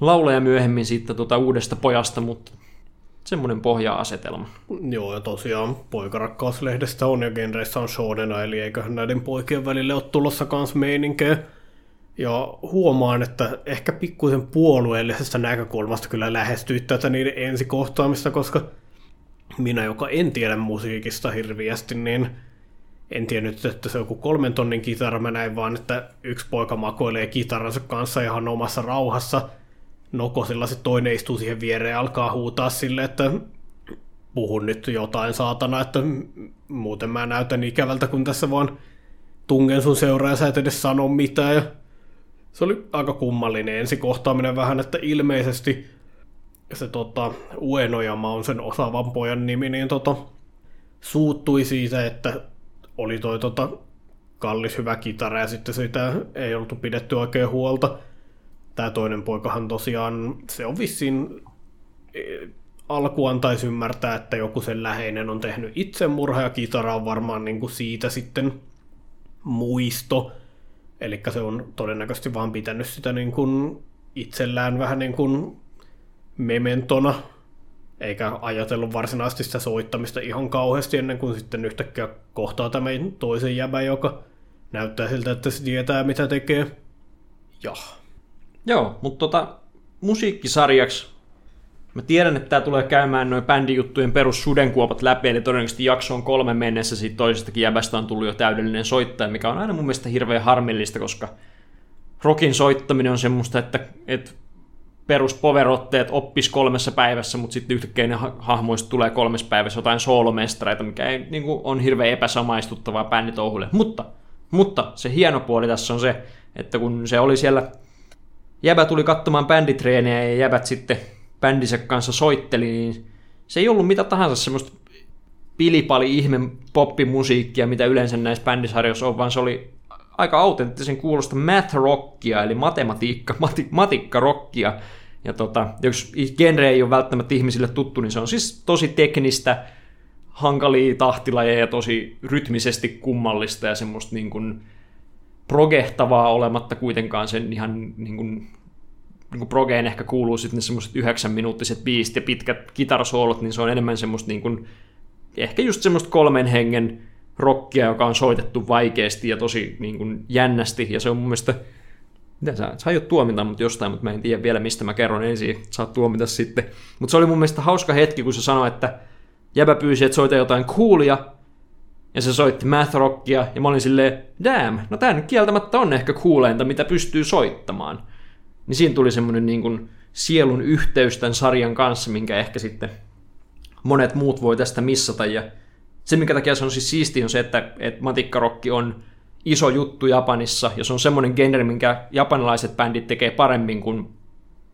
laulaja myöhemmin siitä tuota uudesta pojasta, mutta semmoinen pohja-asetelma. Joo, ja tosiaan poikarakkaus-lehdestä on ja genreissä on shonena, eli eiköhän näiden poikien välille ole tulossa kans meininkejä. Ja huomaan, että ehkä pikkuisen puolueellisesta näkökulmasta kyllä lähestyy tätä niiden ensikohtaamista, koska minä, joka en tiedä musiikista hirviästi, niin en tiennyt, että se on joku kolmen tonnin kitara. Mä näin vaan, että yksi poika makoilee kitaransa kanssa ihan omassa rauhassa. Nokosilla se toinen istuu siihen viereen ja alkaa huutaa sille, että puhun nyt jotain saatana, että muuten mä näytän ikävältä, kun tässä vaan tungen sun seuraa ja sä et edes sano mitään. Ja se oli aika kummallinen ensikohtaaminen vähän, että ilmeisesti se tota, Uenojama on sen osaavan pojan nimi, niin tota, suuttui siitä, että oli toi tota, kallis hyvä kitara ja sitten sitä ei oltu pidetty oikein huolta. Tämä toinen poikahan tosiaan, se on vissiin eh, alku antaisi ymmärtää, että joku sen läheinen on tehnyt itsemurha ja kitara on varmaan niin kuin siitä sitten muisto. Eli se on todennäköisesti vaan pitänyt sitä niin kuin itsellään vähän niin kuin mementona, eikä ajatellut varsinaisesti sitä soittamista ihan kauheasti ennen kuin sitten yhtäkkiä kohtaa tämän toisen jäbä, joka näyttää siltä, että se tietää mitä tekee. Ja. Joo, mutta tota, musiikkisarjaksi Mä tiedän, että tämä tulee käymään noin bändijuttujen perus sudenkuopat läpi, eli todennäköisesti jaksoon kolme mennessä siitä toisestakin jäbästä on tullut jo täydellinen soittaja, mikä on aina mun mielestä hirveän harmillista, koska rockin soittaminen on semmoista, että, että perus poverotteet oppis kolmessa päivässä, mutta sitten yhtäkkiä ne hahmoista tulee kolmessa päivässä jotain soolomestareita, mikä ei, niin kuin, on hirveän epäsamaistuttavaa bänditouhulle. Mutta, mutta se hieno puoli tässä on se, että kun se oli siellä, jäbä tuli katsomaan bänditreenejä ja jäbät sitten bändinsä kanssa soitteli, niin se ei ollut mitä tahansa semmoista pilipali ihme poppimusiikkia, mitä yleensä näissä bändisarjoissa on, vaan se oli aika autenttisen kuulosta math rockia, eli matematiikka, mati, matikka rockia. Ja tota, jos genre ei ole välttämättä ihmisille tuttu, niin se on siis tosi teknistä, hankalia tahtilajeja ja tosi rytmisesti kummallista ja semmoista niin kuin progehtavaa olematta kuitenkaan sen ihan niin kuin niin progeen ehkä kuuluu sitten ne semmoiset yhdeksän minuuttiset biisit ja pitkät kitarasoolot, niin se on enemmän semmoista niin kuin, ehkä just semmoista kolmen hengen rockia, joka on soitettu vaikeasti ja tosi niin kuin, jännästi, ja se on mun mielestä mitä sä, sä aiot tuomita mut jostain, mutta mä en tiedä vielä mistä mä kerron. Ensin, saat tuomita sitten. Mutta se oli mun mielestä hauska hetki, kun se sanoi, että jäbä pyysi, että soita jotain coolia, ja se soitti math rockia, ja mä olin silleen, damn, no tää nyt kieltämättä on ehkä cooleinta, mitä pystyy soittamaan. Niin siinä tuli semmoinen niin kuin sielun yhteys tämän sarjan kanssa, minkä ehkä sitten monet muut voi tästä missata. Ja se, minkä takia se on siis siisti, on se, että, että matikkarokki on iso juttu Japanissa, ja se on semmoinen genre, minkä japanilaiset bändit tekee paremmin kuin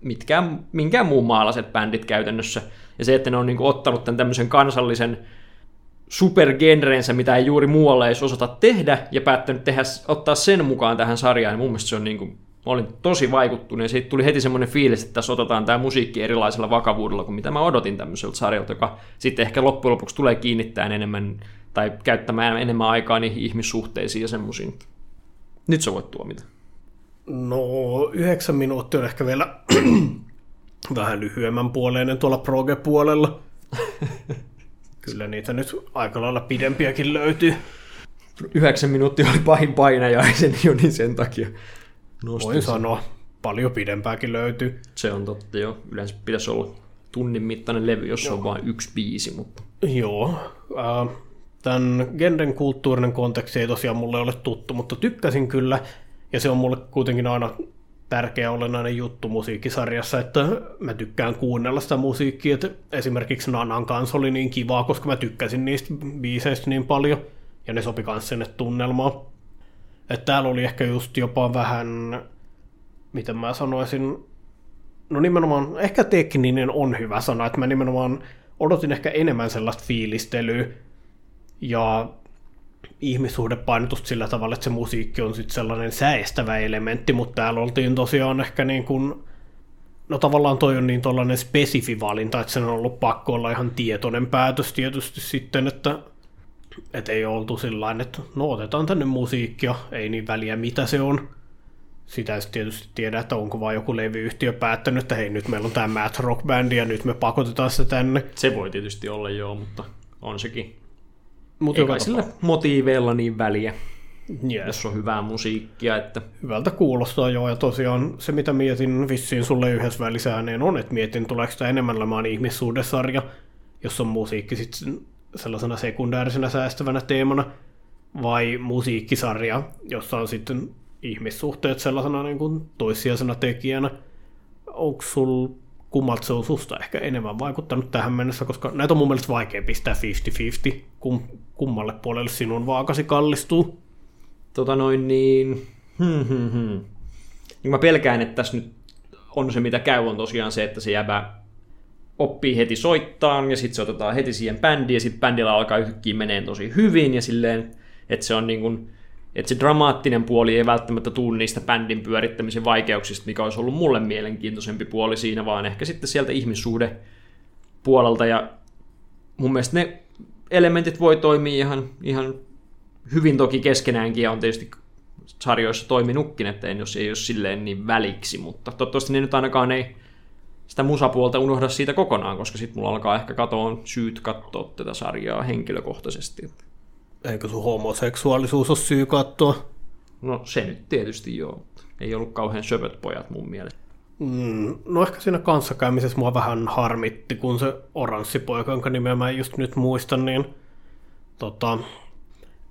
mitkään, minkään muun maalaiset bändit käytännössä. Ja se, että ne on niin kuin ottanut tämän tämmöisen kansallisen supergenreensä, mitä ei juuri muualla edes osata tehdä, ja päättänyt tehdä, ottaa sen mukaan tähän sarjaan, niin mun mielestä se on niin kuin mä olin tosi vaikuttunut ja siitä tuli heti semmoinen fiilis, että tässä otetaan tämä musiikki erilaisella vakavuudella kuin mitä mä odotin tämmöiseltä sarjalta, joka sitten ehkä loppujen lopuksi tulee kiinnittämään enemmän tai käyttämään enemmän aikaa niihin ihmissuhteisiin ja semmoisiin. Nyt sä voit tuomita. No, yhdeksän minuuttia on ehkä vielä *clears throat* vähän lyhyemmän puoleinen tuolla proge-puolella. *laughs* Kyllä niitä nyt aika lailla pidempiäkin löytyy. Yhdeksän minuuttia oli pahin painajaisen jo, niin sen takia Nostin Voin sanoa, paljon pidempääkin löytyy. Se on totta, joo. Yleensä pitäisi olla tunnin mittainen levy, jos joo. on vain yksi biisi. Mutta... Joo. Äh, tämän genren kulttuurinen konteksti ei tosiaan mulle ole tuttu, mutta tykkäsin kyllä. Ja se on mulle kuitenkin aina tärkeä olennainen juttu musiikkisarjassa, että mä tykkään kuunnella sitä musiikkia. Että esimerkiksi Nanan kanssa oli niin kivaa, koska mä tykkäsin niistä biiseistä niin paljon. Ja ne sopi myös sinne tunnelmaan. Että täällä oli ehkä just jopa vähän, miten mä sanoisin, no nimenomaan, ehkä tekninen on hyvä sana, että mä nimenomaan odotin ehkä enemmän sellaista fiilistelyä ja ihmissuhdepainotusta sillä tavalla, että se musiikki on sitten sellainen säestävä elementti, mutta täällä oltiin tosiaan ehkä niin kuin, no tavallaan toi on niin tollainen spesifi valinta, että sen on ollut pakko olla ihan tietoinen päätös tietysti sitten, että että ei oltu sillä että no otetaan tänne musiikkia, ei niin väliä mitä se on. Sitä ei tietysti tiedä, että onko vain joku levyyhtiö päättänyt, että hei nyt meillä on tämä Math Rock Band ja nyt me pakotetaan sitä tänne. Se voi tietysti olla joo, mutta on sekin. Mutta jokaisella motiiveilla niin väliä, yes. jos on hyvää musiikkia. Että... Hyvältä kuulostaa joo, ja tosiaan se mitä mietin vissiin sulle yhdessä välisääneen on, että mietin tuleeko sitä enemmän olemaan ihmissuudesarja, jos on musiikki sitten sellaisena sekundäärisenä säästävänä teemana, vai musiikkisarja, jossa on sitten ihmissuhteet sellaisena niin kuin toissijaisena tekijänä. Onko sul kummalta se on susta ehkä enemmän vaikuttanut tähän mennessä, koska näitä on mun mielestä vaikea pistää 50-50, kum, kummalle puolelle sinun vaakasi kallistuu. Tota noin niin, hmm, hmm, hmm. Niin mä pelkään, että tässä nyt on se, mitä käy, on tosiaan se, että se jäbä oppii heti soittaa ja sitten se otetaan heti siihen bändiin ja sitten bändillä alkaa yhtäkkiä menee tosi hyvin ja silleen, että se on niin kuin, että se dramaattinen puoli ei välttämättä tule niistä bändin pyörittämisen vaikeuksista, mikä olisi ollut mulle mielenkiintoisempi puoli siinä, vaan ehkä sitten sieltä ihmissuhde puolelta ja mun mielestä ne elementit voi toimia ihan, ihan hyvin toki keskenäänkin ja on tietysti sarjoissa toiminutkin, että en, jos ei ole silleen niin väliksi, mutta toivottavasti ne nyt ainakaan ei sitä musapuolta unohda siitä kokonaan, koska sitten mulla alkaa ehkä katoa syyt katsoa tätä sarjaa henkilökohtaisesti. Eikö sun homoseksuaalisuus ole syy katsoa? No se nyt tietysti joo, ei ollut kauhean söpöt pojat mun mielestä. Mm, no ehkä siinä kanssakäymisessä mua vähän harmitti, kun se oranssipoika, jonka nimeä mä just nyt muistan, niin tota,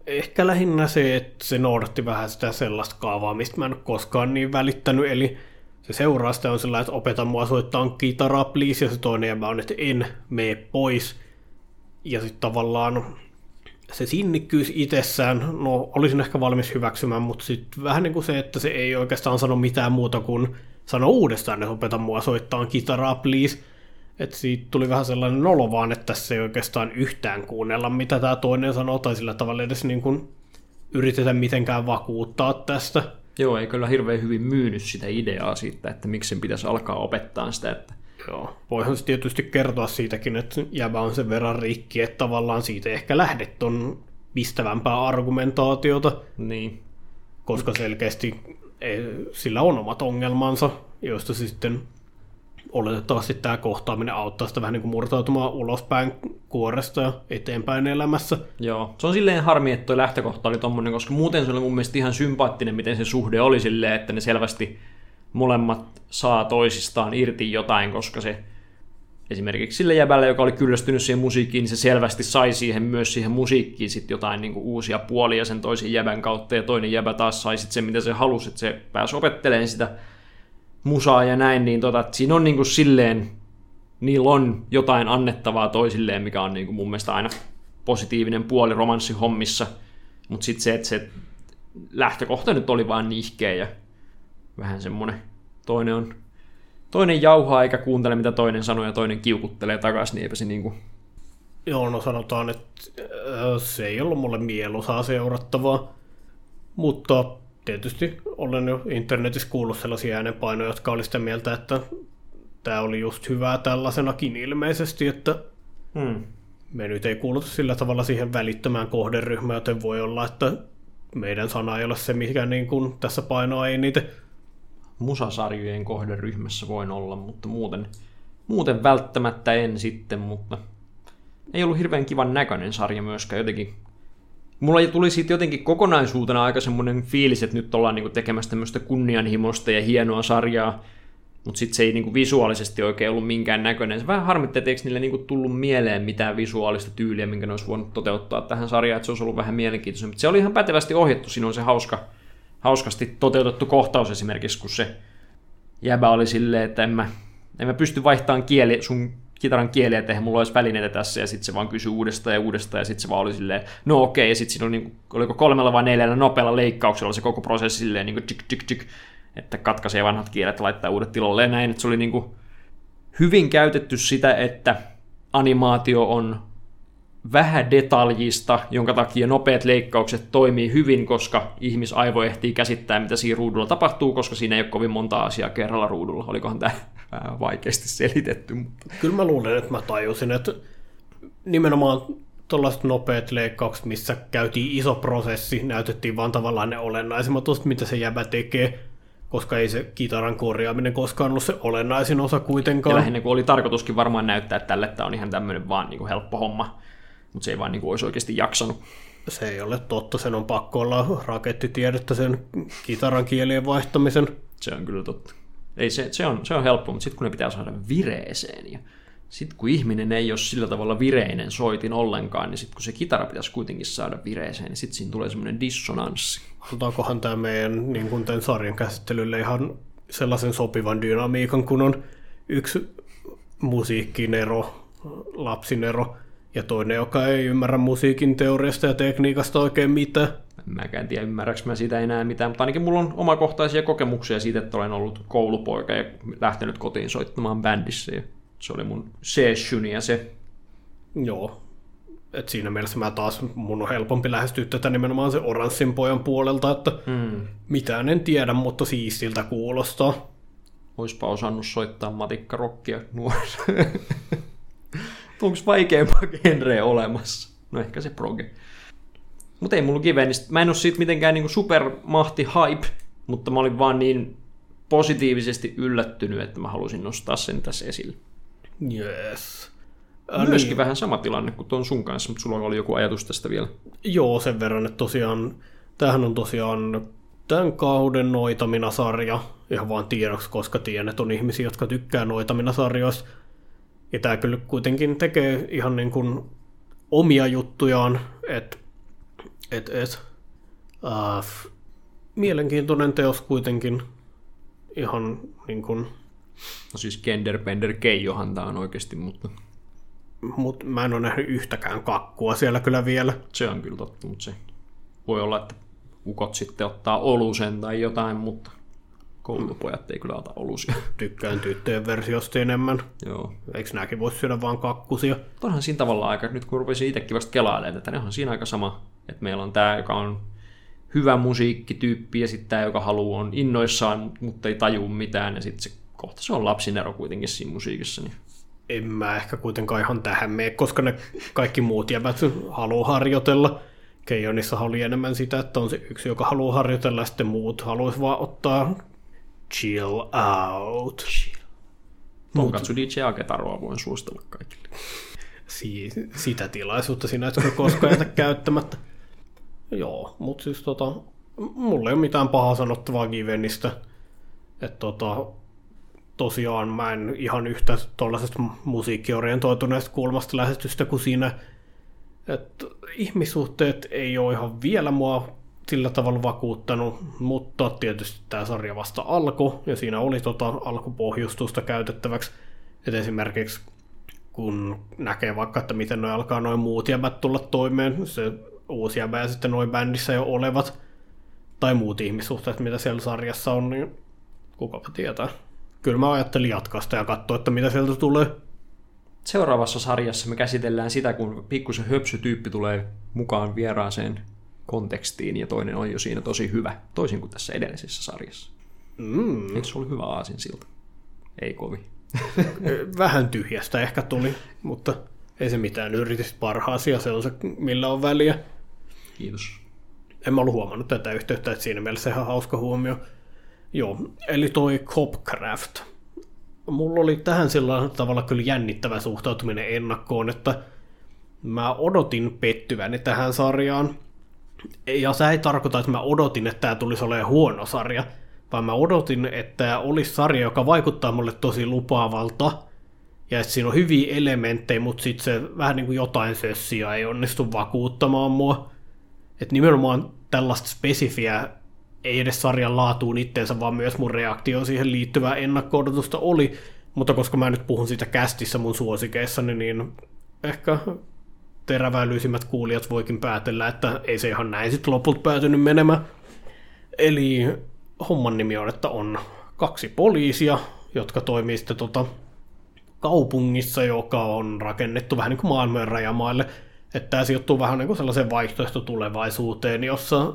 ehkä lähinnä se, että se noudatti vähän sitä sellaista kaavaa, mistä mä en ole koskaan niin välittänyt, eli se seuraa sitä on sellainen, että opeta mua soittaa kitaraa, please, ja se toinen ja mä on, että en mene pois. Ja sitten tavallaan se sinnikkyys itsessään, no olisin ehkä valmis hyväksymään, mutta sitten vähän niin kuin se, että se ei oikeastaan sano mitään muuta kuin sano uudestaan, että opeta mua soittaa kitaraa, please. Että siitä tuli vähän sellainen nolo vaan, että tässä ei oikeastaan yhtään kuunnella, mitä tämä toinen sanoo, tai sillä tavalla edes niin kuin yritetä mitenkään vakuuttaa tästä. Joo, ei kyllä hirveän hyvin myynyt sitä ideaa siitä, että miksi sen pitäisi alkaa opettaa sitä, että Joo, voihan se tietysti kertoa siitäkin, että jäbä on sen verran rikki, että tavallaan siitä ehkä lähdet ton pistävämpää argumentaatiota. Niin. Koska selkeästi sillä on omat ongelmansa, joista sitten oletettavasti tämä kohtaaminen auttaa sitä vähän niin kuin murtautumaan ulospäin kuoresta ja eteenpäin elämässä. Joo, se on silleen harmi, että tuo lähtökohta oli tommonen, koska muuten se oli mun mielestä ihan sympaattinen, miten se suhde oli silleen, että ne selvästi molemmat saa toisistaan irti jotain, koska se esimerkiksi sille jäbälle, joka oli kyllästynyt siihen musiikkiin, niin se selvästi sai siihen myös siihen musiikkiin sit jotain niin kuin uusia puolia sen toisen jäbän kautta, ja toinen jäbä taas sai sit sen, mitä se halusi, että se pääsi opettelemaan sitä musaa ja näin, niin tota, siinä on niin kuin silleen, niillä on jotain annettavaa toisilleen, mikä on niin kuin mun mielestä aina positiivinen puoli romanssihommissa, mutta sitten se, että se lähtökohta nyt oli vaan nihkeä ja vähän semmoinen, toinen on toinen jauhaa eikä kuuntele mitä toinen sanoo ja toinen kiukuttelee takaisin, niin eipä se niinku... Joo, no sanotaan, että äh, se ei ollut mulle mieluisaa seurattavaa, mutta tietysti olen jo internetissä kuullut sellaisia äänenpainoja, jotka oli sitä mieltä, että tämä oli just hyvää tällaisenakin ilmeisesti, että hmm. me nyt ei kuuluta sillä tavalla siihen välittömään kohderyhmään, joten voi olla, että meidän sana ei ole se, mikä niin kuin tässä painoa ei niitä musasarjojen kohderyhmässä voin olla, mutta muuten, muuten välttämättä en sitten, mutta ei ollut hirveän kivan näköinen sarja myöskään jotenkin. Mulla tuli siitä jotenkin kokonaisuutena aika semmoinen fiilis, että nyt ollaan niinku tekemässä tämmöistä kunnianhimosta ja hienoa sarjaa, mutta sitten se ei niinku visuaalisesti oikein ollut minkään näköinen. Se vähän harmitti, että eikö niille niinku tullut mieleen mitään visuaalista tyyliä, minkä ne olisi voinut toteuttaa tähän sarjaan, että se olisi ollut vähän mielenkiintoista. Mutta se oli ihan pätevästi ohjattu, siinä on se hauska, hauskasti toteutettu kohtaus esimerkiksi, kun se jäbä oli silleen, että en mä, en mä pysty vaihtamaan kieli, sun kitaran kieliä, että mulla olisi välineitä tässä, ja sitten se vaan kysyi uudestaan ja uudestaan, ja sitten se vaan oli silleen, no okei, ja sitten siinä oli, niin, oliko kolmella vai neljällä nopealla leikkauksella se koko prosessi silleen, niin kuin tsk, tsk, tsk, että katkaisee vanhat kielet ja laittaa uudet tilolle ja näin, että se oli niin kuin hyvin käytetty sitä, että animaatio on vähän detaljista, jonka takia nopeat leikkaukset toimii hyvin, koska ihmisaivo ehtii käsittää, mitä siinä ruudulla tapahtuu, koska siinä ei ole kovin monta asiaa kerralla ruudulla. Olikohan tämä vähän vaikeasti selitetty? Mutta... Kyllä mä luulen, että mä tajusin, että nimenomaan tuollaiset nopeat leikkaukset, missä käytiin iso prosessi, näytettiin vaan tavallaan ne olennaisimmat tuosta, mitä se jäbä tekee, koska ei se kitaran korjaaminen koskaan ollut se olennaisin osa kuitenkaan. Ja lähinnä kun oli tarkoituskin varmaan näyttää, että tälle tämä on ihan tämmöinen vaan niin kuin helppo homma mutta se ei vaan niin kuin olisi oikeasti jaksanut. Se ei ole totta, sen on pakko olla rakettitiedettä sen kitaran kielien vaihtamisen. Se on kyllä totta. Ei, se, se, on, se on helppo, mutta sitten kun ne pitää saada vireeseen ja sitten kun ihminen ei ole sillä tavalla vireinen soitin ollenkaan, niin sitten kun se kitara pitäisi kuitenkin saada vireeseen, niin sitten siinä tulee semmoinen dissonanssi. Otaakohan tämä meidän niin kuin tämän sarjan käsittelylle ihan sellaisen sopivan dynamiikan, kun on yksi musiikkinero, lapsinero, ja toinen, joka ei ymmärrä musiikin teoriasta ja tekniikasta oikein mitään. Mäkään tiedä, ymmärräks mä sitä enää mitään, mutta ainakin mulla on omakohtaisia kokemuksia siitä, että olen ollut koulupoika ja lähtenyt kotiin soittamaan bändissä. Ja se oli mun sessioni ja se. Joo. Et siinä mielessä mä taas, mun on helpompi lähestyä tätä nimenomaan se oranssin pojan puolelta, että hmm. mitään en tiedä, mutta siistiltä kuulostaa. Oispa osannut soittaa matikkarokkia nuorissa. *laughs* Onko vaikeampaa genreä olemassa? No ehkä se proge. Mutta ei mulla Givenistä. Mä en ole siitä mitenkään niinku supermahti hype, mutta mä olin vaan niin positiivisesti yllättynyt, että mä halusin nostaa sen tässä esille. Yes. Äh, Myöskin niin. vähän sama tilanne kuin tuon sun kanssa, mutta sulla oli joku ajatus tästä vielä. Joo, sen verran, että tosiaan, tämähän on tosiaan tämän kauden Noitamina-sarja, ihan vaan tiedoksi, koska tiedän, että on ihmisiä, jotka tykkää Noitamina-sarjoista. Ja tämä kyllä kuitenkin tekee ihan niin kuin omia juttujaan, että et, et, äh, mielenkiintoinen teos kuitenkin ihan niin kuin... No siis Genderbender Keijohan tämä on oikeasti, mutta... Mutta mä en ole nähnyt yhtäkään kakkua siellä kyllä vielä. Se on kyllä totta, mutta se voi olla, että ukot sitten ottaa olusen tai jotain, mutta koulupojat ei kyllä ota olusia. Tykkään tyttöjen versiosta enemmän. Joo. Eikö nämäkin voisi syödä vaan kakkusia? Onhan siinä tavallaan aika, nyt kun rupesin itsekin vasta kelailemaan, että ne on siinä aika sama. Että meillä on tämä, joka on hyvä musiikkityyppi ja sitten tämä, joka haluaa on innoissaan, mutta ei tajua mitään ja sitten se kohta se on lapsinero kuitenkin siinä musiikissa. Niin. En mä ehkä kuitenkaan ihan tähän mene, koska ne kaikki muut jävät haluaa harjoitella. Keijonissa oli enemmän sitä, että on se yksi, joka haluaa harjoitella, ja sitten muut haluaisi vaan ottaa chill out. Chill. Tonkatsu DJ Aketaroa voin suositella kaikille. Si- sitä tilaisuutta sinä et koskaan jätä *laughs* käyttämättä. Joo, mutta siis tota, mulla ei ole mitään pahaa sanottavaa Givenistä. Että tota, tosiaan mä en ihan yhtä tuollaisesta musiikkiorientoituneesta kulmasta lähestystä kuin siinä, että ihmissuhteet ei ole ihan vielä mua sillä tavalla vakuuttanut, mutta tietysti tämä sarja vasta alkoi, ja siinä oli tota alkupohjustusta käytettäväksi. että esimerkiksi kun näkee vaikka, että miten noi alkaa noin muut jäbät tulla toimeen, se uusi jäbä ja sitten noin bändissä jo olevat, tai muut ihmissuhteet, mitä siellä sarjassa on, niin kukapa tietää. Kyllä mä ajattelin jatkaa sitä ja katsoa, että mitä sieltä tulee. Seuraavassa sarjassa me käsitellään sitä, kun pikkusen höpsytyyppi tulee mukaan vieraaseen kontekstiin ja toinen on jo siinä tosi hyvä, toisin kuin tässä edellisessä sarjassa. Mm. Eikö se ollut hyvä aasin siltä? Ei kovin. *laughs* Vähän tyhjästä ehkä tuli, mutta ei se mitään. Yritit parhaasi ja se on se, millä on väliä. Kiitos. En mä ollut huomannut tätä yhteyttä, että siinä mielessä ihan hauska huomio. Joo, eli toi Copcraft. Mulla oli tähän sillä tavalla kyllä jännittävä suhtautuminen ennakkoon, että mä odotin pettyväni tähän sarjaan. Ja se ei tarkoita, että mä odotin, että tämä tulisi olemaan huono sarja, vaan mä odotin, että tämä olisi sarja, joka vaikuttaa mulle tosi lupaavalta, ja että siinä on hyviä elementtejä, mutta sitten se vähän niin kuin jotain sössiä ei onnistu vakuuttamaan mua. Että nimenomaan tällaista spesifiä ei edes sarjan laatuun itteensä, vaan myös mun reaktio siihen liittyvää ennakko oli, mutta koska mä nyt puhun siitä kästissä mun suosikeissani, niin ehkä teräväilyisimmät kuulijat voikin päätellä, että ei se ihan näin sitten lopulta päätynyt menemään. Eli homman nimi on, että on kaksi poliisia, jotka toimii sitten tota kaupungissa, joka on rakennettu vähän niin kuin maailmojen rajamaille. Että tämä sijoittuu vähän niin kuin sellaiseen vaihtoehto tulevaisuuteen, jossa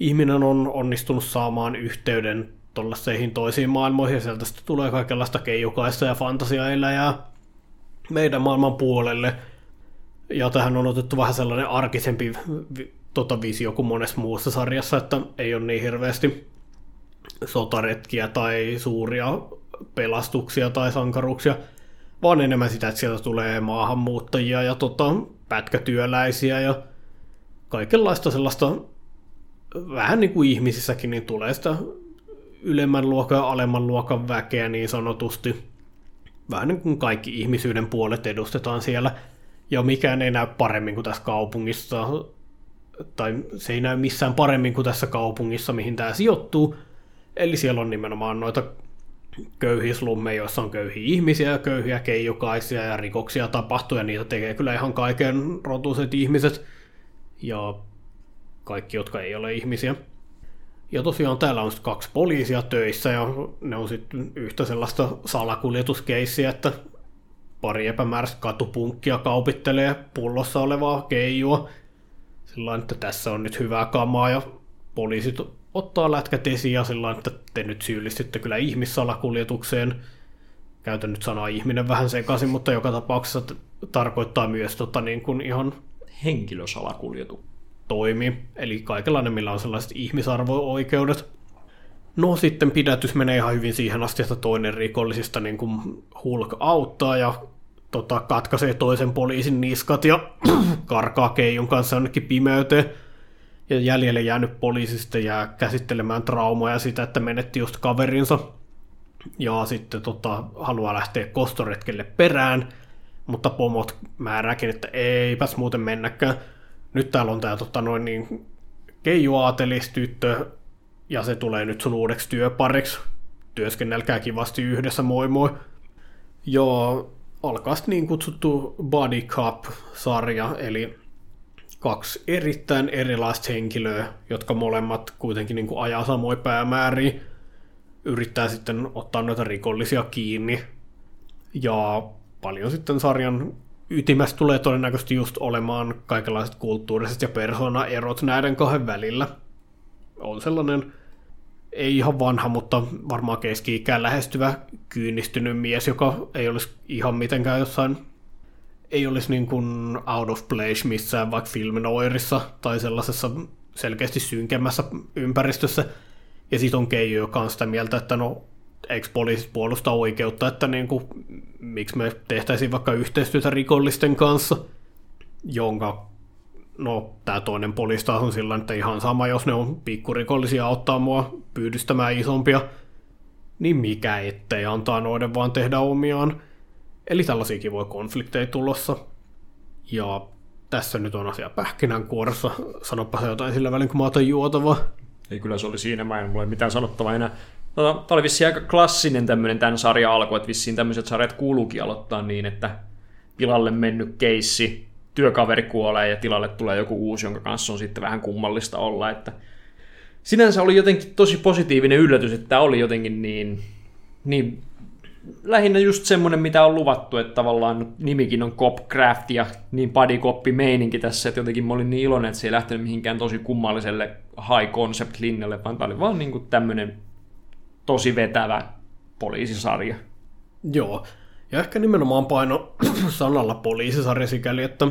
ihminen on onnistunut saamaan yhteyden tuollaiseihin toisiin maailmoihin, ja sieltä sitten tulee kaikenlaista keijukaista ja fantasiaeläjää meidän maailman puolelle. Ja tähän on otettu vähän sellainen arkisempi tota visio kuin monessa muussa sarjassa, että ei ole niin hirveästi sotaretkiä tai suuria pelastuksia tai sankaruksia, vaan enemmän sitä, että sieltä tulee maahanmuuttajia ja tota, pätkätyöläisiä ja kaikenlaista sellaista vähän niin kuin ihmisissäkin, niin tulee sitä ylemmän luokan ja alemman luokan väkeä niin sanotusti. Vähän niin kuin kaikki ihmisyyden puolet edustetaan siellä. Ja mikään ei näy paremmin kuin tässä kaupungissa, tai se ei näy missään paremmin kuin tässä kaupungissa, mihin tämä sijoittuu. Eli siellä on nimenomaan noita köyhiä slummeja, joissa on köyhiä ihmisiä ja köyhiä keijukaisia ja rikoksia tapahtuu, ja niitä tekee kyllä ihan kaiken rotuiset ihmiset. Ja kaikki, jotka ei ole ihmisiä. Ja tosiaan täällä on kaksi poliisia töissä ja ne on sitten yhtä sellaista salakuljetuskeissiä, että pari epämääräistä katupunkkia kaupittelee pullossa olevaa keijua. Sillä että tässä on nyt hyvää kamaa ja poliisit ottaa lätkät esiin ja sillä että te nyt syyllistytte kyllä ihmissalakuljetukseen. käytän nyt sanaa ihminen vähän sekaisin, mutta joka tapauksessa tarkoittaa myös tota, niin kuin ihan Henkilösalakuljetu. toimi, eli kaikenlainen, millä on sellaiset ihmisarvo-oikeudet. No sitten pidätys menee ihan hyvin siihen asti, että toinen rikollisista niin kuin Hulk auttaa ja tota, katkaisee toisen poliisin niskat ja *clears throat* karkaa Keijun kanssa jonnekin pimeyteen. Ja jäljelle jäänyt poliisi sitten jää käsittelemään traumoja sitä, että menetti just kaverinsa. Ja sitten tota, haluaa lähteä kostoretkelle perään, mutta pomot määrääkin, että eipäs muuten mennäkään. Nyt täällä on tää tota, noin niin tyttö, ja se tulee nyt sun uudeksi työpariksi. Työskennelkää kivasti yhdessä, moi moi. Joo, alkaa niin kutsuttu Body Cup-sarja, eli kaksi erittäin erilaista henkilöä, jotka molemmat kuitenkin niin kuin ajaa samoin päämääriä, yrittää sitten ottaa noita rikollisia kiinni. Ja paljon sitten sarjan ytimessä tulee todennäköisesti just olemaan kaikenlaiset kulttuuriset ja persoonaerot näiden kahden välillä. On sellainen ei ihan vanha, mutta varmaan keski-ikään lähestyvä kyynistynyt mies, joka ei olisi ihan mitenkään jossain ei olisi niin kuin out of place missään vaikka filminoirissa tai sellaisessa selkeästi synkemmässä ympäristössä. Ja sitten on Keijo, joka on sitä mieltä, että no eikö poliisit puolusta oikeutta, että niin kuin, miksi me tehtäisiin vaikka yhteistyötä rikollisten kanssa, jonka no tämä toinen poliisi taas on sillä että ihan sama, jos ne on pikkurikollisia auttaa mua pyydystämään isompia, niin mikä ettei antaa noiden vaan tehdä omiaan. Eli tällaisiakin voi konflikteja tulossa. Ja tässä nyt on asia pähkinänkuoressa. Sanopa se jotain sillä välin, kun mä otan juotavaa. Ei kyllä se oli siinä, mä en mulla mitään sanottavaa enää. Tota, tämä oli vissiin aika klassinen tämmöinen tämän sarjan alku, että vissiin tämmöiset sarjat kuuluukin aloittaa niin, että tilalle mennyt keissi, työkaveri kuolee ja tilalle tulee joku uusi, jonka kanssa on sitten vähän kummallista olla, että sinänsä oli jotenkin tosi positiivinen yllätys, että tämä oli jotenkin niin, niin lähinnä just semmoinen, mitä on luvattu, että tavallaan nimikin on Copcraft ja niin bodycoppi meininki tässä, että jotenkin mä olin niin iloinen, että se ei lähtenyt mihinkään tosi kummalliselle high concept linjalle, vaan tämä oli vaan niin tämmöinen tosi vetävä poliisisarja. Joo, ja ehkä nimenomaan paino *clears throat* sanalla poliisisarja sikäli, että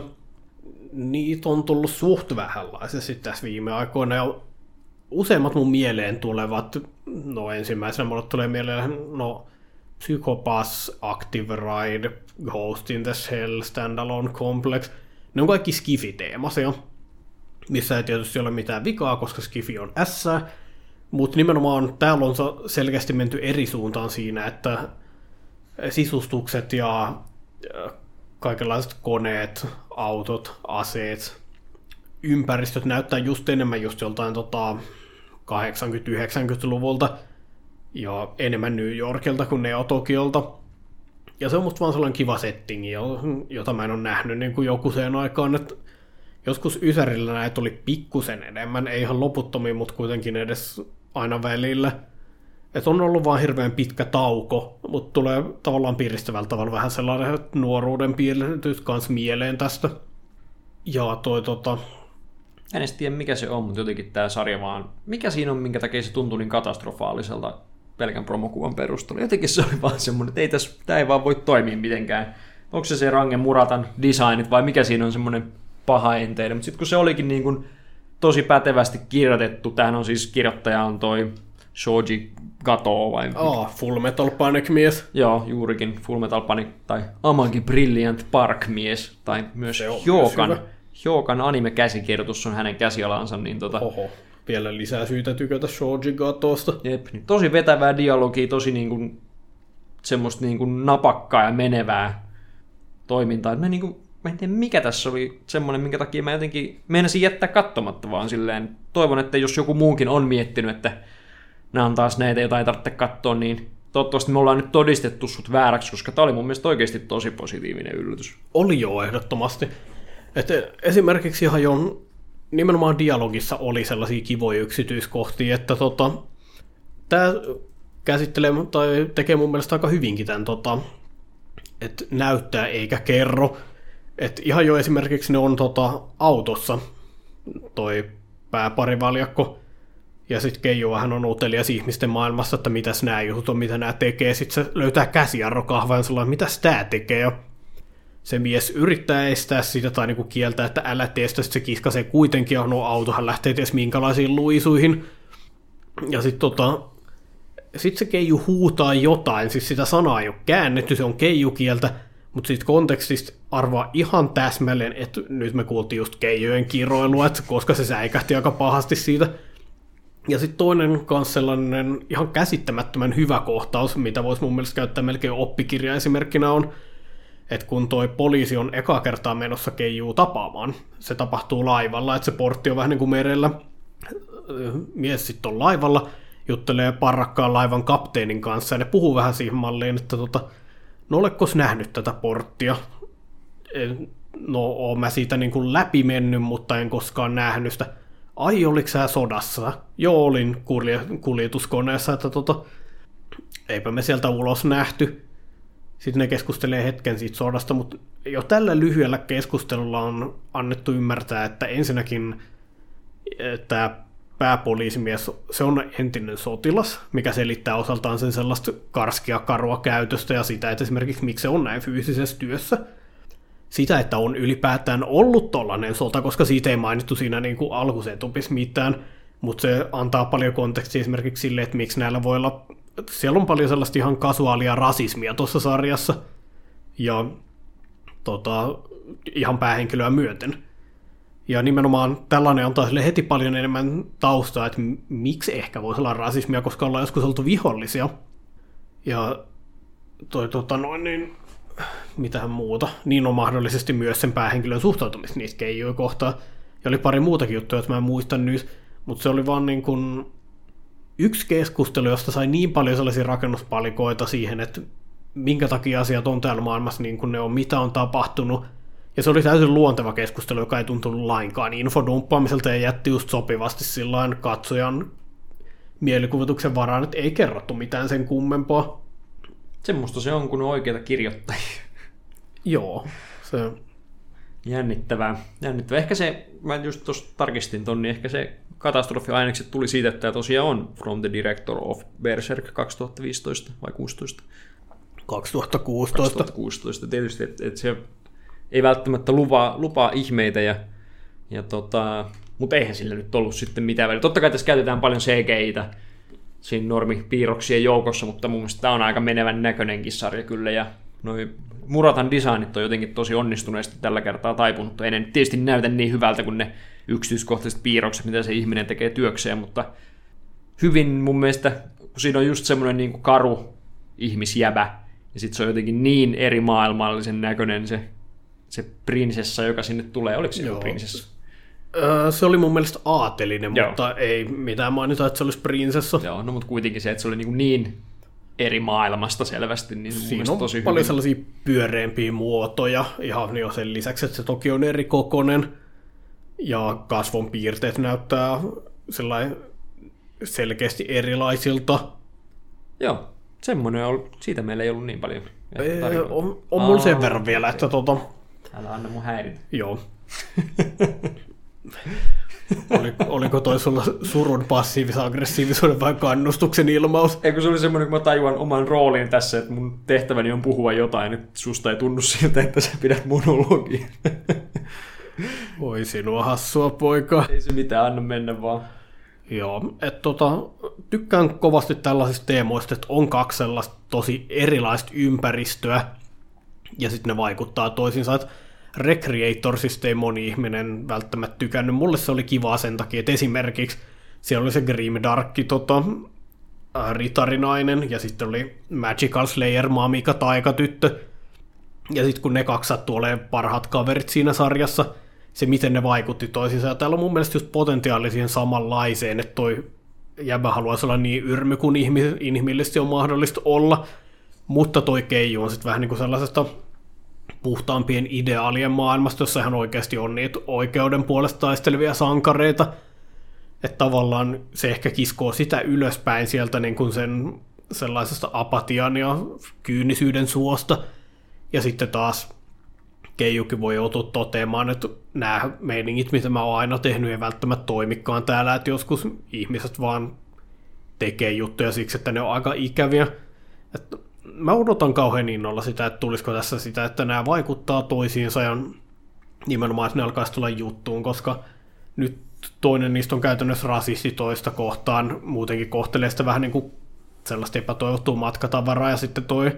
niitä on tullut suht vähänlaisesti tässä viime aikoina, ja useimmat mun mieleen tulevat, no ensimmäisenä mulle tulee mieleen, no Psychopass, Active Ride, Ghost in the Shell, Standalone Complex, ne on kaikki Skifi-teemaisia, missä ei tietysti ole mitään vikaa, koska Skifi on S, mutta nimenomaan täällä on selkeästi menty eri suuntaan siinä, että sisustukset ja kaikenlaiset koneet, autot, aseet, ympäristöt näyttää just enemmän just joltain tota 80-90-luvulta ja enemmän New Yorkilta kuin Neo Tokiolta. Ja se on musta vaan sellainen kiva settingi, jota mä en ole nähnyt niin kuin joku sen aikaan, että joskus Ysärillä näitä oli pikkusen enemmän, ei ihan loputtomiin, mutta kuitenkin edes aina välillä. Että on ollut vaan hirveän pitkä tauko, mutta tulee tavallaan piristävällä tavalla vähän sellainen nuoruuden piirretys kanssa mieleen tästä. Ja toi tota... En edes tiedä mikä se on, mutta jotenkin tämä sarja vaan... Mikä siinä on, minkä takia se tuntui niin katastrofaaliselta pelkän promokuvan perusteella. Jotenkin se oli vaan semmoinen, että ei tässä, tämä ei vaan voi toimia mitenkään. Onko se se Range Muratan designit vai mikä siinä on semmoinen paha enteinen. Mutta sitten kun se olikin niin kuin tosi pätevästi kirjoitettu, tähän on siis kirjoittaja on toi Shoji Gato vai... Oh, Full Metal Panic-mies. Joo, juurikin Full Metal Panic tai Amagi Brilliant Park-mies tai myös Hyokan, Hyokan anime-käsikirjoitus on hänen käsialansa. Niin tota... Oho, vielä lisää syytä tykätä Shoji Gatosta. Jep, niin tosi vetävää dialogia, tosi niin kuin, semmoista niin kuin napakkaa ja menevää toimintaa. Mä, niin kuin, mä en tiedä mikä tässä oli semmoinen, minkä takia mä jotenkin meinasin jättää katsomatta vaan silleen. Toivon, että jos joku muukin on miettinyt, että nämä on taas näitä, joita ei tarvitse katsoa, niin toivottavasti me ollaan nyt todistettu sut vääräksi, koska tämä oli mun mielestä oikeasti tosi positiivinen yllätys. Oli jo ehdottomasti. Et esimerkiksi ihan jo nimenomaan dialogissa oli sellaisia kivoja yksityiskohtia, että tota, tämä käsittelee tai tekee mun mielestä aika hyvinkin tämän, tota, että näyttää eikä kerro. Et ihan jo esimerkiksi ne on tota, autossa, toi pääparivaljakko, Ja sitten Keijo on utelias ihmisten maailmassa, että mitäs nämä jutut on, mitä nämä tekee. Sitten se löytää käsiarrokahvan ja mitäs tämä tekee. Ja se mies yrittää estää sitä tai niinku kieltää, että älä tee sitä, se kiskasee kuitenkin, ja no autohan lähtee ties minkälaisiin luisuihin. Ja sitten tota, sit se keiju huutaa jotain, siis sitä sanaa ei ole käännetty, se on keijukieltä, mutta sitten kontekstista arvaa ihan täsmälleen, että nyt me kuultiin just keijojen kiroilua, että koska se säikähti aika pahasti siitä. Ja sitten toinen kanssa sellainen ihan käsittämättömän hyvä kohtaus, mitä voisi mun mielestä käyttää melkein oppikirja esimerkkinä on, että kun toi poliisi on eka kertaa menossa keijuu tapaamaan, se tapahtuu laivalla, että se portti on vähän niin kuin merellä, mies sitten on laivalla, juttelee parrakkaan laivan kapteenin kanssa, ja ne puhuu vähän siihen malliin, että tota, no oletkos nähnyt tätä porttia? No, oon mä siitä niin kuin läpi mennyt, mutta en koskaan nähnyt sitä. Ai, oliko sä sodassa? Joo, olin kuljetuskoneessa, että tota, eipä me sieltä ulos nähty. Sitten ne keskustelee hetken siitä sodasta, mutta jo tällä lyhyellä keskustelulla on annettu ymmärtää, että ensinnäkin tämä pääpoliisimies, se on entinen sotilas, mikä selittää osaltaan sen sellaista karskia karua käytöstä ja sitä, että esimerkiksi miksi se on näin fyysisessä työssä. Sitä, että on ylipäätään ollut tollainen sota, koska siitä ei mainittu siinä niin kuin alkusetupissa mitään, mutta se antaa paljon kontekstia esimerkiksi sille, että miksi näillä voi olla, siellä on paljon sellaista ihan kasuaalia rasismia tuossa sarjassa, ja tota, ihan päähenkilöä myöten. Ja nimenomaan tällainen antaa sille heti paljon enemmän taustaa, että miksi ehkä voisi olla rasismia, koska ollaan joskus oltu vihollisia. Ja toi tota noin niin, mitähän muuta, niin on mahdollisesti myös sen päähenkilön suhtautumista niistä keijoja kohtaan. Ja oli pari muutakin juttuja, että mä en muista nyt, mutta se oli vaan niin kuin yksi keskustelu, josta sai niin paljon sellaisia rakennuspalikoita siihen, että minkä takia asiat on täällä maailmassa niin kuin ne on, mitä on tapahtunut, ja se oli täysin luonteva keskustelu, joka ei tuntunut lainkaan infodumppaamiselta ja jätti just sopivasti silloin katsojan mielikuvituksen varaan, että ei kerrottu mitään sen kummempaa. Semmoista se on, kun on oikeita kirjoittajia. Joo, se... Jännittävää. Jännittävää. Ehkä se, mä just tuossa tarkistin ton, niin ehkä se katastrofiainekset tuli siitä, että tämä tosiaan on From the Director of Berserk 2015 vai 16? 2016. 2016. Tietysti, että et se ei välttämättä lupaa, lupaa ihmeitä, ja, ja tota, mutta eihän sillä nyt ollut sitten mitään väliä. Totta kai tässä käytetään paljon CGI-tä siinä normipiirroksien joukossa, mutta mun mielestä tämä on aika menevän näköinenkin sarja kyllä, ja noi Muratan designit on jotenkin tosi onnistuneesti tällä kertaa taipunut. Ei ne tietysti näytä niin hyvältä kuin ne yksityiskohtaiset piirrokset, mitä se ihminen tekee työkseen, mutta hyvin mun mielestä, kun siinä on just semmoinen niin karu ihmisjävä, ja sitten se on jotenkin niin eri maailmallisen näköinen se se prinsessa, joka sinne tulee. Oliko se Joo. prinsessa? Se oli mun mielestä aatelinen, Joo. mutta ei mitään mainita, että se olisi prinsessa. Joo, no mutta kuitenkin se, että se oli niin, niin eri maailmasta selvästi, niin Siinä on tosi paljon hyvin. sellaisia pyöreämpiä muotoja, ihan jo sen lisäksi, että se toki on eri kokonen, ja kasvon piirteet näyttää selkeästi erilaisilta. Joo, semmoinen on, siitä meillä ei ollut niin paljon. Ei, on, on mulla sen verran vielä, että tota, Älä anna mun häiritä. Joo. *laughs* *laughs* Oli, oliko toi sulla surun passiivis-aggressiivisuuden vai kannustuksen ilmaus? Eikö se oli semmoinen, kun mä tajuan oman roolin tässä, että mun tehtäväni on puhua jotain, että susta ei tunnu siltä, että sä pidät monologia. *laughs* Voi sinua hassua, poika. Ei se mitään, anna mennä vaan. Joo, että tota, tykkään kovasti tällaisista teemoista, että on kaksi sellaista tosi erilaista ympäristöä, ja sitten ne vaikuttaa toisiinsa, että Recreatorsista ei moni ihminen välttämättä tykännyt. Mulle se oli kiva sen takia, että esimerkiksi siellä oli se Grimdarkki tota, äh, ritarinainen, ja sitten oli Magical Slayer Mamika taikatyttö. Ja sitten kun ne kaksi sattuu olemaan parhaat kaverit siinä sarjassa, se miten ne vaikutti toisiinsa. Ja täällä on mun mielestä just potentiaali siihen samanlaiseen, että toi jäbä haluaisi olla niin yrmy kuin inhimillisesti on mahdollista olla, mutta toi Keiju on sitten vähän niin kuin sellaisesta puhtaampien ideaalien maailmasta, jossa ihan oikeasti on niitä oikeuden puolesta taistelevia sankareita. Että tavallaan se ehkä kiskoo sitä ylöspäin sieltä niin kuin sen sellaisesta apatian ja kyynisyyden suosta. Ja sitten taas Keijukin voi joutua toteamaan, että nämä meiningit, mitä mä oon aina tehnyt, ei välttämättä toimikaan täällä, että joskus ihmiset vaan tekee juttuja siksi, että ne on aika ikäviä. Että mä odotan kauhean innolla sitä, että tulisiko tässä sitä, että nämä vaikuttaa toisiinsa ja nimenomaan, että ne alkaisi tulla juttuun, koska nyt toinen niistä on käytännössä rasisti toista kohtaan, muutenkin kohtelee sitä vähän niin kuin sellaista epätoivottua matkatavaraa, ja sitten toi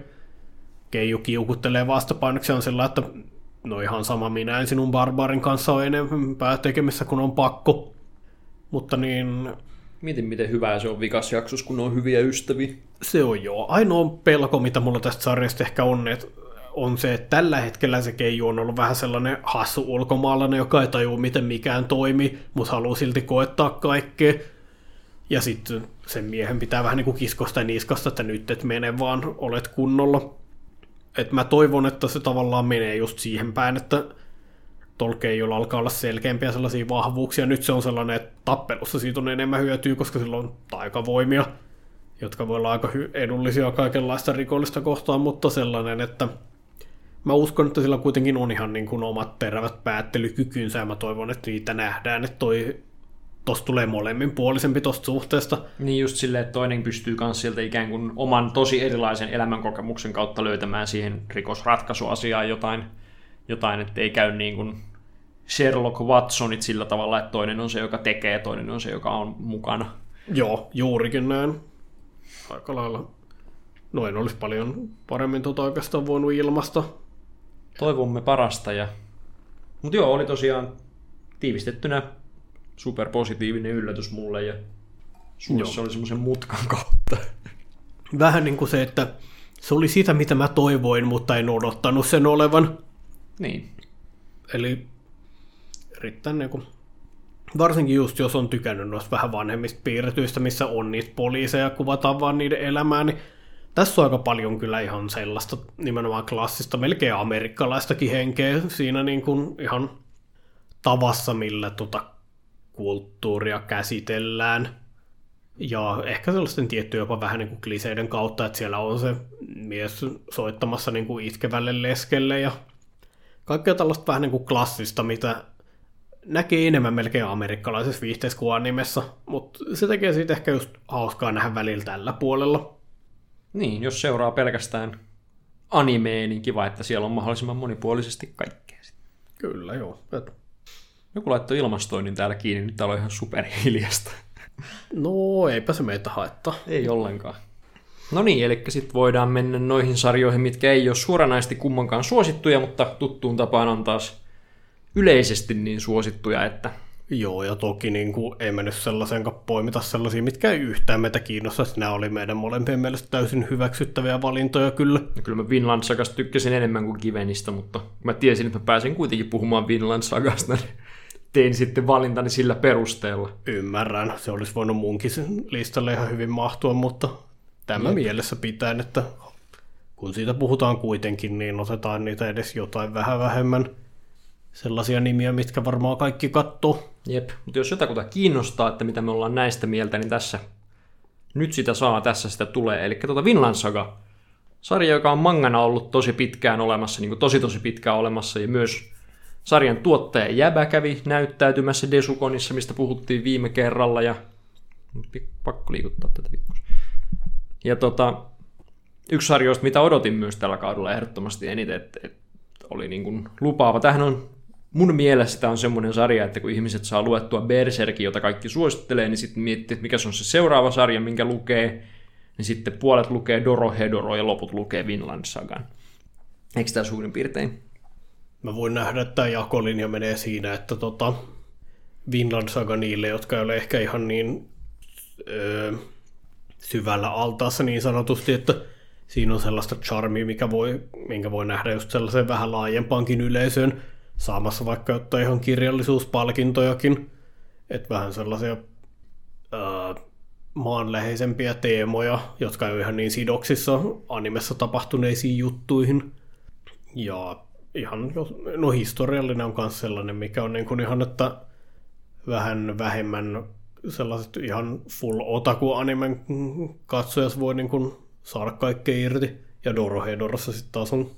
Keiju kiukuttelee vastapainoksi on sillä, että no ihan sama, minä en sinun barbarin kanssa ole enempää tekemissä, kun on pakko. Mutta niin... Mietin, miten hyvää se on vikas jaksos, kun on hyviä ystäviä. Se on joo. Ainoa pelko, mitä mulla tästä sarjasta ehkä on, että on se, että tällä hetkellä se Keiju on ollut vähän sellainen hassu ulkomaalainen, joka ei tajua, miten mikään toimi, mutta haluaa silti koettaa kaikkea. Ja sitten sen miehen pitää vähän niin kuin kiskosta ja niskasta, että nyt et mene vaan, olet kunnolla. Et mä toivon, että se tavallaan menee just siihen päin, että Tolkeijolla alkaa olla selkeämpiä sellaisia vahvuuksia. Nyt se on sellainen, että tappelussa siitä on enemmän hyötyä, koska sillä on taikavoimia, jotka voi olla aika edullisia kaikenlaista rikollista kohtaan, mutta sellainen, että mä uskon, että sillä kuitenkin on ihan niin kuin omat terävät päättelykykynsä ja mä toivon, että niitä nähdään, että toi tosta tulee molemmin puolisempi tosta suhteesta. Niin just silleen, että toinen pystyy myös sieltä ikään kuin oman tosi erilaisen elämänkokemuksen kautta löytämään siihen rikosratkaisuasiaan jotain, jotain että ei käy niin kuin Sherlock Watsonit sillä tavalla, että toinen on se, joka tekee ja toinen on se, joka on mukana. Joo, juurikin näin. Aika lailla. Noin olisi paljon paremmin tuota oikeastaan voinut ilmasta. Toivomme parasta. Ja... Mutta joo, oli tosiaan tiivistettynä superpositiivinen yllätys mulle ja sulle se oli semmoisen mutkan kautta. Vähän niin kuin se, että se oli sitä, mitä mä toivoin, mutta en odottanut sen olevan. Niin. Eli erittäin niin kuin, varsinkin just jos on tykännyt noista vähän vanhemmista piirretyistä, missä on niitä poliiseja, kuvataan vaan niiden elämää, niin tässä on aika paljon kyllä ihan sellaista nimenomaan klassista, melkein amerikkalaistakin henkeä siinä niin kuin ihan tavassa, millä tota kulttuuria käsitellään. Ja ehkä sellaisten tiettyjä jopa vähän niin kuin kliseiden kautta, että siellä on se mies soittamassa niin kuin itkevälle leskelle ja kaikkea tällaista vähän niin kuin klassista, mitä näkee enemmän melkein amerikkalaisessa viihteessä kuin animessa, mutta se tekee siitä ehkä just hauskaa nähdä välillä tällä puolella. Niin, jos seuraa pelkästään animeen, niin kiva, että siellä on mahdollisimman monipuolisesti kaikkea. Kyllä, joo. Et joku laittoi ilmastoinnin täällä kiinni, nyt täällä on ihan superhiljasta. No, eipä se meitä haittaa. Ei ollenkaan. No niin, eli sitten voidaan mennä noihin sarjoihin, mitkä ei ole suoranaisesti kummankaan suosittuja, mutta tuttuun tapaan on taas yleisesti niin suosittuja, että Joo, ja toki niin kuin, ei me nyt sellaisen poimita sellaisia, mitkä ei yhtään meitä kiinnosta. Nämä oli meidän molempien mielestä täysin hyväksyttäviä valintoja kyllä. Ja kyllä mä Vinland Sagasta tykkäsin enemmän kuin Givenistä, mutta mä tiesin, että mä pääsen kuitenkin puhumaan Vinland Sagasta, niin *laughs* tein sitten valintani sillä perusteella. Ymmärrän, se olisi voinut munkin listalle ihan hyvin mahtua, mutta tämä Jep. mielessä pitää, että kun siitä puhutaan kuitenkin, niin otetaan niitä edes jotain vähän vähemmän sellaisia nimiä, mitkä varmaan kaikki katsoo. Jep, mutta jos jotakuta kiinnostaa, että mitä me ollaan näistä mieltä, niin tässä nyt sitä saa, tässä sitä tulee. Eli tuota Vinland Saga, sarja, joka on mangana ollut tosi pitkään olemassa, niin kuin tosi tosi pitkään olemassa, ja myös sarjan tuottaja Jäbä kävi näyttäytymässä Desukonissa, mistä puhuttiin viime kerralla, ja pakko liikuttaa tätä pikkusen. Ja tota, yksi sarjoista, mitä odotin myös tällä kaudella ehdottomasti eniten, että, että oli niin kuin lupaava. Tähän on mun mielestä on semmoinen sarja, että kun ihmiset saa luettua Berserkin, jota kaikki suosittelee, niin sitten miettii, että mikä se on se seuraava sarja, minkä lukee, niin sitten puolet lukee Doro Hedoro ja loput lukee Vinland Sagan. Eikö tämä suurin piirtein? Mä voin nähdä, että tämä jakolinja menee siinä, että tota, Vinland Saga niille, jotka ei ole ehkä ihan niin öö, syvällä altaassa niin sanotusti, että siinä on sellaista charmia, mikä voi, minkä voi nähdä just sellaisen vähän laajempaankin yleisöön, saamassa vaikka jotain ihan kirjallisuuspalkintojakin, että vähän sellaisia ää, maanläheisempiä teemoja, jotka ei ole ihan niin sidoksissa animessa tapahtuneisiin juttuihin. Ja ihan, no historiallinen on myös sellainen, mikä on niin kuin ihan, että vähän vähemmän sellaiset ihan full otaku animen katsojas voi niin kuin saada kaikkea irti. Ja Dorohedorossa sitten taas on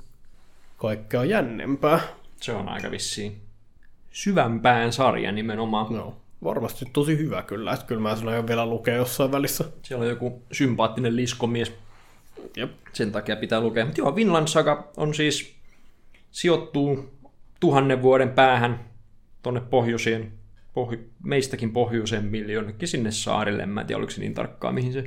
kaikkea jännempää. Se on aika vissiin syvämpään sarja nimenomaan. No, varmasti tosi hyvä kyllä, että kyllä mä sen aion vielä lukea jossain välissä. Siellä on joku sympaattinen liskomies. Jep. Sen takia pitää lukea. Mutta joo, Vinland Saga on siis sijoittuu tuhannen vuoden päähän tonne pohjoiseen, pohj- meistäkin pohjoisemmin, jonnekin sinne saarille. Mä en tiedä, oliko se niin tarkkaa, mihin se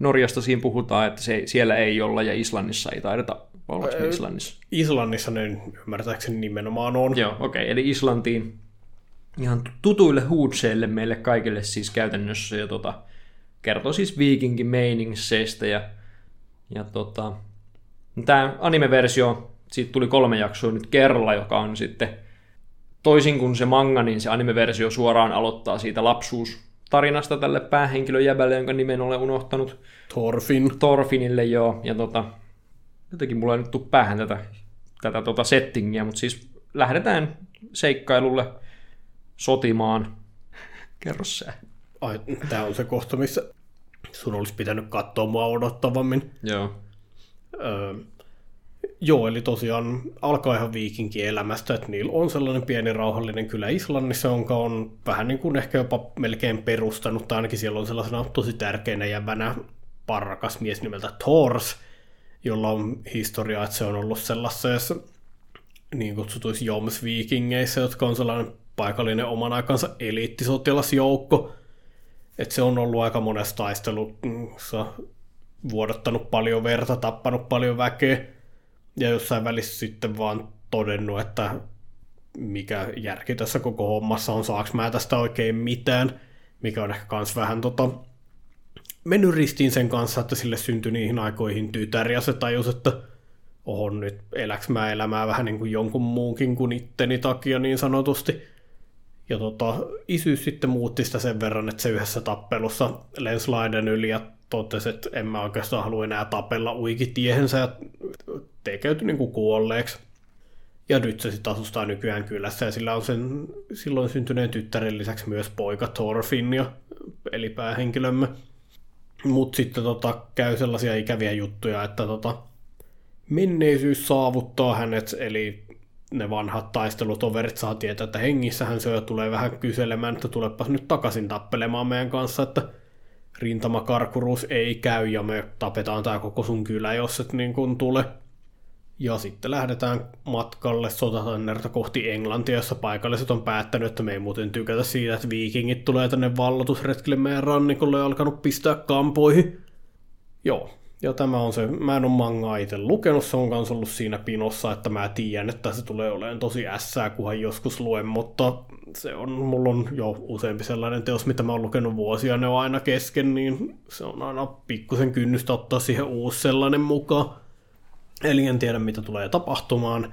Norjasta siinä puhutaan, että se, siellä ei olla, ja Islannissa ei taideta olla Öö, Islannissa. Islannissa ne ymmärtääkseni nimenomaan on. Joo, okei, okay. eli Islantiin ihan tutuille huutseille meille kaikille siis käytännössä, ja tota, kertoo siis viikinkin meiningseistä, ja, ja tota, tämä anime-versio, siitä tuli kolme jaksoa nyt kerralla, joka on sitten toisin kuin se manga, niin se anime-versio suoraan aloittaa siitä lapsuustarinasta tälle päähenkilöjäbälle, jonka nimen olen unohtanut. Thorfinn. Thorfinnille joo, ja tota, jotenkin mulla ei nyt tule päähän tätä, tätä tota settingiä, mutta siis lähdetään seikkailulle sotimaan. *laughs* Kerro sä. Ai, tää on se kohta, missä sun olisi pitänyt katsoa mua odottavammin. Joo. Öö, joo, eli tosiaan alkaa ihan viikinkielämästä, että niillä on sellainen pieni rauhallinen kylä Islannissa, jonka on vähän niin kuin ehkä jopa melkein perustanut, tai ainakin siellä on sellaisena tosi tärkeänä jävänä parrakas mies nimeltä Thors, jolla on historia, että se on ollut sellaisessa niin kutsutuissa Joms-viikingeissä, jotka on sellainen paikallinen oman aikansa eliittisotilasjoukko. Että se on ollut aika monessa taistelussa vuodattanut paljon verta, tappanut paljon väkeä. Ja jossain välissä sitten vaan todennut, että mikä järki tässä koko hommassa on, saaks mä tästä oikein mitään, mikä on ehkä kans vähän tota, mennyt ristiin sen kanssa, että sille syntyi niihin aikoihin tytär, ja se tajus, että oho nyt eläks mä elämää vähän niin kuin jonkun muunkin kuin itteni takia niin sanotusti. Ja tota, isyys sitten muutti sitä sen verran, että se yhdessä tappelussa lensi yli ja totesi, että en mä oikeastaan halua enää tapella uikitiehensä ja tekeytyi niin kuin kuolleeksi. Ja nyt se sitten asustaa nykyään kylässä ja sillä on sen silloin syntyneen tyttären lisäksi myös poika Thorfinn, ja, eli päähenkilömme. Mutta sitten tota, käy sellaisia ikäviä juttuja, että tota, menneisyys saavuttaa hänet, eli ne vanhat taistelutoverit saa tietää, että hengissähän se jo tulee vähän kyselemään, että tulepas nyt takaisin tappelemaan meidän kanssa, että rintamakarkuruus ei käy ja me tapetaan tämä koko sun kylä, jos et niin kuin tule. Ja sitten lähdetään matkalle sotatannerta kohti Englantia, jossa paikalliset on päättänyt, että me ei muuten tykätä siitä, että viikingit tulee tänne vallotusretkelle meidän rannikolle ja alkanut pistää kampoihin. Joo, ja tämä on se, mä en ole mangaa itse lukenut, se on myös ollut siinä pinossa, että mä tiedän, että se tulee olemaan tosi ässää, kunhan joskus luen, mutta se on, mulla on jo useampi sellainen teos, mitä mä oon lukenut vuosia, ne on aina kesken, niin se on aina pikkusen kynnystä ottaa siihen uusi sellainen mukaan. Eli en tiedä, mitä tulee tapahtumaan,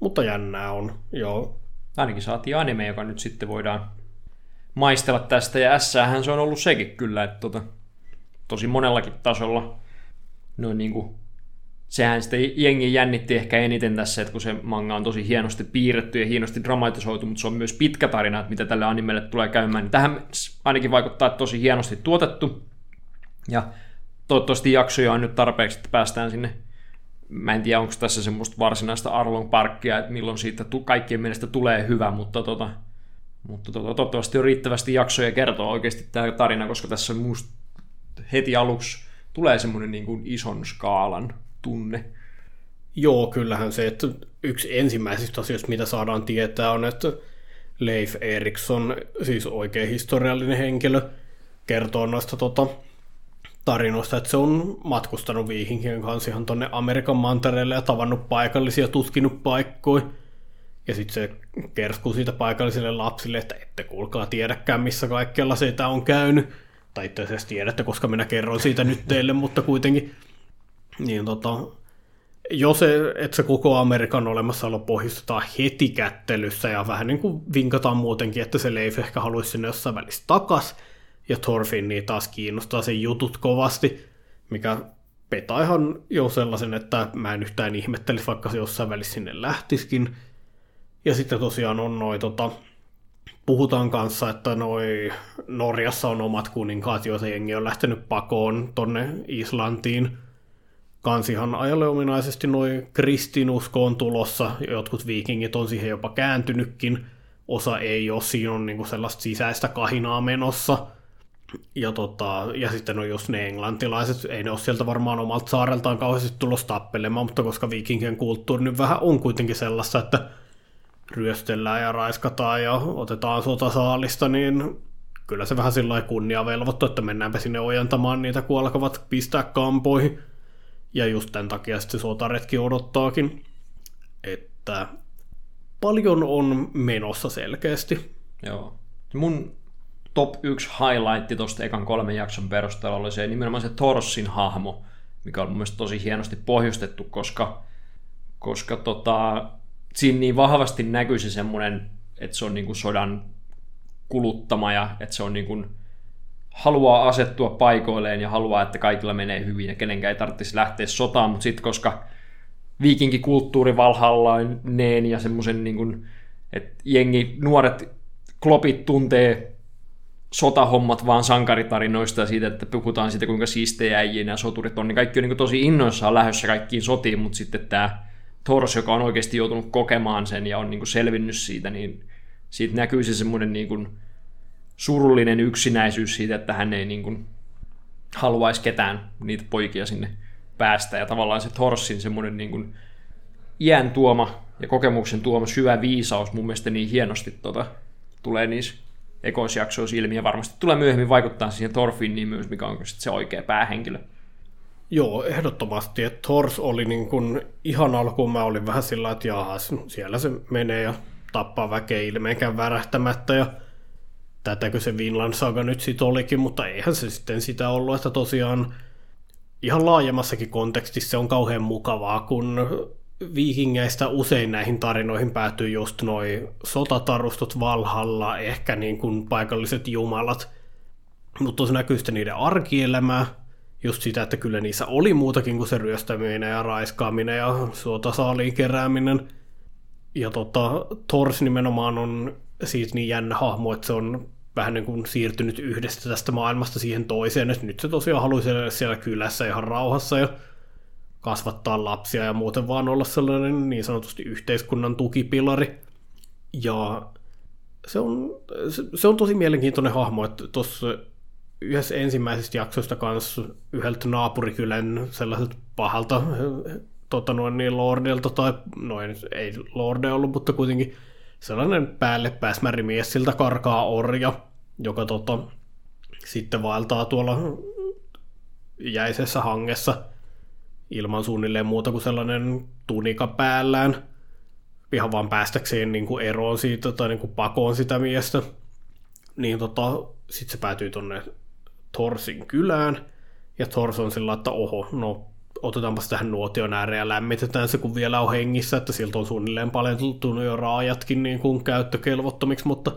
mutta jännää on, joo. Ainakin saatiin anime, joka nyt sitten voidaan maistella tästä, ja ässäähän se on ollut sekin kyllä, että tota, tosi monellakin tasolla noin niin kuin, sehän sitten jengi jännitti ehkä eniten tässä, että kun se manga on tosi hienosti piirretty ja hienosti dramatisoitu, mutta se on myös pitkä tarina, että mitä tälle animelle tulee käymään, niin tähän ainakin vaikuttaa että tosi hienosti tuotettu. Ja toivottavasti jaksoja on nyt tarpeeksi, että päästään sinne mä en tiedä, onko tässä semmoista varsinaista Arlong Parkia, että milloin siitä kaikkien mielestä tulee hyvä, mutta, tota, mutta tota, toivottavasti on riittävästi jaksoja kertoa oikeasti tämä tarina, koska tässä musta heti aluksi tulee semmoinen niin kuin ison skaalan tunne. Joo, kyllähän se, että yksi ensimmäisistä asioista, mitä saadaan tietää, on, että Leif Eriksson, siis oikein historiallinen henkilö, kertoo noista tota, tarinoista, että se on matkustanut viihinkien kanssa ihan tonne Amerikan mantereelle ja tavannut paikallisia, tutkinut paikkoja. Ja sitten se kerskuu siitä paikallisille lapsille, että ette kuulkaa tiedäkään, missä kaikkialla se on käynyt tai itse asiassa tiedätte, koska minä kerron siitä nyt teille, *laughs* mutta kuitenkin, niin tota, jos se, että se koko Amerikan olemassaolo pohjustetaan heti kättelyssä ja vähän niin kuin vinkataan muutenkin, että se Leif ehkä haluaisi sinne jossain välissä takas, ja Thorfinni taas kiinnostaa sen jutut kovasti, mikä petaa ihan jo sellaisen, että mä en yhtään ihmettelisi, vaikka se jossain välissä sinne lähtiskin. Ja sitten tosiaan on noin tota, puhutaan kanssa, että noi Norjassa on omat kuninkaat, joita jengi on lähtenyt pakoon tonne Islantiin. kans ihan ajalle ominaisesti noin kristinusko on tulossa, jotkut viikingit on siihen jopa kääntynytkin, osa ei ole, siinä on niinku sellaista sisäistä kahinaa menossa. Ja, tota, ja sitten on just ne englantilaiset, ei ne ole sieltä varmaan omalta saareltaan kauheasti tulossa tappelemaan, mutta koska viikinkien kulttuuri nyt vähän on kuitenkin sellaista, että ryöstellään ja raiskataan ja otetaan sotasaalista, niin kyllä se vähän sillä kunnia velvoittu, että mennäänpä sinne ojentamaan niitä, kun alkavat pistää kampoihin. Ja just tämän takia sitten sotaretki odottaakin, että paljon on menossa selkeästi. Joo. Mun top 1 highlight tuosta ekan kolmen jakson perusteella oli se nimenomaan se Torsin hahmo, mikä on mun mielestä tosi hienosti pohjustettu, koska, koska tota, siinä niin vahvasti näkyy se semmoinen, että se on niin kuin sodan kuluttama ja että se on niin kuin, haluaa asettua paikoilleen ja haluaa, että kaikilla menee hyvin ja kenenkään ei tarvitsisi lähteä sotaan, mutta sitten koska viikinkikulttuuri valhallaineen ja semmoisen niin kuin, että jengi, nuoret klopit tuntee sotahommat vaan sankaritarinoista ja siitä, että puhutaan siitä, kuinka siistejä äijien ja soturit on, niin kaikki on niin tosi innoissaan lähdössä kaikkiin sotiin, mutta sitten tämä Thors, joka on oikeasti joutunut kokemaan sen ja on niin selvinnyt siitä, niin siitä näkyy se semmoinen niin surullinen yksinäisyys siitä, että hän ei niin haluaisi ketään niitä poikia sinne päästä. Ja tavallaan se Thorsin semmoinen niin iän tuoma ja kokemuksen tuoma syvä viisaus mun mielestä niin hienosti tota, tulee niissä ekoisjaksoissa ilmi ja varmasti tulee myöhemmin vaikuttaa siihen Thorfiniin myös, mikä on se oikea päähenkilö. Joo, ehdottomasti. Että Thors oli niin kuin, ihan alkuun mä olin vähän sillä että jahas, siellä se menee ja tappaa väkeä ilmeenkään värähtämättä ja tätäkö se Vinland Saga nyt sitten olikin, mutta eihän se sitten sitä ollut, että tosiaan ihan laajemmassakin kontekstissa on kauhean mukavaa, kun viikingeistä usein näihin tarinoihin päätyy just noin sotatarustot Valhalla, ehkä niin kuin paikalliset jumalat, mutta se näkyy sitten niiden arkielämää, just sitä, että kyllä niissä oli muutakin kuin se ryöstäminen ja raiskaaminen ja suotasaaliin kerääminen. Ja tota, Thors nimenomaan on siitä niin jännä hahmo, että se on vähän niin kuin siirtynyt yhdestä tästä maailmasta siihen toiseen, että nyt se tosiaan haluaisi siellä kylässä ihan rauhassa ja kasvattaa lapsia ja muuten vaan olla sellainen niin sanotusti yhteiskunnan tukipilari. Ja se on, se on tosi mielenkiintoinen hahmo, että tuossa yhdessä ensimmäisistä jaksoista kanssa yhdeltä naapurikylän sellaiselta pahalta tota noin niin lordilta, tai noin ei lorde ollut, mutta kuitenkin sellainen päälle pääsmärimies, siltä karkaa orja, joka tota, sitten vaeltaa tuolla jäisessä hangessa ilman suunnilleen muuta kuin sellainen tunika päällään, ihan vaan päästäkseen niin kuin eroon siitä tai niin kuin pakoon sitä miestä. Niin tota, sitten se päätyy tonne Thorsin kylään, ja Thors on sillä että oho, no otetaanpas tähän nuotion ääreen ja lämmitetään se, kun vielä on hengissä, että siltä on suunnilleen paljon tullut jo raajatkin niin kuin käyttökelvottomiksi, mutta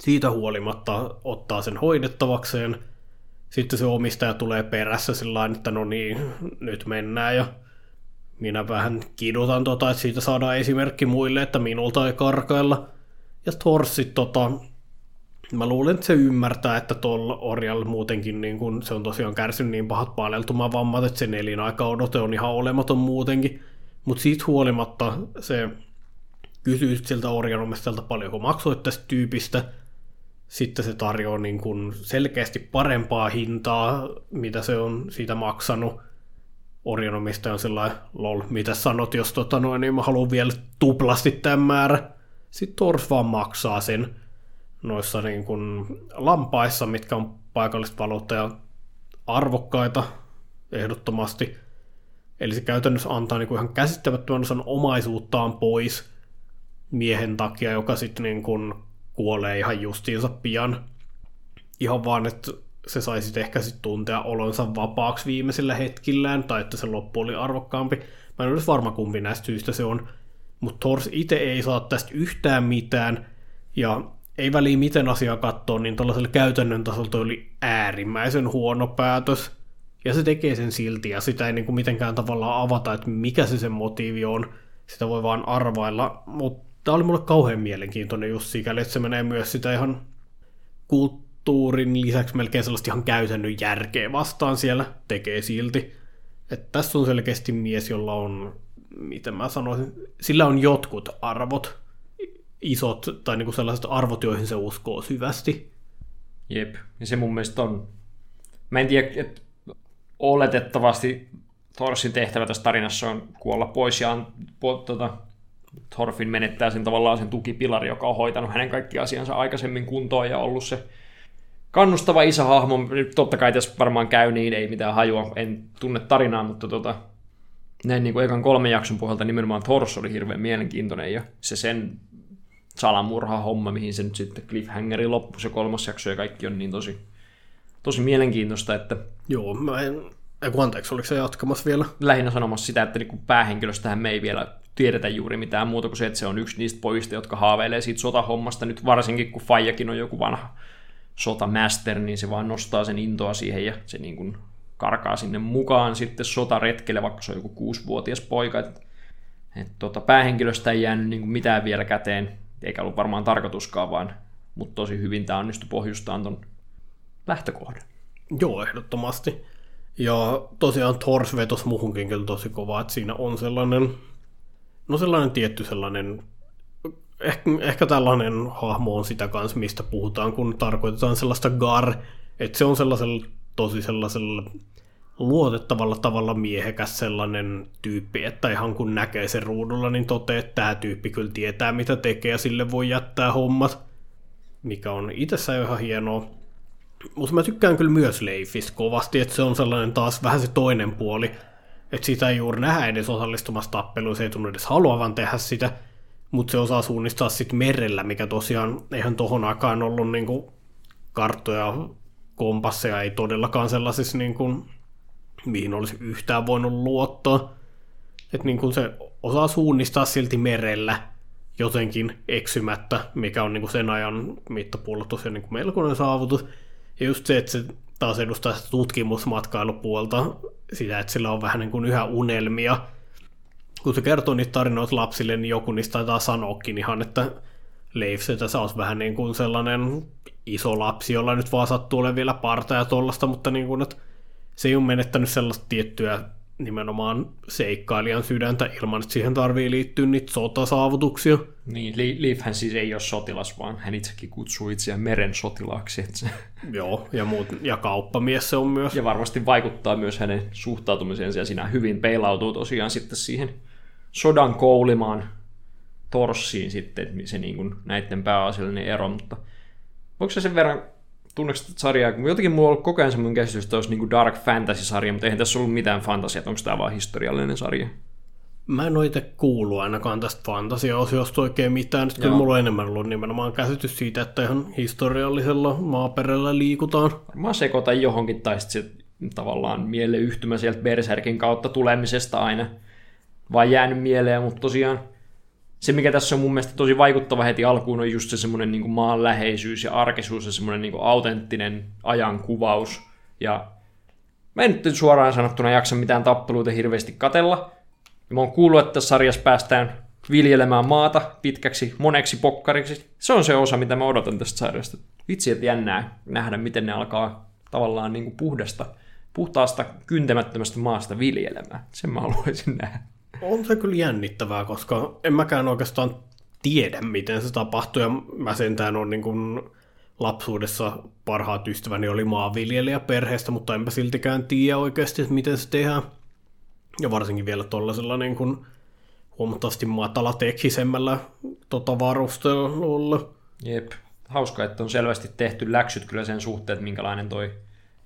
siitä huolimatta ottaa sen hoidettavakseen. Sitten se omistaja tulee perässä sillä että no niin, nyt mennään ja minä vähän kidutan tota, että siitä saadaan esimerkki muille, että minulta ei karkailla. Ja Thorsit tota, Mä luulen, että se ymmärtää, että tuolla orjalla muutenkin niin kun se on tosiaan kärsinyt niin pahat paleltumavammat, että sen elinaika odote on ihan olematon muutenkin. Mutta siitä huolimatta se kysyy siltä orjanomistajalta paljonko maksoit tästä tyypistä. Sitten se tarjoaa niin kun selkeästi parempaa hintaa, mitä se on siitä maksanut. Orjanomistaja on sellainen, lol, mitä sanot, jos tota noin, niin mä haluan vielä tuplasti tämän määrä. Sitten Tors vaan maksaa sen noissa niin kuin lampaissa, mitkä on paikallista valuuttaa arvokkaita ehdottomasti. Eli se käytännössä antaa niin kuin ihan käsittämättömän osan omaisuuttaan pois miehen takia, joka sitten niin kuin kuolee ihan justiinsa pian. Ihan vaan, että se saisi ehkä sitten tuntea olonsa vapaaksi viimeisillä hetkillään, tai että se loppu oli arvokkaampi. Mä en ole varma kumpi näistä syistä se on. Mutta Thors itse ei saa tästä yhtään mitään, ja ei väliä miten asiaa katsoo, niin tällaisella käytännön tasolla oli äärimmäisen huono päätös. Ja se tekee sen silti, ja sitä ei niin kuin mitenkään tavallaan avata, että mikä se sen motiivi on. Sitä voi vaan arvailla, mutta tämä oli mulle kauhean mielenkiintoinen just sikäli, että se menee myös sitä ihan kulttuurin lisäksi melkein sellaista ihan käytännön järkeä vastaan siellä, tekee silti. Että tässä on selkeästi mies, jolla on, miten mä sanoisin, sillä on jotkut arvot, isot tai niin kuin sellaiset arvot, joihin se uskoo syvästi. Jep, ja se mun mielestä on, mä en tiedä, että oletettavasti Thorsin tehtävä tässä tarinassa on kuolla pois ja po, tota, Thorfinn menettää sen tavallaan sen tukipilari, joka on hoitanut hänen kaikki asiansa aikaisemmin kuntoon ja ollut se kannustava isähahmo. Nyt totta kai tässä varmaan käy niin, ei mitään hajua, en tunne tarinaa, mutta tota, näin niin kuin ekan kolmen jakson pohjalta nimenomaan Thors oli hirveän mielenkiintoinen ja se sen salamurha-homma, mihin se nyt sitten cliffhangeri loppui se kolmas jakso ja kaikki on niin tosi, tosi mielenkiintoista, että... Joo, mä en... Eiku, anteeksi, oliko se jatkamassa vielä? Lähinnä sanomassa sitä, että niin päähenkilöstähän me ei vielä tiedetä juuri mitään muuta kuin se, että se on yksi niistä pojista, jotka haaveilee siitä sotahommasta. Nyt varsinkin, kun Fajakin on joku vanha sotamaster, niin se vaan nostaa sen intoa siihen ja se niin kuin karkaa sinne mukaan sitten sotaretkelle, vaikka se on joku kuusivuotias poika. Et, et tota, päähenkilöstä ei jäänyt niin kuin mitään vielä käteen, eikä ollut varmaan tarkoituskaan, vaan, mutta tosi hyvin tämä onnistui pohjustaan ton lähtökohdan. Joo, ehdottomasti. Ja tosiaan Thors vetos muhunkin kyllä tosi kovaa, että siinä on sellainen, no sellainen tietty sellainen, ehkä, ehkä tällainen hahmo on sitä kanssa, mistä puhutaan, kun tarkoitetaan sellaista gar, että se on sellaisella tosi sellaisella luotettavalla tavalla miehekäs sellainen tyyppi, että ihan kun näkee sen ruudulla, niin toteaa, että tämä tyyppi kyllä tietää, mitä tekee, ja sille voi jättää hommat, mikä on itsessään ihan hienoa. Mutta mä tykkään kyllä myös Leifistä kovasti, että se on sellainen taas vähän se toinen puoli, että sitä ei juuri nähdä edes osallistumassa tappeluun, se ei tunnu edes haluavan tehdä sitä, mutta se osaa suunnistaa sitten merellä, mikä tosiaan eihän tohon aikaan ollut niinku karttoja, kompasseja, ei todellakaan sellaisissa niinku mihin olisi yhtään voinut luottaa. Että niin kuin se osaa suunnistaa silti merellä jotenkin eksymättä, mikä on niin kuin sen ajan mittapuolella tosiaan niin kuin melkoinen saavutus. Ja just se, että se taas edustaa tutkimusmatkailupuolta, sitä, että sillä on vähän niin kuin yhä unelmia. Kun se kertoo niitä tarinoita lapsille, niin joku niistä taitaa sanoakin ihan, että Leif, se tässä olisi vähän niin kuin sellainen iso lapsi, jolla nyt vaan sattuu olemaan vielä parta ja tollasta, mutta niin kuin, että se ei ole menettänyt sellaista tiettyä nimenomaan seikkailijan sydäntä ilman, että siihen tarvii liittyä niitä sotasaavutuksia. Niin, Leafhän siis ei ole sotilas, vaan hän itsekin kutsuu itseään meren sotilaaksi. Että. Joo, ja, muut, ja kauppamies se on myös. Ja varmasti vaikuttaa myös hänen suhtautumiseensa, ja siinä hyvin peilautuu tosiaan sitten siihen sodan koulimaan torssiin sitten se niin kuin näiden pääasiallinen ero, mutta voiko se sen verran tunneeko tätä sarjaa, kun jotenkin mulla on ollut koko ajan semmoinen käsitys, että olisi niin dark fantasy-sarja, mutta eihän tässä ollut mitään fantasiaa, onko tämä vaan historiallinen sarja? Mä en ole itse kuullut ainakaan tästä fantasia-osiosta oikein mitään. Sitten kyllä mulla on enemmän ollut nimenomaan käsitys siitä, että ihan historiallisella maaperällä liikutaan. Mä sekoitan johonkin, tai sitten tavallaan mieleyhtymä sieltä Berserkin kautta tulemisesta aina vaan jäänyt mieleen, mutta tosiaan se, mikä tässä on mun mielestä tosi vaikuttava heti alkuun, on just se semmoinen niin maanläheisyys ja arkisuus ja semmoinen niin autenttinen ajankuvaus. Ja mä en nyt suoraan sanottuna jaksa mitään tappeluita hirveästi katella. Ja mä oon kuullut, että tässä sarjassa päästään viljelemään maata pitkäksi moneksi pokkariksi. Se on se osa, mitä mä odotan tästä sarjasta. Vitsi, että jännää nähdä, miten ne alkaa tavallaan niin kuin puhdasta, puhtaasta, kyntämättömästä maasta viljelemään. Sen mä haluaisin nähdä. On se kyllä jännittävää, koska en mäkään oikeastaan tiedä, miten se tapahtui. Ja mä sentään on niin kuin lapsuudessa parhaat ystäväni oli maanviljelijä perheestä, mutta enpä siltikään tiedä oikeasti, että miten se tehdään. Ja varsinkin vielä tuollaisella niin kuin huomattavasti matalatekhisemmällä tota varustelulla. Jep. Hauska, että on selvästi tehty läksyt kyllä sen suhteen, että minkälainen toi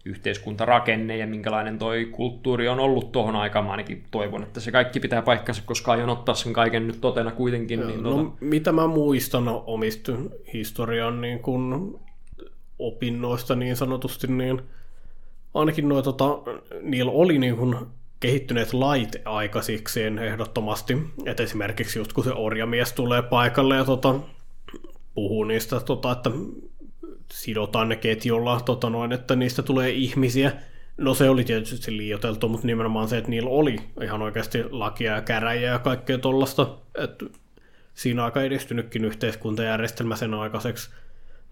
yhteiskuntarakenne ja minkälainen toi kulttuuri on ollut tuohon aikaan. Mä ainakin toivon, että se kaikki pitää paikkansa, koska aion ottaa sen kaiken nyt totena kuitenkin. Niin no, tota... mitä mä muistan omista historian niin kun opinnoista niin sanotusti, niin ainakin noi, tota, niillä oli niin kun kehittyneet lait aikaisikseen ehdottomasti. Et esimerkiksi just kun se orjamies tulee paikalle ja tota, puhuu niistä, tota, että sidotaan ne ketjulla, tota noin, että niistä tulee ihmisiä. No se oli tietysti liioteltu, mutta nimenomaan se, että niillä oli ihan oikeasti lakia ja käräjiä ja kaikkea tollasta. Että siinä aika edistynytkin yhteiskuntajärjestelmä sen aikaiseksi.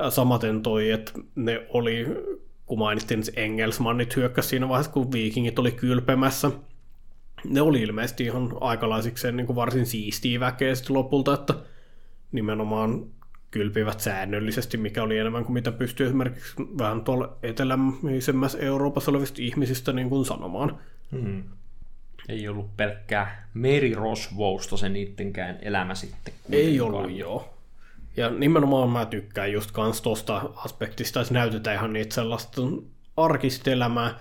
Samaten toi, että ne oli, kun mainittiin, Engelsmannit hyökkäsi siinä vaiheessa, kun viikingit oli kylpemässä. ne oli ilmeisesti ihan aikalaisikseen niin kuin varsin siistiä väkeä sitten lopulta, että nimenomaan kylpivät säännöllisesti, mikä oli enemmän kuin mitä pystyy esimerkiksi vähän tuolla eteläisemmässä Euroopassa olevista ihmisistä niin kuin sanomaan. Hmm. Ei ollut pelkkää merirosvousta se niittenkään elämä sitten. Kuitenkaan. Ei ollut, joo. Ja nimenomaan mä tykkään just kans tosta aspektista, että näytetään ihan niitä sellaista arkista elämää,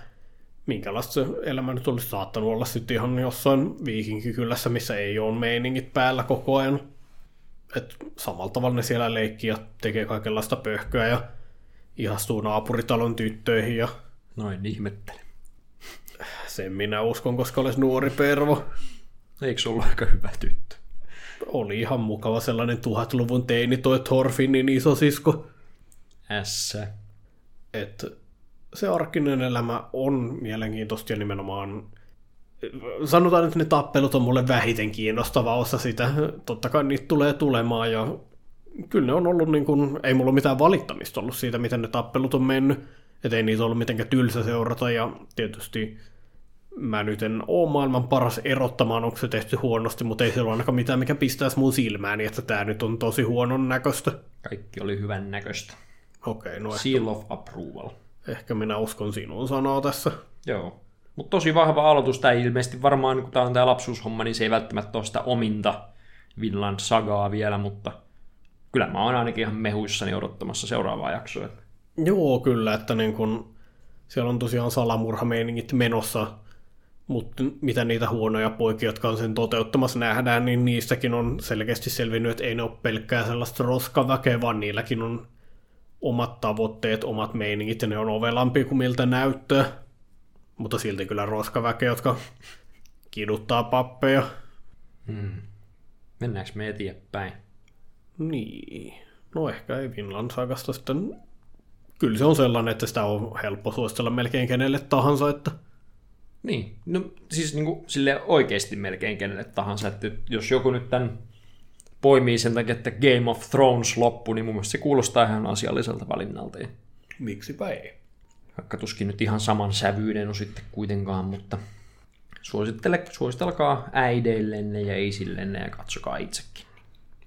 minkälaista se elämä nyt olisi saattanut olla sitten ihan jossain viikinkikylässä, missä ei ole meiningit päällä koko ajan. Et samalla tavalla ne siellä leikkii ja tekee kaikenlaista pöhköä ja ihastuu naapuritalon tyttöihin. Ja... Noin ihmettele. Sen minä uskon, koska olisi nuori pervo. Eikö sulla aika hyvä tyttö? Oli ihan mukava sellainen tuhatluvun teini toi Thorfinnin isosisko. Ässä. Et se arkinen elämä on mielenkiintoista ja nimenomaan sanotaan, että ne tappelut on mulle vähiten kiinnostava osa sitä. Totta kai niitä tulee tulemaan ja kyllä ne on ollut niin kuin, ei mulla mitään valittamista ollut siitä, miten ne tappelut on mennyt. Että ei niitä ollut mitenkään tylsä seurata ja tietysti mä nyt en ole maailman paras erottamaan, onko se tehty huonosti, mutta ei se ole ainakaan mitään, mikä pistäisi mun silmääni, että tämä nyt on tosi huonon näköistä. Kaikki oli hyvän näköistä. Okei, okay, no Seal of approval. Ehkä minä uskon sinun sanaa tässä. Joo. Mutta tosi vahva aloitus. Tämä ilmeisesti varmaan, kun tämä on tämä lapsuushomma, niin se ei välttämättä ole sitä ominta Vinland Sagaa vielä, mutta kyllä mä oon ainakin ihan mehuissani odottamassa seuraavaa jaksoa. Joo, kyllä, että niin kun, siellä on tosiaan salamurhameiningit menossa, mutta mitä niitä huonoja poikia, jotka on sen toteuttamassa nähdään, niin niistäkin on selkeästi selvinnyt, että ei ne ole pelkkää sellaista roskaväkeä, vaan niilläkin on omat tavoitteet, omat meiningit, ja ne on ovelampi kuin miltä näyttää. Mutta silti kyllä roskaväkeä, jotka kiduttaa pappeja. Hmm. Mennäänkö me eteenpäin? Niin. No ehkä ei Vinland Sagasta sitten... Kyllä se on sellainen, että sitä on helppo suositella melkein kenelle tahansa, että... Niin, no siis niin kuin, sille oikeasti melkein kenelle tahansa, että jos joku nyt tämän poimii sen takia, että Game of Thrones loppu, niin mun mielestä se kuulostaa ihan asialliselta valinnalta. Miksipä ei? Vaikka tuskin nyt ihan saman sävyyden on sitten kuitenkaan, mutta suosittele, suositelkaa äideillenne ja isillenne ja katsokaa itsekin.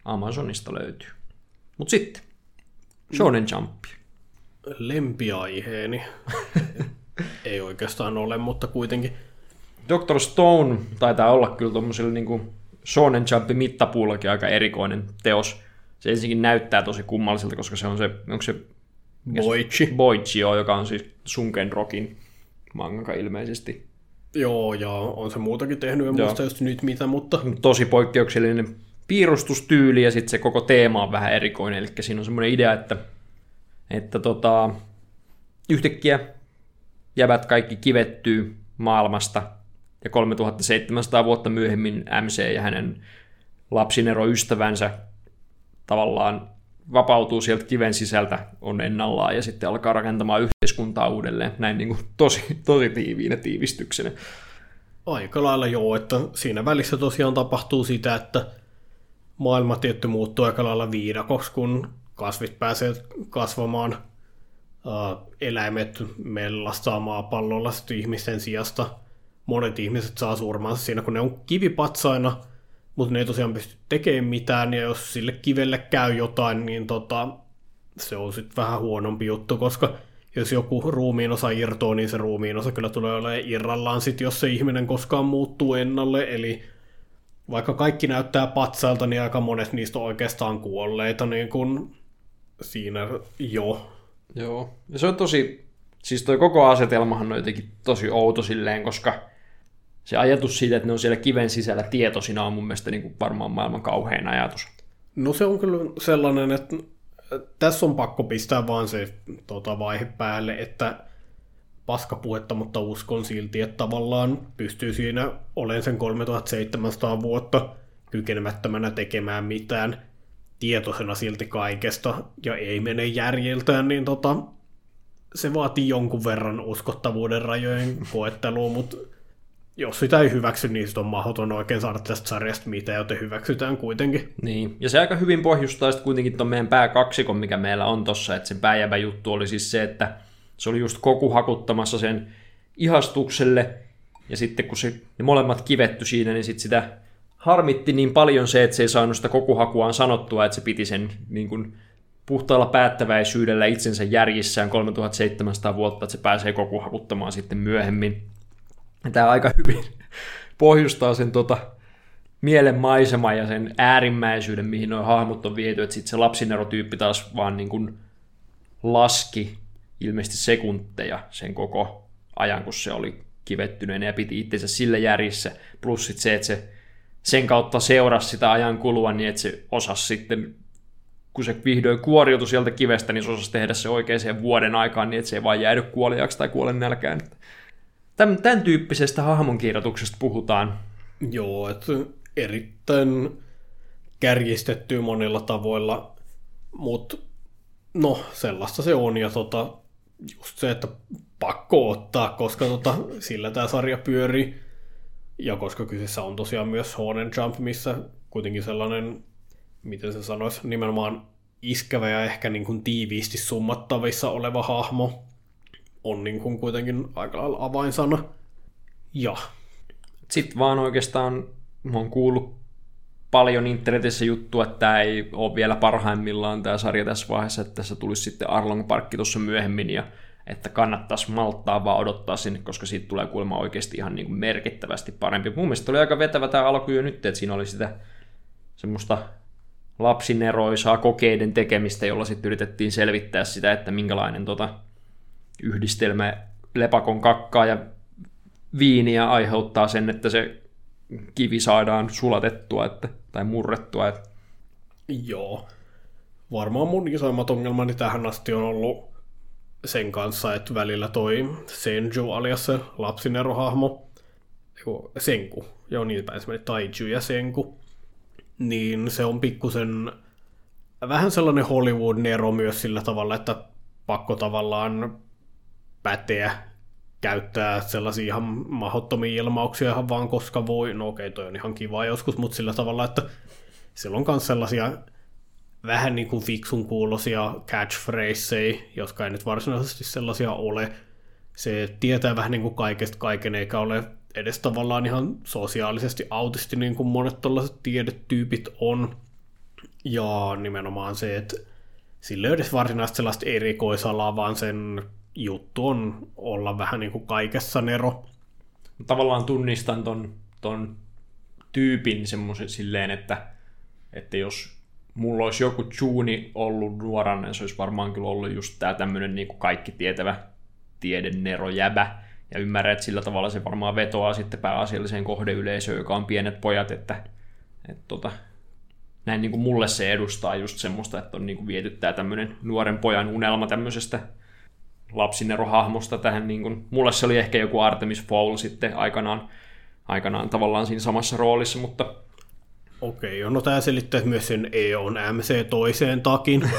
Amazonista löytyy. Mutta sitten, Shonen Jump. Lempiaiheeni. *laughs* ei oikeastaan ole, mutta kuitenkin. Dr. Stone taitaa olla kyllä tuommoiselle niin Shonen Jumpin mittapuullakin aika erikoinen teos. Se ensinnäkin näyttää tosi kummalliselta, koska se on se, onko se Boichi. Boichi, joo, joka on siis Sunken Rockin mangaka ilmeisesti. Joo, ja on se muutakin tehnyt, en muista just nyt mitä, mutta... Tosi poikkeuksellinen piirustustyyli ja sitten se koko teema on vähän erikoinen, eli siinä on semmoinen idea, että, että tota, yhtäkkiä jävät kaikki kivettyy maailmasta ja 3700 vuotta myöhemmin MC ja hänen lapsineroystävänsä tavallaan vapautuu sieltä kiven sisältä, on ennallaan ja sitten alkaa rakentamaan yhteiskuntaa uudelleen. Näin niin kuin tosi, tosi tiiviinä tiivistyksenä. Aika lailla joo, että siinä välissä tosiaan tapahtuu sitä, että maailma tietty muuttuu aika lailla viidakoksi, kun kasvit pääsee kasvamaan, eläimet mellastaa maapallolla ihmisten sijasta. Monet ihmiset saa surmansa siinä, kun ne on kivipatsaina – mutta ne ei tosiaan pysty tekemään mitään, ja jos sille kivelle käy jotain, niin tota, se on sitten vähän huonompi juttu, koska jos joku ruumiin osa irtoaa, niin se ruumiin osa kyllä tulee olemaan irrallaan sit, jos se ihminen koskaan muuttuu ennalle, eli vaikka kaikki näyttää patsailta, niin aika monet niistä on oikeastaan kuolleita niin kun siinä jo. Joo, ja se on tosi, siis toi koko asetelmahan on jotenkin tosi outo silleen, koska se ajatus siitä, että ne on siellä kiven sisällä tietoisina on mun mielestä niin kuin varmaan maailman kauhein ajatus. No se on kyllä sellainen, että tässä on pakko pistää vaan se tota, vaihe päälle, että paskapuhetta, mutta uskon silti, että tavallaan pystyy siinä olemaan sen 3700 vuotta kykenemättömänä tekemään mitään tietoisena silti kaikesta ja ei mene järjeltään, niin tota, se vaatii jonkun verran uskottavuuden rajojen koettelua, mutta jos sitä ei hyväksy, niin on mahdoton oikein saada tästä sarjasta mitään, joten hyväksytään kuitenkin. Niin, ja se aika hyvin pohjustaa sitten kuitenkin tuon meidän pääkaksikon, mikä meillä on tossa, että se pääjävä juttu oli siis se, että se oli just koku hakuttamassa sen ihastukselle, Ja sitten kun se, ne molemmat kivetty siinä, niin sitten sitä harmitti niin paljon se, että se ei saanut sitä kokuhakuaan sanottua, että se piti sen niin kuin, puhtaalla päättäväisyydellä itsensä järjissään 3700 vuotta, että se pääsee kokuhakuttamaan sitten myöhemmin. Tämä aika hyvin *laughs* pohjustaa sen tota, mielen maisema ja sen äärimmäisyyden, mihin nuo hahmot on viety, että sitten se lapsinerotyyppi taas vaan niin kuin laski ilmeisesti sekunteja sen koko ajan, kun se oli kivettyneen ja piti itsensä sillä järjissä, plus sit se, että se sen kautta seurasi sitä ajan kulua niin, että se osasi sitten, kun se vihdoin kuoriutui sieltä kivestä, niin se osasi tehdä se oikeaan vuoden aikaan niin, että se ei vaan jäädy kuoliaksi tai kuolen nälkään. Tämän, tämän tyyppisestä hahmonkirjoituksesta puhutaan. Joo, että erittäin kärjistetty monilla tavoilla, mutta no sellaista se on ja tota, just se, että pakko ottaa, koska tota, sillä tämä sarja pyörii. Ja koska kyseessä on tosiaan myös Honen Jump, missä kuitenkin sellainen, miten se sanoisi, nimenomaan iskävä ja ehkä niin kuin tiiviisti summattavissa oleva hahmo on niin kuin kuitenkin aika lailla avainsana. Ja. Sitten vaan oikeastaan mä oon kuullut paljon internetissä juttua, että tämä ei ole vielä parhaimmillaan tämä sarja tässä vaiheessa, että tässä tulisi sitten Arlong Parkki tuossa myöhemmin ja että kannattaisi malttaa vaan odottaa sinne, koska siitä tulee kuulemma oikeasti ihan niin kuin merkittävästi parempi. Mun mielestä oli aika vetävä tämä alku jo nyt, että siinä oli sitä semmoista lapsineroisaa kokeiden tekemistä, jolla sitten yritettiin selvittää sitä, että minkälainen tota yhdistelmä lepakon kakkaa ja viiniä aiheuttaa sen, että se kivi saadaan sulatettua että, tai murrettua. Että. Joo. Varmaan mun isoimmat ongelmani tähän asti on ollut sen kanssa, että välillä toi Senju alias se lapsinerohahmo, Senku, joo niin päin se Taiju ja Senku, niin se on pikkusen vähän sellainen Hollywood-nero myös sillä tavalla, että pakko tavallaan päteä käyttää sellaisia ihan mahdottomia ilmauksia ihan vaan koska voi. No okei, toi on ihan kiva joskus, mutta sillä tavalla, että sillä on myös sellaisia vähän niin kuin fiksun kuulosia catchphraseja, jotka ei nyt varsinaisesti sellaisia ole. Se tietää vähän niin kuin kaikesta kaiken, eikä ole edes tavallaan ihan sosiaalisesti autisti, niin kuin monet tällaiset tiedetyypit on. Ja nimenomaan se, että sillä ei edes varsinaisesti sellaista erikoisalaa, vaan sen juttu on olla vähän niin kuin kaikessa nero. Tavallaan tunnistan ton, ton tyypin semmoisen silleen, että, että jos mulla olisi joku Juni ollut nuorana, niin se olisi varmaan kyllä ollut just tämä tämmöinen niin kaikki tietävä tiedennero jäbä. Ja ymmärrän, että sillä tavalla se varmaan vetoaa sitten pääasialliseen kohdeyleisöön, joka on pienet pojat, että, että tota, näin niin kuin mulle se edustaa just semmoista, että on niin kuin viety tämä tämmöinen nuoren pojan unelma tämmöisestä lapsinerohahmosta tähän, niin kuin, mulle se oli ehkä joku Artemis Fowl sitten aikanaan, aikanaan tavallaan siinä samassa roolissa, mutta Okei, no tämä selittää myös sen EON MC toiseen takin.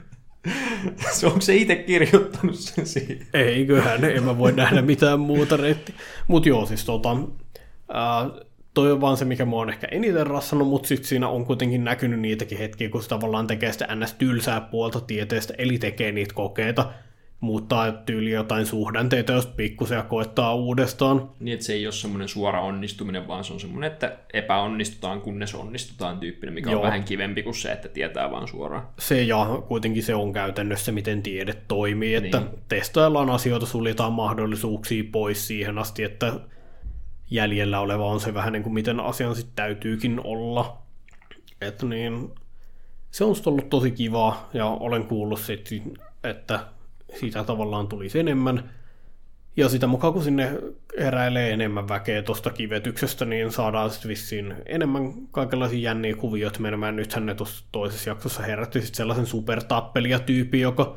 *laughs* se onko se itse kirjoittanut sen siihen? Eiköhän, en mä voi nähdä mitään muuta reitti. Mutta joo, siis tota, ää, toi on vaan se, mikä mua on ehkä eniten rassannut, mutta sitten siinä on kuitenkin näkynyt niitäkin hetkiä, kun se tavallaan tekee sitä ns. tylsää puolta tieteestä, eli tekee niitä kokeita, muuttaa tyyli jotain suhdanteita, jos pikkusen koettaa uudestaan. Niin, että se ei ole semmoinen suora onnistuminen, vaan se on semmoinen, että epäonnistutaan, kunnes onnistutaan tyyppinen, mikä Joo. on vähän kivempi kuin se, että tietää vaan suoraan. Se ja kuitenkin se on käytännössä, miten tiede toimii, että niin. testaillaan asioita, suljetaan mahdollisuuksia pois siihen asti, että jäljellä oleva on se vähän niin kuin miten asian sitten täytyykin olla. Että niin, se on ollut tosi kivaa ja olen kuullut sitten, että siitä tavallaan tulisi enemmän. Ja sitä mukaan kun sinne heräilee enemmän väkeä tuosta kivetyksestä, niin saadaan sitten vissiin enemmän kaikenlaisia jänniä kuvioita menemään. Nythän ne tuossa toisessa jaksossa herätti sitten sellaisen supertappelijatyypin, joka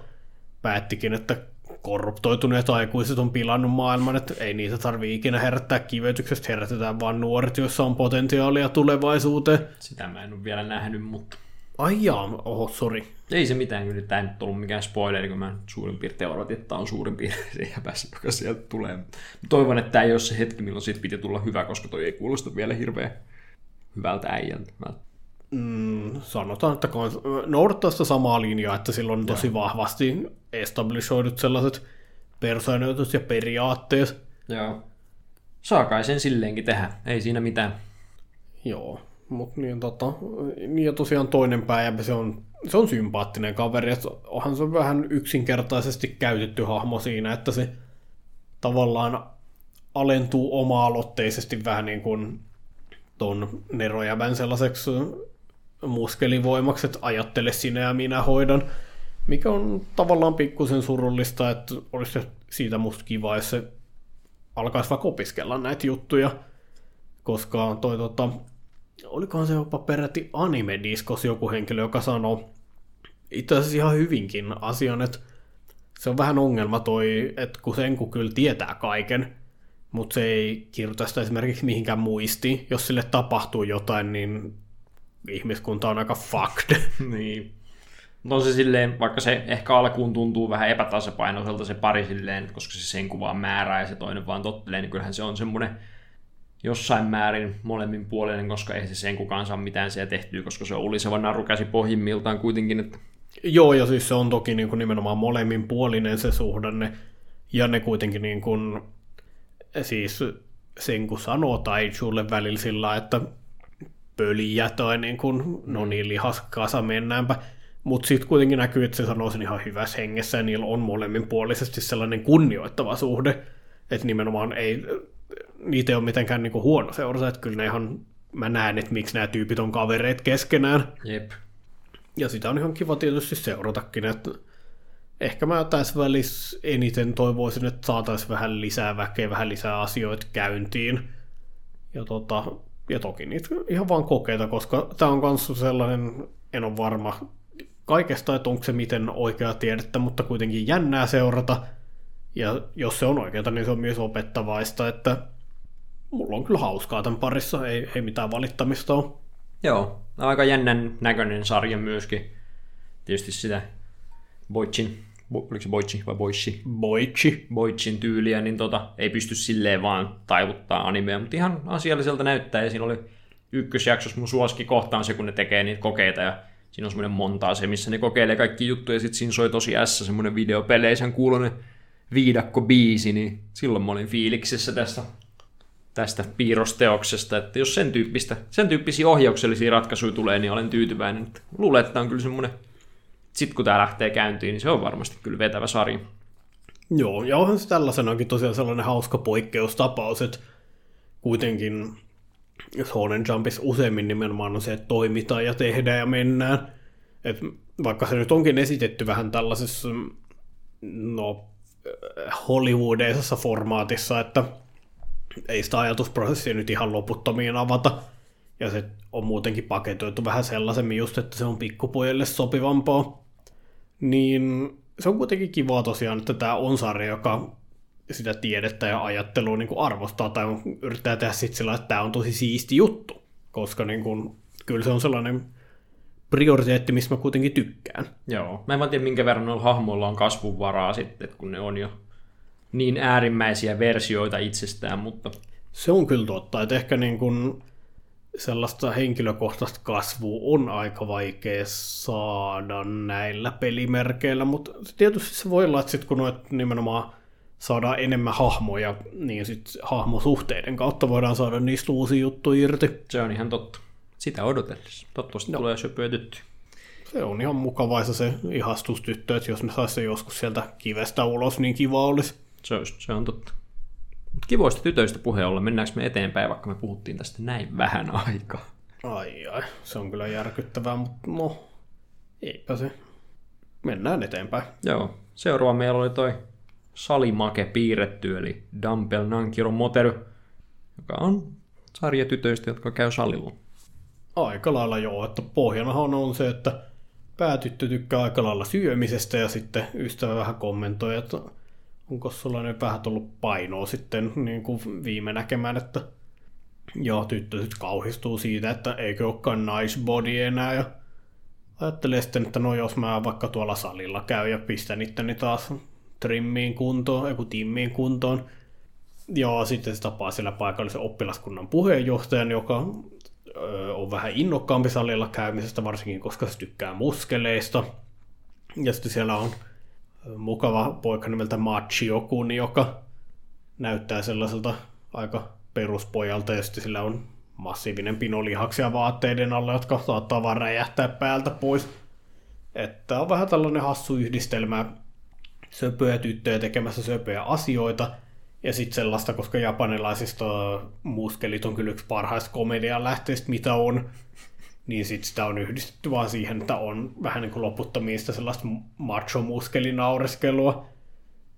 päättikin, että korruptoituneet aikuiset on pilannut maailman, että ei niitä tarvii ikinä herättää kivetyksestä, herätetään vaan nuoret, joissa on potentiaalia tulevaisuuteen. Sitä mä en ole vielä nähnyt, mutta Ai jaa, oho, sori. Ei se mitään, kyllä tämä ei nyt ollut mikään spoileri, kun mä suurin piirtein odotin, että tämä on suurin piirtein *laughs* päässä, joka sieltä tulee. Toivon, että tämä ei ole se hetki, milloin siitä piti tulla hyvä, koska toi ei kuulosta vielä hirveän hyvältä äijältä. Mm, sanotaan, että noudattaa sitä samaa linjaa, että silloin on tosi vahvasti establishoidut sellaiset persoonioitus ja periaatteet. Joo. saa kai sen silleenkin tehdä, ei siinä mitään. Joo, mutta niin, tota, niin ja tosiaan toinen päivä, se on, se on sympaattinen kaveri, että onhan se vähän yksinkertaisesti käytetty hahmo siinä, että se tavallaan alentuu oma-aloitteisesti vähän niin kuin ton Nerojävän sellaiseksi muskelivoimaksi, että ajattele sinä ja minä hoidan, mikä on tavallaan pikkusen surullista, että olisi siitä musta kiva, jos se alkaisi vaikka opiskella näitä juttuja, koska toi tota, olikohan se jopa peräti anime-diskos joku henkilö, joka sanoo itse asiassa ihan hyvinkin asian, että se on vähän ongelma toi, että kun Senku kyllä tietää kaiken, mutta se ei kirjoita sitä esimerkiksi mihinkään muistiin. Jos sille tapahtuu jotain, niin ihmiskunta on aika fucked. *laughs* niin. No se silleen, vaikka se ehkä alkuun tuntuu vähän epätasapainoiselta se pari silleen, koska se sen kuvaa määrää ja se toinen vaan tottelee, niin kyllähän se on semmoinen jossain määrin molemmin puolinen, koska ei se sen kukaan saa mitään siellä tehtyä, koska se on uliseva naru käsi pohjimmiltaan kuitenkin. Että... Joo, ja siis se on toki niin kuin nimenomaan molemmin puolinen se suhdanne, ja ne kuitenkin niin kuin, siis sen kun sanoo sulle välillä sillä että pöliä tai niin kuin, no niin lihaskasa mennäänpä, mutta sitten kuitenkin näkyy, että se sanoo sen ihan hyvässä hengessä ja niillä on molemminpuolisesti sellainen kunnioittava suhde, että nimenomaan ei, niitä ei ole mitenkään niinku huono seurata, että kyllä ne ihan, mä näen, että miksi nämä tyypit on kavereet keskenään. Jep. Ja sitä on ihan kiva tietysti seuratakin, että ehkä mä tässä välissä eniten toivoisin, että saataisiin vähän lisää väkeä, vähän lisää asioita käyntiin. Ja, tota, ja toki niitä ihan vaan kokeita, koska tämä on kanssa sellainen, en ole varma kaikesta, että onko se miten oikea tiedettä, mutta kuitenkin jännää seurata. Ja jos se on oikeaa, niin se on myös opettavaista, että mulla on kyllä hauskaa tämän parissa, ei, ei mitään valittamista ole. Joo, aika jännän näköinen sarja myöskin. Tietysti sitä Boichin, oliko se Boichi vai Boichi? Boichi. Boichin tyyliä, niin tota, ei pysty silleen vaan taivuttaa animea, mutta ihan asialliselta näyttää, ja siinä oli ykkösjaksossa mun suosikki kohtaan se, kun ne tekee niitä kokeita, ja siinä on semmoinen montaa se, missä ne kokeilee kaikki juttuja, ja sitten siinä soi tosi ässä semmoinen videopeleisen kuulonen viidakko biisi, niin silloin mä olin fiiliksissä tästä tästä piirrosteoksesta, että jos sen, tyyppistä, sen tyyppisiä ohjauksellisia ratkaisuja tulee, niin olen tyytyväinen. Luulen, että tämä on kyllä semmoinen, sitten kun tämä lähtee käyntiin, niin se on varmasti kyllä vetävä sarja. Joo, ja onhan se tällaisenakin tosiaan sellainen hauska poikkeustapaus, että kuitenkin Shonen Jumpissa useimmin nimenomaan on se, että toimitaan ja tehdään ja mennään. Et vaikka se nyt onkin esitetty vähän tällaisessa no, Hollywoodisessa formaatissa, että ei sitä ajatusprosessia nyt ihan loputtomiin avata. Ja se on muutenkin paketoitu vähän sellaisemmin just, että se on pikkupojille sopivampaa. Niin se on kuitenkin kivaa tosiaan, että tämä on sarja, joka sitä tiedettä ja ajattelua niin kuin arvostaa tai yrittää tehdä sitten sillä, että tämä on tosi siisti juttu. Koska niin kuin, kyllä se on sellainen prioriteetti, mistä mä kuitenkin tykkään. Joo. Mä en tiedä, minkä verran noilla hahmoilla on kasvunvaraa sitten, kun ne on jo niin äärimmäisiä versioita itsestään, mutta... Se on kyllä totta, että ehkä niin kuin sellaista henkilökohtaista kasvua on aika vaikea saada näillä pelimerkeillä, mutta tietysti se voi olla, että sit kun noit nimenomaan saadaan enemmän hahmoja, niin sitten hahmosuhteiden kautta voidaan saada niistä uusia juttuja irti. Se on ihan totta. Sitä odotellessa. Toivottavasti no. tulee söpöä tyttö. Se on ihan mukavaisa se ihastustyttö, että jos me saisi joskus sieltä kivestä ulos, niin kiva olisi. Se, on, se on totta. Mutta kivoista tytöistä puheen olla, mennäänkö me eteenpäin, vaikka me puhuttiin tästä näin vähän aikaa? Ai ai, se on kyllä järkyttävää, mutta no, eipä se. Mennään eteenpäin. Joo, seuraava meillä oli toi salimake piirretty, eli Dumpel Nankiro Moteru, joka on sarja tytöistä, jotka käy salilla. Aika lailla joo, että pohjanahan on se, että päätyttö tykkää aika lailla syömisestä ja sitten ystävä vähän kommentoi, että onko sulla nyt vähän tullut painoa sitten niin kuin viime näkemään, että joo, tyttö sitten kauhistuu siitä, että eikö olekaan nice body enää ja ajattelee sitten, että no jos mä vaikka tuolla salilla käy ja pistän itteni taas trimmiin kuntoon, joku timmiin kuntoon, ja sitten se tapaa siellä paikallisen oppilaskunnan puheenjohtajan, joka on vähän innokkaampi salilla käymisestä, varsinkin koska se tykkää muskeleista. Ja sitten siellä on mukava poika nimeltä Machio Kun, joka näyttää sellaiselta aika peruspojalta, ja sitten sillä on massiivinen pino lihaksia vaatteiden alla, jotka saattaa vaan räjähtää päältä pois. Että on vähän tällainen hassu yhdistelmä söpöjä tyttöjä tekemässä söpöjä asioita, ja sitten sellaista, koska japanilaisista muskelit on kyllä yksi parhaista komedian lähteistä, mitä on, niin sitten sitä on yhdistetty vaan siihen, että on vähän niin kuin loputtomista sellaista macho-muskelinaureskelua.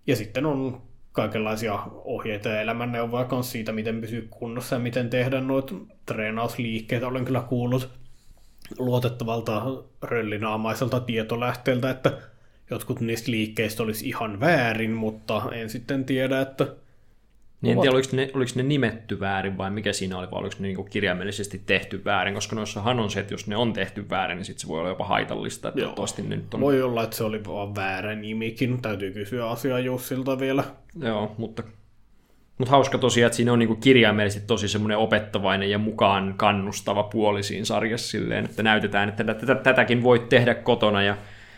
Ja sitten on kaikenlaisia ohjeita ja elämänneuvoja kanssa siitä, miten pysyy kunnossa ja miten tehdä noita treenausliikkeitä. Olen kyllä kuullut luotettavalta röllinaamaiselta tietolähteeltä, että jotkut niistä liikkeistä olisi ihan väärin, mutta en sitten tiedä, että niin en tiedä, oliko ne, oliko ne nimetty väärin vai mikä siinä oli, vai oliko ne niin kirjaimellisesti tehty väärin, koska noissahan on se, että jos ne on tehty väärin, niin sitten se voi olla jopa haitallista. Että Joo. ne nyt on... Voi olla, että se oli vaan väärä nimikin. Täytyy kysyä asiaa Jussilta vielä. Joo, mutta, mutta hauska tosiaan, että siinä on niin kirjaimellisesti tosi semmoinen opettavainen ja mukaan kannustava puoli siinä sarjassa silleen, että näytetään, että tätäkin voit tehdä kotona ja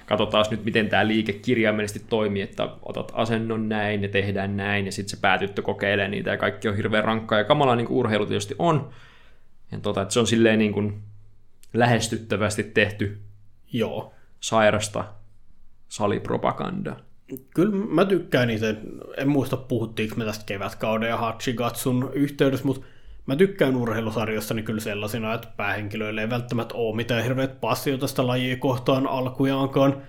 katsotaan nyt, miten tämä liike kirjaimellisesti toimii, että otat asennon näin ja tehdään näin, ja sitten se päätyttö kokeilee niitä, ja kaikki on hirveän rankkaa, ja kamalaa niin kuin urheilu tietysti on. Ja tota, että se on silleen niin kuin lähestyttävästi tehty Joo. sairasta salipropaganda. Kyllä mä tykkään itse, en muista puhuttiinko me tästä kevätkauden ja Hachigatsun yhteydessä, mutta mä tykkään urheilusarjossa niin kyllä sellaisina, että päähenkilöille ei välttämättä ole mitään hirveät passioita sitä lajia kohtaan alkujaankaan,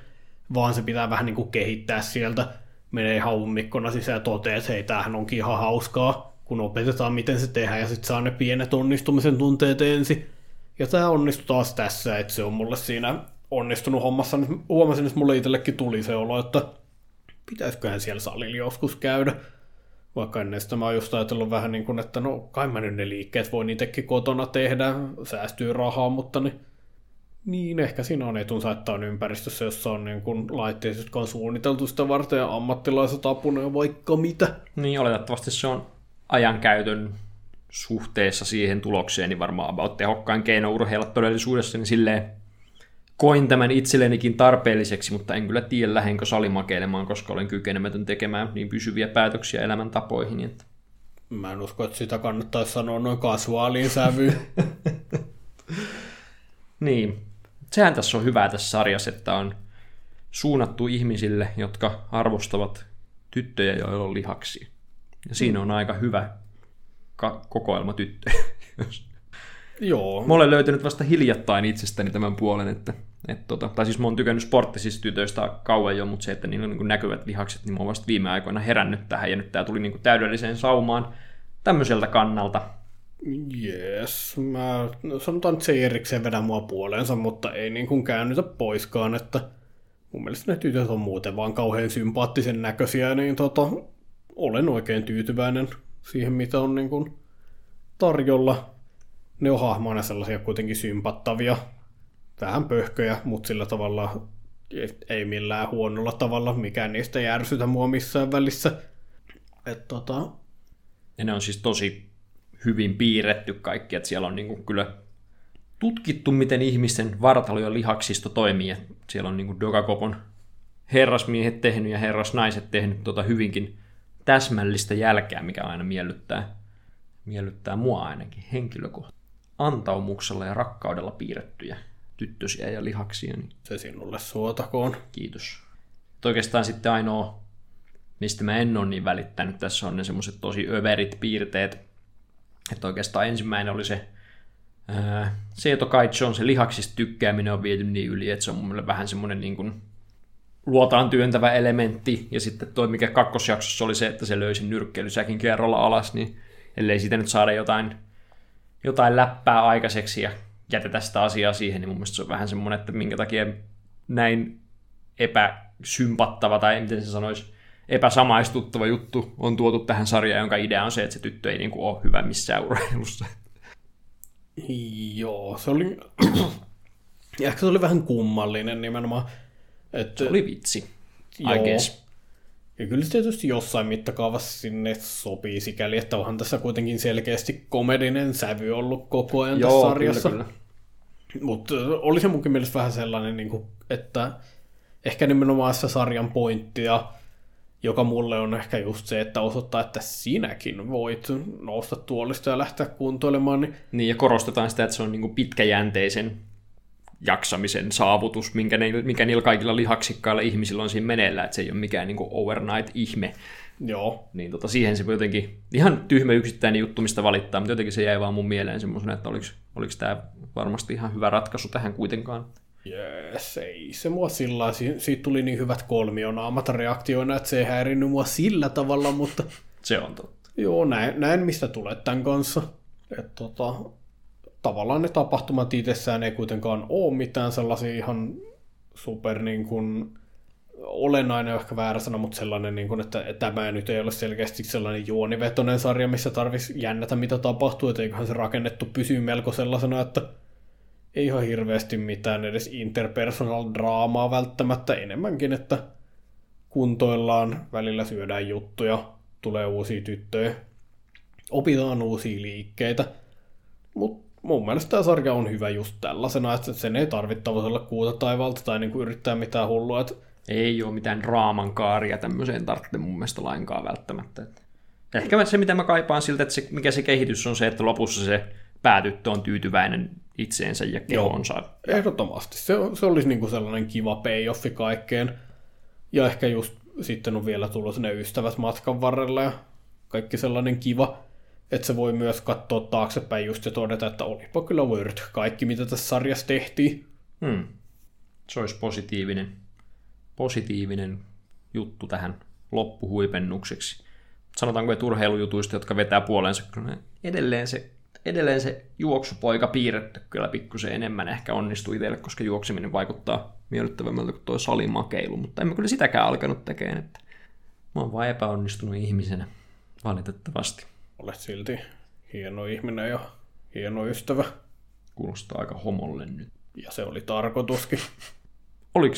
vaan se pitää vähän niin kuin kehittää sieltä. Menee haumikkona sisään ja toteaa, että hei, tämähän onkin ihan hauskaa, kun opetetaan miten se tehdään ja sitten saa ne pienet onnistumisen tunteet ensin. Ja tämä onnistui taas tässä, että se on mulle siinä onnistunut hommassa. Huomasin, että mulle itsellekin tuli se olo, että pitäisiköhän siellä salilla joskus käydä. Vaikka ennen sitä mä oon just ajatellut vähän niin kuin, että no kai mä nyt ne liikkeet voi niitäkin kotona tehdä, säästyy rahaa, mutta niin, niin ehkä siinä on etunsa, että on ympäristössä, jossa on niin kuin laitteet, jotka on suunniteltu sitä varten ja ammattilaiset apuna ja vaikka mitä. Niin, oletettavasti se on ajankäytön suhteessa siihen tulokseen, niin varmaan about tehokkain keino urheilla todellisuudessa, niin silleen koin tämän itsellenikin tarpeelliseksi, mutta en kyllä tiedä lähdenkö salimakeilemaan, koska olen kykenemätön tekemään niin pysyviä päätöksiä elämäntapoihin. Että... Mä en usko, että sitä kannattaisi sanoa noin kasuaaliin sävyyn. *laughs* niin. Sehän tässä on hyvää tässä sarjassa, että on suunnattu ihmisille, jotka arvostavat tyttöjä, joilla on lihaksi. Ja siinä mm. on aika hyvä ka- kokoelma tyttöjä. *laughs* Joo. Mä olen löytänyt vasta hiljattain itsestäni tämän puolen, että et tota, tai siis mä oon tykännyt sporttisista tytöistä kauan jo, mutta se, että niillä on niin näkyvät lihakset, niin mä oon vasta viime aikoina herännyt tähän, ja nyt tää tuli niin täydelliseen saumaan tämmöiseltä kannalta. Jees, mä no sanotaan, että se ei erikseen vedä mua puoleensa, mutta ei niin kuin käännytä poiskaan, että mun mielestä ne tytöt on muuten vaan kauhean sympaattisen näköisiä, niin tota, olen oikein tyytyväinen siihen, mitä on niin kuin tarjolla. Ne on hahmoina sellaisia kuitenkin sympattavia, vähän pöhköjä, mutta sillä tavalla ei millään huonolla tavalla, mikään niistä ei ärsytä mua missään välissä. Et tota... Ja ne on siis tosi hyvin piirretty kaikki, että siellä on niinku kyllä tutkittu, miten ihmisten vartalo ja lihaksisto toimii. Et siellä on niinku Dogakopon herrasmiehet tehnyt ja herrasnaiset tehnyt tota hyvinkin täsmällistä jälkeä, mikä aina miellyttää, miellyttää mua ainakin henkilökohtaisesti. Antaumuksella ja rakkaudella piirrettyjä tyttösiä ja lihaksia. Niin... Se sinulle suotakoon. Kiitos. Et oikeastaan sitten ainoa, mistä mä en ole niin välittänyt, tässä on ne semmoiset tosi överit piirteet. Että oikeastaan ensimmäinen oli se ää, Seeto on se lihaksista tykkääminen on viety niin yli, että se on mun vähän semmoinen niin kuin luotaan työntävä elementti, ja sitten toi, mikä kakkosjaksossa oli se, että se löysi nyrkkeilysäkin kerralla alas, niin ellei siitä nyt saada jotain, jotain läppää aikaiseksi ja jätetä sitä asiaa siihen, niin mun mielestä se on vähän semmoinen, että minkä takia näin epäsympattava, tai miten se sanoisi, epäsamaistuttava juttu on tuotu tähän sarjaan, jonka idea on se, että se tyttö ei niin kuin ole hyvä missään urheilussa. Joo, se oli... *clears throat* ehkä se oli vähän kummallinen nimenomaan. Että... Se oli vitsi, Joo. I guess. Ja kyllä se tietysti jossain mittakaavassa sinne sopii sikäli, että onhan tässä kuitenkin selkeästi komedinen sävy ollut koko ajan Joo, tässä sarjassa. Kyllä, kyllä. Mutta oli se munkin mielestä vähän sellainen, niin kuin, että ehkä nimenomaan se sarjan pointti ja joka mulle on ehkä just se, että osoittaa, että sinäkin voit nousta tuolista ja lähteä kuntoilemaan. Niin, niin ja korostetaan sitä, että se on niin kuin pitkäjänteisen jaksamisen saavutus, minkä ne, mikä niillä kaikilla lihaksikkailla ihmisillä on siinä meneillään, että se ei ole mikään niin overnight-ihme. Joo. Niin tota, siihen se jotenkin, ihan tyhmä yksittäinen juttu, mistä valittaa, mutta jotenkin se jäi vaan mun mieleen semmoisena, että oliko, oliko tämä varmasti ihan hyvä ratkaisu tähän kuitenkaan. Jees, ei se mua sillä siitä tuli niin hyvät kolmionaamat reaktioina, että se ei häirinnyt mua sillä tavalla, mutta... Se on totta. Joo, näin, näin mistä tulee tämän kanssa. Et tota, tavallaan ne tapahtumat itsessään ei kuitenkaan ole mitään sellaisia ihan super niin kuin, olennainen ehkä väärä sana, mutta sellainen, niin kuin, että, tämä nyt ei ole selkeästi sellainen juonivetoinen sarja, missä tarvitsisi jännätä, mitä tapahtuu, että eiköhän se rakennettu pysyy melko sellaisena, että ei ihan hirveästi mitään edes interpersonal draamaa välttämättä enemmänkin, että kuntoillaan, välillä syödään juttuja, tulee uusia tyttöjä, opitaan uusia liikkeitä, mutta mun mielestä tämä sarja on hyvä just tällaisena, että sen ei tarvitse olla kuuta taivalta tai niinku yrittää mitään hullua. Että... Ei ole mitään draaman kaaria tämmöiseen tarvitse mun mielestä lainkaan välttämättä. Ehkä se, mitä mä kaipaan siltä, että se, mikä se kehitys on se, että lopussa se päätyttö on tyytyväinen itseensä ja kehonsa. Joo, ehdottomasti. Se, se olisi niinku sellainen kiva payoffi kaikkeen. Ja ehkä just sitten on vielä tullut sinne ystävät matkan varrella ja kaikki sellainen kiva että se voi myös katsoa taaksepäin just ja todeta, että olipa kyllä worth kaikki, mitä tässä sarjassa tehtiin. Hmm. Se olisi positiivinen, positiivinen juttu tähän loppuhuipennukseksi. Sanotaanko, että urheilujutuista, jotka vetää puolensa, kyllä edelleen se, edelleen se juoksupoika piirretty kyllä pikkusen enemmän ehkä onnistui itselle, koska juokseminen vaikuttaa miellyttävämmältä kuin tuo salimakeilu, mutta en mä kyllä sitäkään alkanut tekemään, että mä oon vaan epäonnistunut ihmisenä, valitettavasti. Olet silti hieno ihminen ja hieno ystävä. Kuulostaa aika homolle nyt. Ja se oli tarkoituskin. *laughs* Oliko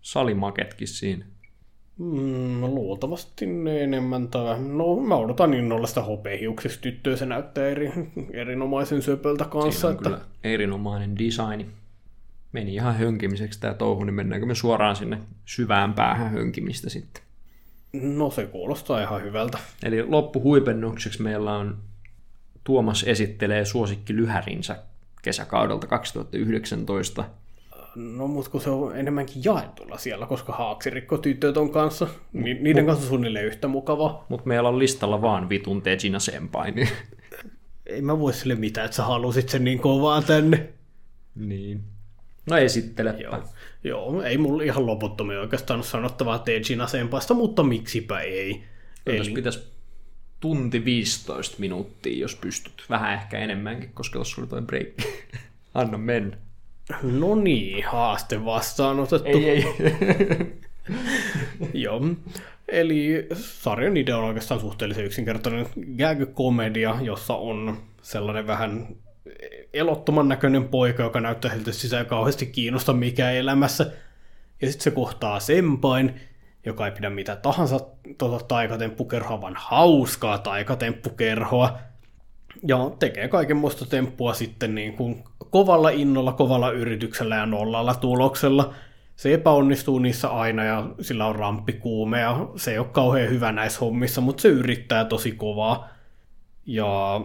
salimaketkin siinä? Mm, luultavasti ne enemmän tai... No mä odotan innolla sitä hopeahiuksista tyttöä, se näyttää eri, erinomaisen söpöltä kanssa. Siinä on että... kyllä erinomainen designi. Meni ihan hönkimiseksi tämä touhu, niin mennäänkö me suoraan sinne syvään päähän hönkimistä sitten? No se kuulostaa ihan hyvältä. Eli loppuhuipennukseksi meillä on Tuomas esittelee suosikki lyhärinsä kesäkaudelta 2019. No, mutta kun se on enemmänkin jaetulla siellä, koska haaksirikkotytöt on kanssa, ni- niiden mut, kanssa suunnilleen yhtä mukava. Mutta meillä on listalla vaan vitun Tejina Senpai, niin... Ei mä voi sille mitään, että sä halusit sen niin kovaa tänne. Niin. No esittelepä. Joo. Joo, ei mulla ihan loputtomia oikeastaan ole sanottavaa Tejin Senpaista, mutta miksipä ei. Eli... pitäisi tunti 15 minuuttia, jos pystyt. Vähän ehkä enemmänkin, koska tuossa oli toi break. *laughs* Anna mennä. No niin, haaste vastaanotettu. Ei, ei. *laughs* Joo. Eli sarjan idea on oikeastaan suhteellisen yksinkertainen gag-komedia, jossa on sellainen vähän elottoman näköinen poika, joka näyttää siltä sisään kauheasti kiinnosta mikä elämässä. Ja sitten se kohtaa sempain, joka ei pidä mitä tahansa tota taikatemppukerhoa, vaan hauskaa taikatemppukerhoa. Ja tekee kaiken muista temppua sitten niin kuin kovalla innolla, kovalla yrityksellä ja nollalla tuloksella. Se epäonnistuu niissä aina ja sillä on ramppikuume ja se ei ole kauhean hyvä näissä hommissa, mutta se yrittää tosi kovaa. Ja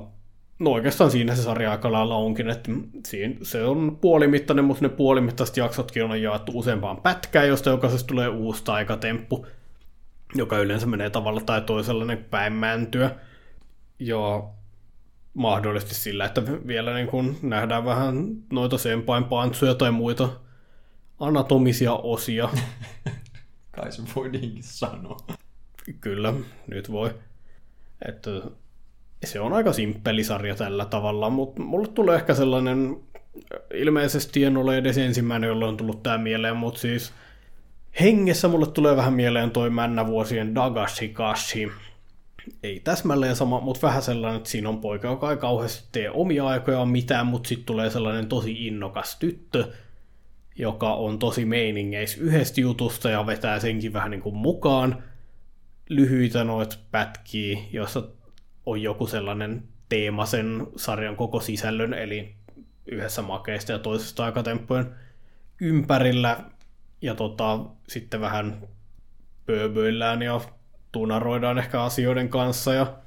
No oikeastaan siinä se sarja aika lailla onkin, että siinä, se on puolimittainen, mutta ne puolimittaiset jaksotkin on jaettu useampaan pätkään, josta jokaisesta tulee uusi taikatemppu, joka yleensä menee tavalla tai toisella niin päin mäntyä. Ja mahdollisesti sillä, että vielä niin kun nähdään vähän noita sempain pantsuja tai muita anatomisia osia. *laughs* Kai se voi niinkin sanoa. Kyllä, nyt voi. Että se on aika simppeli sarja tällä tavalla, mutta mulle tulee ehkä sellainen, ilmeisesti en ole edes ensimmäinen, jolle on tullut tämä mieleen, mutta siis hengessä mulle tulee vähän mieleen toi männävuosien Dagashi Kashi. Ei täsmälleen sama, mutta vähän sellainen, että siinä on poika, joka ei kauheasti tee omia aikoja mitään, mutta sitten tulee sellainen tosi innokas tyttö, joka on tosi meiningeis yhdestä jutusta ja vetää senkin vähän niin kuin mukaan. Lyhyitä noit pätkiä, joissa on joku sellainen teema sen sarjan koko sisällön, eli yhdessä makeista ja toisesta aikatemppujen ympärillä, ja tota, sitten vähän pööböillään ja tunaroidaan ehkä asioiden kanssa ja,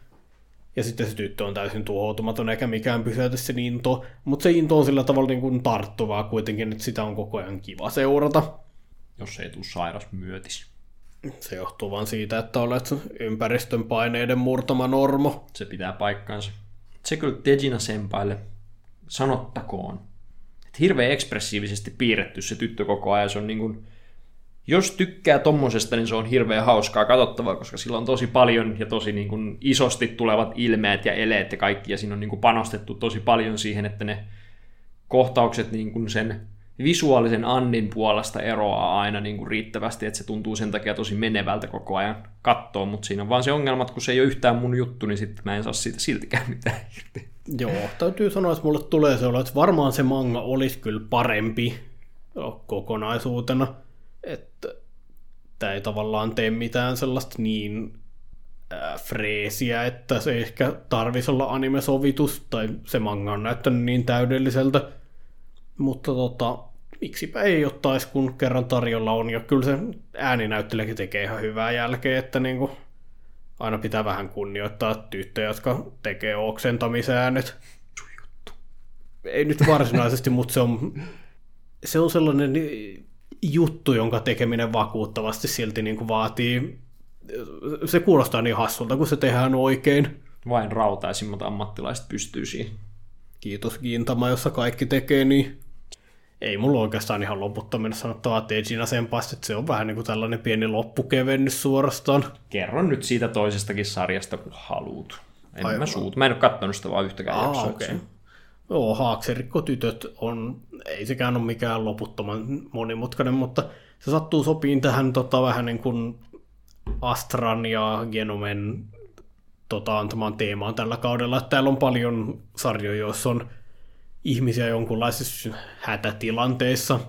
ja sitten se tyttö on täysin tuhoutumaton eikä mikään pysäytä sen into, mutta se into on sillä tavalla niin kuin tarttuvaa kuitenkin, että sitä on koko ajan kiva seurata. Jos ei tule sairas myötis. Se johtuu vaan siitä, että olet ympäristön paineiden murtama normo. Se pitää paikkansa. Se kyllä Tejina Senpaille sanottakoon, että hirveän ekspressiivisesti piirretty se tyttö koko ajan. Se on niin kuin, jos tykkää tommosesta, niin se on hirveän hauskaa katsottavaa, koska sillä on tosi paljon ja tosi niin kuin isosti tulevat ilmeet ja eleet ja kaikki, ja siinä on niin kuin panostettu tosi paljon siihen, että ne kohtaukset niin kuin sen visuaalisen Annin puolesta eroaa aina niin kuin riittävästi, että se tuntuu sen takia tosi menevältä koko ajan kattoon, mutta siinä on vaan se ongelma, että kun se ei ole yhtään mun juttu, niin sitten mä en saa siitä siltikään mitään irti. Joo, täytyy sanoa, että mulle tulee se olo, että varmaan se manga olisi kyllä parempi kokonaisuutena, että tämä ei tavallaan tee mitään sellaista niin freesiä, että se ehkä tarvisi olla anime-sovitus, tai se manga on näyttänyt niin täydelliseltä, mutta tota, miksipä ei ottaisi, kun kerran tarjolla on, ja kyllä se ääninäyttelijäkin tekee ihan hyvää jälkeä, että niinku, aina pitää vähän kunnioittaa tyttöjä, jotka tekee oksentamisäänet. Ei nyt varsinaisesti, mutta se on, se on sellainen juttu, jonka tekeminen vakuuttavasti silti niin kuin vaatii. Se kuulostaa niin hassulta, kun se tehdään oikein. Vain rautaisimmat ammattilaiset pystyy siihen. Kiitos Gintama, jossa kaikki tekee, niin ei mulla oikeastaan ihan loputtomasti sanottavaa Tejina sen että se on vähän niin kuin tällainen pieni loppukevennys suorastaan. Kerro nyt siitä toisestakin sarjasta, kun haluut. En Aivan. mä suut. Mä en ole katsonut sitä vaan yhtäkään Aa, jaksoa. Okay. Joo, Haaksirikko-tytöt on, ei sekään ole mikään loputtoman monimutkainen, mutta se sattuu sopiin tähän tota, vähän niin kuin Astran ja Genomen tota, antamaan teemaan tällä kaudella. Että täällä on paljon sarjoja, joissa on ihmisiä jonkunlaisissa hätätilanteissa.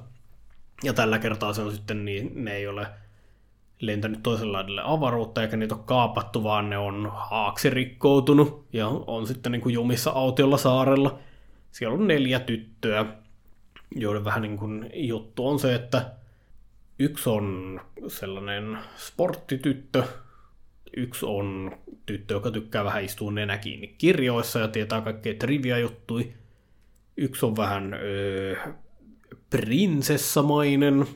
Ja tällä kertaa se on sitten niin, ne ei ole lentänyt toisella laidelle avaruutta, eikä niitä ole kaapattu, vaan ne on haaksi rikkoutunut ja on sitten niin kuin jumissa autiolla saarella. Siellä on neljä tyttöä, joiden vähän niin kuin juttu on se, että yksi on sellainen sporttityttö, yksi on tyttö, joka tykkää vähän istua nenä kiinni kirjoissa ja tietää kaikkea trivia juttui. Yksi on vähän öö, prinsessamainen.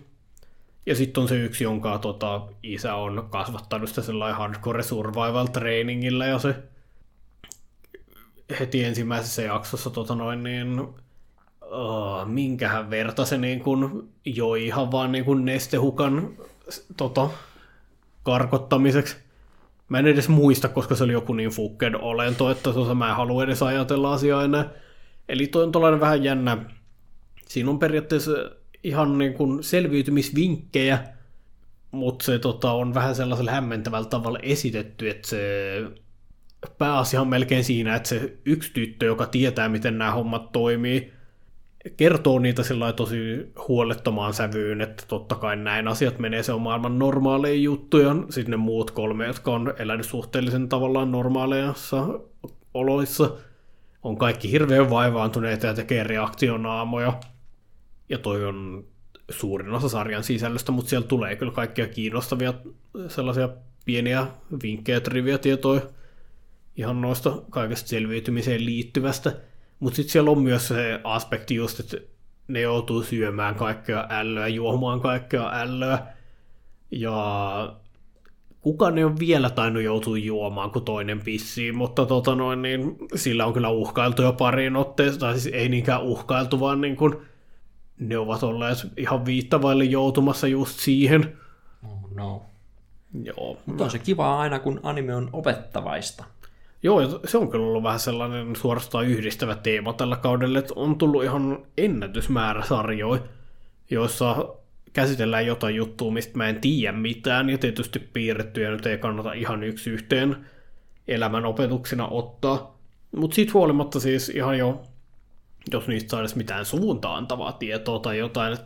Ja sitten on se yksi, jonka tota, isä on kasvattanut sitä sellainen hardcore survival trainingillä ja se heti ensimmäisessä jaksossa tota noin, niin, uh, minkähän verta se niin kun joi ihan vaan niin kun nestehukan tota, karkottamiseksi. Mä en edes muista, koska se oli joku niin fukked olento, että tota, mä en halua edes ajatella asiaa enää. Eli toi on tollainen vähän jännä. Siinä on periaatteessa ihan niin kuin selviytymisvinkkejä, mutta se tota, on vähän sellaisella hämmentävällä tavalla esitetty, että se pääasia on melkein siinä, että se yksi tyttö, joka tietää, miten nämä hommat toimii, kertoo niitä sillä tosi huolettomaan sävyyn, että totta kai näin asiat menee, se on maailman normaaleja juttuja. Sitten ne muut kolme, jotka on elänyt suhteellisen tavallaan normaaleissa oloissa, on kaikki hirveän vaivaantuneita ja tekee reaktionaamoja. Ja toi on suurin osa sarjan sisällöstä, mutta siellä tulee kyllä kaikkia kiinnostavia sellaisia pieniä vinkkejä, trivia tietoja ihan noista kaikesta selviytymiseen liittyvästä. Mutta sitten siellä on myös se aspekti just, että ne joutuu syömään kaikkea ällöä, juomaan kaikkea ällöä. Ja kukaan ei ole vielä tainnut joutua juomaan kuin toinen pissiin, mutta tota noin, niin sillä on kyllä uhkailtu jo pariin otteeseen, tai siis ei niinkään uhkailtu, vaan niin kuin ne ovat olleet ihan viittavaille joutumassa just siihen. Oh no. Joo. Mutta on se kiva aina, kun anime on opettavaista. Joo, se on kyllä ollut vähän sellainen suorastaan yhdistävä teema tällä kaudella, että on tullut ihan ennätysmäärä sarjoja, joissa käsitellään jotain juttua, mistä mä en tiedä mitään, ja tietysti piirrettyjä nyt ei kannata ihan yksi yhteen elämän opetuksena ottaa. Mutta siitä huolimatta siis ihan jo, jos niistä saisi mitään suuntaantavaa tietoa tai jotain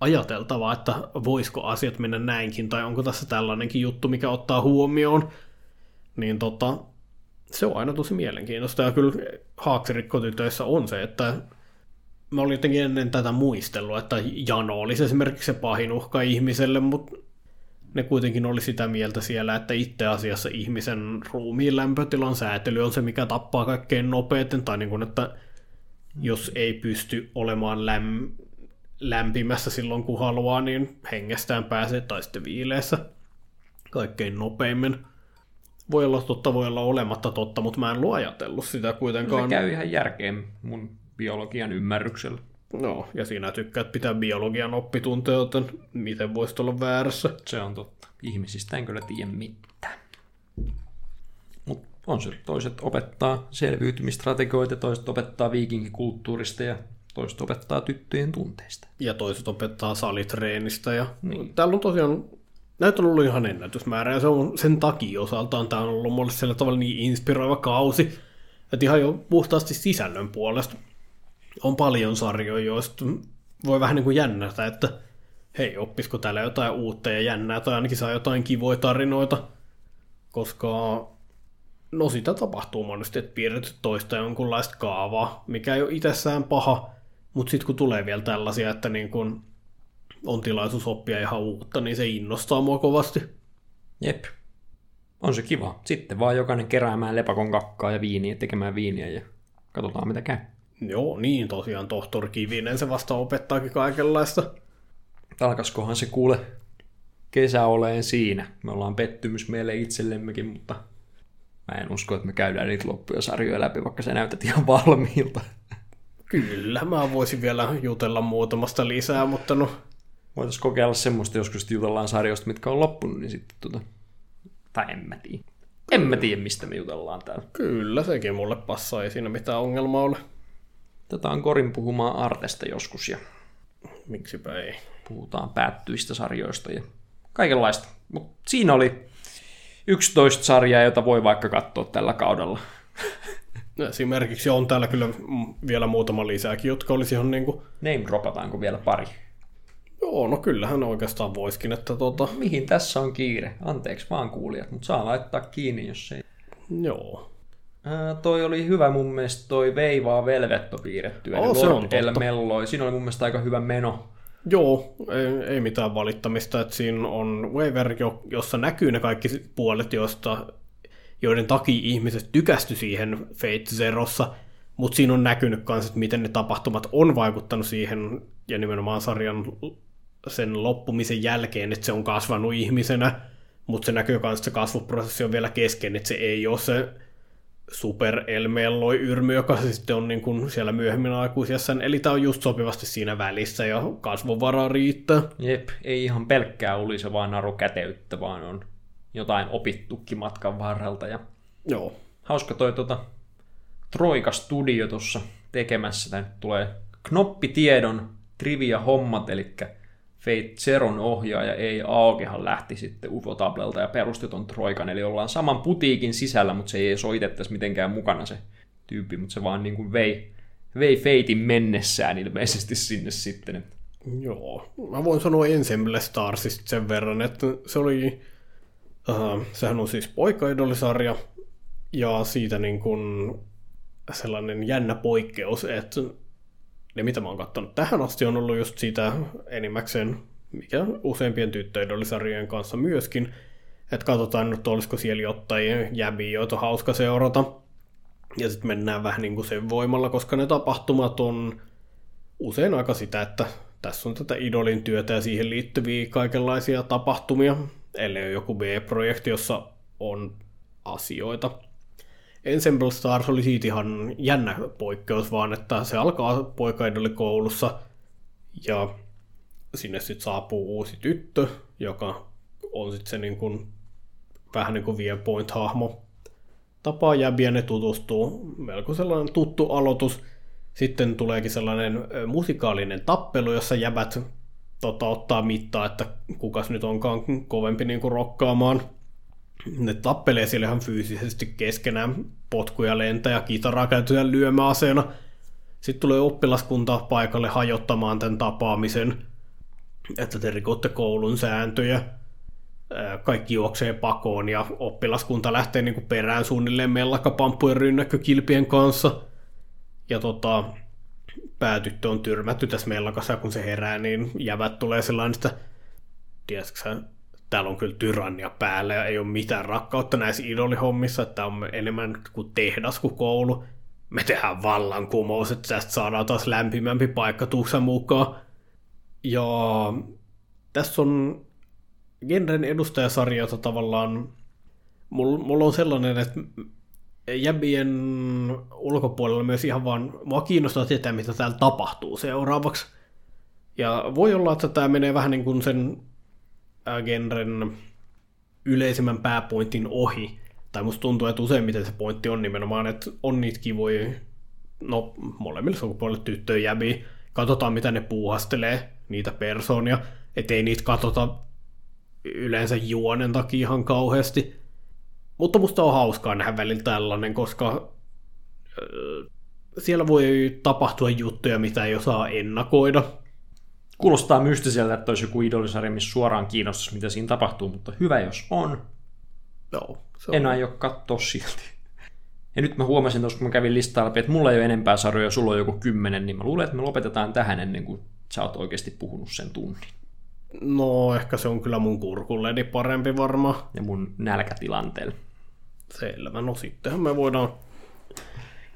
ajateltavaa, että voisiko asiat mennä näinkin, tai onko tässä tällainenkin juttu, mikä ottaa huomioon, niin tota, se on aina tosi mielenkiintoista. Ja kyllä haaksirikkotytöissä on se, että mä olin jotenkin ennen tätä muistellut, että Jano olisi esimerkiksi se pahin uhka ihmiselle, mutta ne kuitenkin oli sitä mieltä siellä, että itse asiassa ihmisen ruumiin lämpötilan säätely on se, mikä tappaa kaikkein nopeiten, tai niin kuin, että jos ei pysty olemaan läm, lämpimässä silloin, kun haluaa, niin hengestään pääsee, tai sitten viileessä kaikkein nopeimmin. Voi olla totta, voi olla olematta totta, mutta mä en luo ajatellut sitä kuitenkaan. Se käy ihan järkeen mun biologian ymmärryksellä. No, ja sinä tykkäät pitää biologian oppitunteja, joten miten voisit olla väärässä? Se on totta. Ihmisistä en kyllä tiedä mitään. Mutta on se, toiset opettaa selviytymistrategioita, toiset opettaa viikinkikulttuurista ja toiset opettaa tyttöjen tunteista. Ja toiset opettaa salitreenistä. Ja... Niin. Täällä on tosiaan, näitä on ollut ihan ennätysmäärä, ja se on sen takia osaltaan tämä on ollut mulle sillä tavalla niin inspiroiva kausi, että ihan jo puhtaasti sisällön puolesta on paljon sarjoja, joista voi vähän niin kuin jännätä, että hei, oppisiko täällä jotain uutta ja jännää, tai ainakin saa jotain kivoja tarinoita, koska no sitä tapahtuu monesti, että piirretty toista jonkunlaista kaavaa, mikä ei ole itsessään paha, mutta sitten kun tulee vielä tällaisia, että niin kun on tilaisuus oppia ihan uutta, niin se innostaa mua kovasti. Jep. On se kiva. Sitten vaan jokainen keräämään lepakon kakkaa ja viiniä, tekemään viiniä ja katsotaan mitä käy. Joo, niin tosiaan tohtori Kivinen se vasta opettaakin kaikenlaista. Alkaskohan se kuule kesä oleen siinä. Me ollaan pettymys meille itsellemmekin, mutta mä en usko, että me käydään niitä loppuja sarjoja läpi, vaikka sä näytät ihan valmiilta. Kyllä, mä voisin vielä jutella muutamasta lisää, mutta no... Voitaisiin kokeilla semmoista joskus, että jutellaan sarjoista, mitkä on loppunut, niin sitten tota... Tai en mä tiedä. En mä tiedä, mistä me jutellaan täällä. Kyllä, sekin mulle passaa, ei siinä mitään ongelmaa ole. Tätä on Korin puhumaan Artesta joskus ja Miksipä ei. puhutaan päättyistä sarjoista ja kaikenlaista. Mutta siinä oli 11 sarjaa, jota voi vaikka katsoa tällä kaudella. Esimerkiksi on täällä kyllä vielä muutama lisääkin, jotka olisi ihan niin kuin... Name dropataanko vielä pari? Joo, no kyllähän oikeastaan voiskin, että tota... Mihin tässä on kiire? Anteeksi vaan kuulijat, mutta saa laittaa kiinni, jos ei. Joo. Ää, toi oli hyvä mun mielestä, toi Veivaa Velvetto piirretty. eli Oh, se on El totta. Melloi. Siinä oli mun mielestä aika hyvä meno. Joo, ei, ei mitään valittamista, että siinä on waiver, jo- jossa näkyy ne kaikki puolet, joista, joiden takia ihmiset tykästy siihen Fate Zerossa, mutta siinä on näkynyt myös, että miten ne tapahtumat on vaikuttanut siihen, ja nimenomaan sarjan sen loppumisen jälkeen, että se on kasvanut ihmisenä, mutta se näkyy myös, että se kasvuprosessi on vielä kesken, että se ei ole se super elmeelloi yrmy, joka sitten on niin kuin siellä myöhemmin aikuisiassa. Eli tämä on just sopivasti siinä välissä ja kasvunvaraa riittää. Jep, ei ihan pelkkää ulise vaan naru käteyttä, vaan on jotain opittukin matkan varrelta. Ja Joo. hauska toi tota, Troika Studio tuossa tekemässä. Tän tulee knoppitiedon trivia-hommat, eli Fate Zeron ohjaaja ei Aokehan lähti sitten Ufo-tablelta ja perusti ton Troikan, eli ollaan saman putiikin sisällä, mutta se ei soitettaisi mitenkään mukana se tyyppi, mutta se vaan niin kuin vei, vei Fatein mennessään ilmeisesti sinne sitten. Joo. Mä voin sanoa Ensemble Starsista sen verran, että se oli... Uh, sehän on siis poikaidolisarja, ja siitä niin kuin sellainen jännä poikkeus, että ne mitä mä oon katsonut tähän asti on ollut just siitä enimmäkseen, mikä useimpien tyttöidolisarjojen kanssa myöskin, että katsotaan nyt olisiko siellä jotain jäbiä, joita on hauska seurata, ja sitten mennään vähän niin kuin sen voimalla, koska ne tapahtumat on usein aika sitä, että tässä on tätä idolin työtä ja siihen liittyviä kaikenlaisia tapahtumia, ellei ole joku B-projekti, jossa on asioita. Ensemble Stars oli siitä ihan jännä poikkeus vaan, että se alkaa poikaidolikoulussa ja sinne sitten saapuu uusi tyttö, joka on sitten se niin kuin, vähän niin kuin Viewpoint-hahmo. Tapaa jäbiä, ne tutustuu. Melko sellainen tuttu aloitus. Sitten tuleekin sellainen musikaalinen tappelu, jossa jäbät tota, ottaa mittaa, että kukas nyt onkaan kovempi niin kuin rokkaamaan. Ne tappelee siellä ihan fyysisesti keskenään, potkuja lentää ja kitaraa käytetään lyömäaseena. Sitten tulee oppilaskunta paikalle hajottamaan tämän tapaamisen, että te rikotte koulun sääntöjä. Ää, Kaikki juoksee pakoon ja oppilaskunta lähtee niinku perään suunnilleen mellakkapamppujen rynnäkkökilpien kanssa. Ja tota, päätyttö on tyrmätty tässä mellakassa ja kun se herää, niin jävät tulee sellainen, että tiedätkö täällä on kyllä tyrannia päällä ja ei ole mitään rakkautta näissä idolihommissa, että on enemmän kuin tehdas kuin koulu. Me tehdään vallankumous, että tästä saadaan taas lämpimämpi paikka tuuksen mukaan. Ja tässä on genren edustajasarjata tavallaan, mulla, mulla on sellainen, että jäbien ulkopuolella myös ihan vaan, mua kiinnostaa tietää, mitä täällä tapahtuu seuraavaksi. Ja voi olla, että tämä menee vähän niin kuin sen genren yleisimmän pääpointin ohi. Tai musta tuntuu, että useimmiten se pointti on nimenomaan, että on niitä kivoja, no molemmilla sukupuolilla tyttöjä jäbiä. Katsotaan, mitä ne puuhastelee, niitä persoonia. Ettei niitä katsota yleensä juonen takia ihan kauheasti. Mutta musta on hauskaa nähdä välillä tällainen, koska siellä voi tapahtua juttuja, mitä ei osaa ennakoida. Kuulostaa mystiseltä, että olisi joku idolisarja, missä suoraan kiinnostus, mitä siinä tapahtuu, mutta hyvä jos on. Joo, se on. En aio katsoa silti. Ja nyt mä huomasin tuossa, kun mä kävin listaa läpi, että mulla ei ole enempää sarjoja, sulla on joku kymmenen, niin mä luulen, että me lopetetaan tähän ennen kuin sä oot oikeasti puhunut sen tunnin. No, ehkä se on kyllä mun kurkulleni parempi varmaan. Ja mun nälkätilanteella. Selvä, no sittenhän me voidaan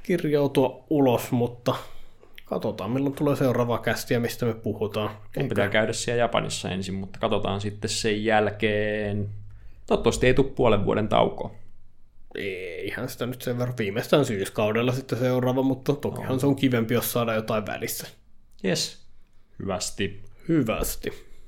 kirjautua ulos, mutta katsotaan milloin tulee seuraava kästiä, mistä me puhutaan. Mun pitää käydä siellä Japanissa ensin, mutta katsotaan sitten sen jälkeen. Toivottavasti ei tule puolen vuoden tauko. Eihän sitä nyt sen verran viimeistään syyskaudella sitten seuraava, mutta tokihan no. se on kivempi, jos saadaan jotain välissä. Yes. Hyvästi. Hyvästi.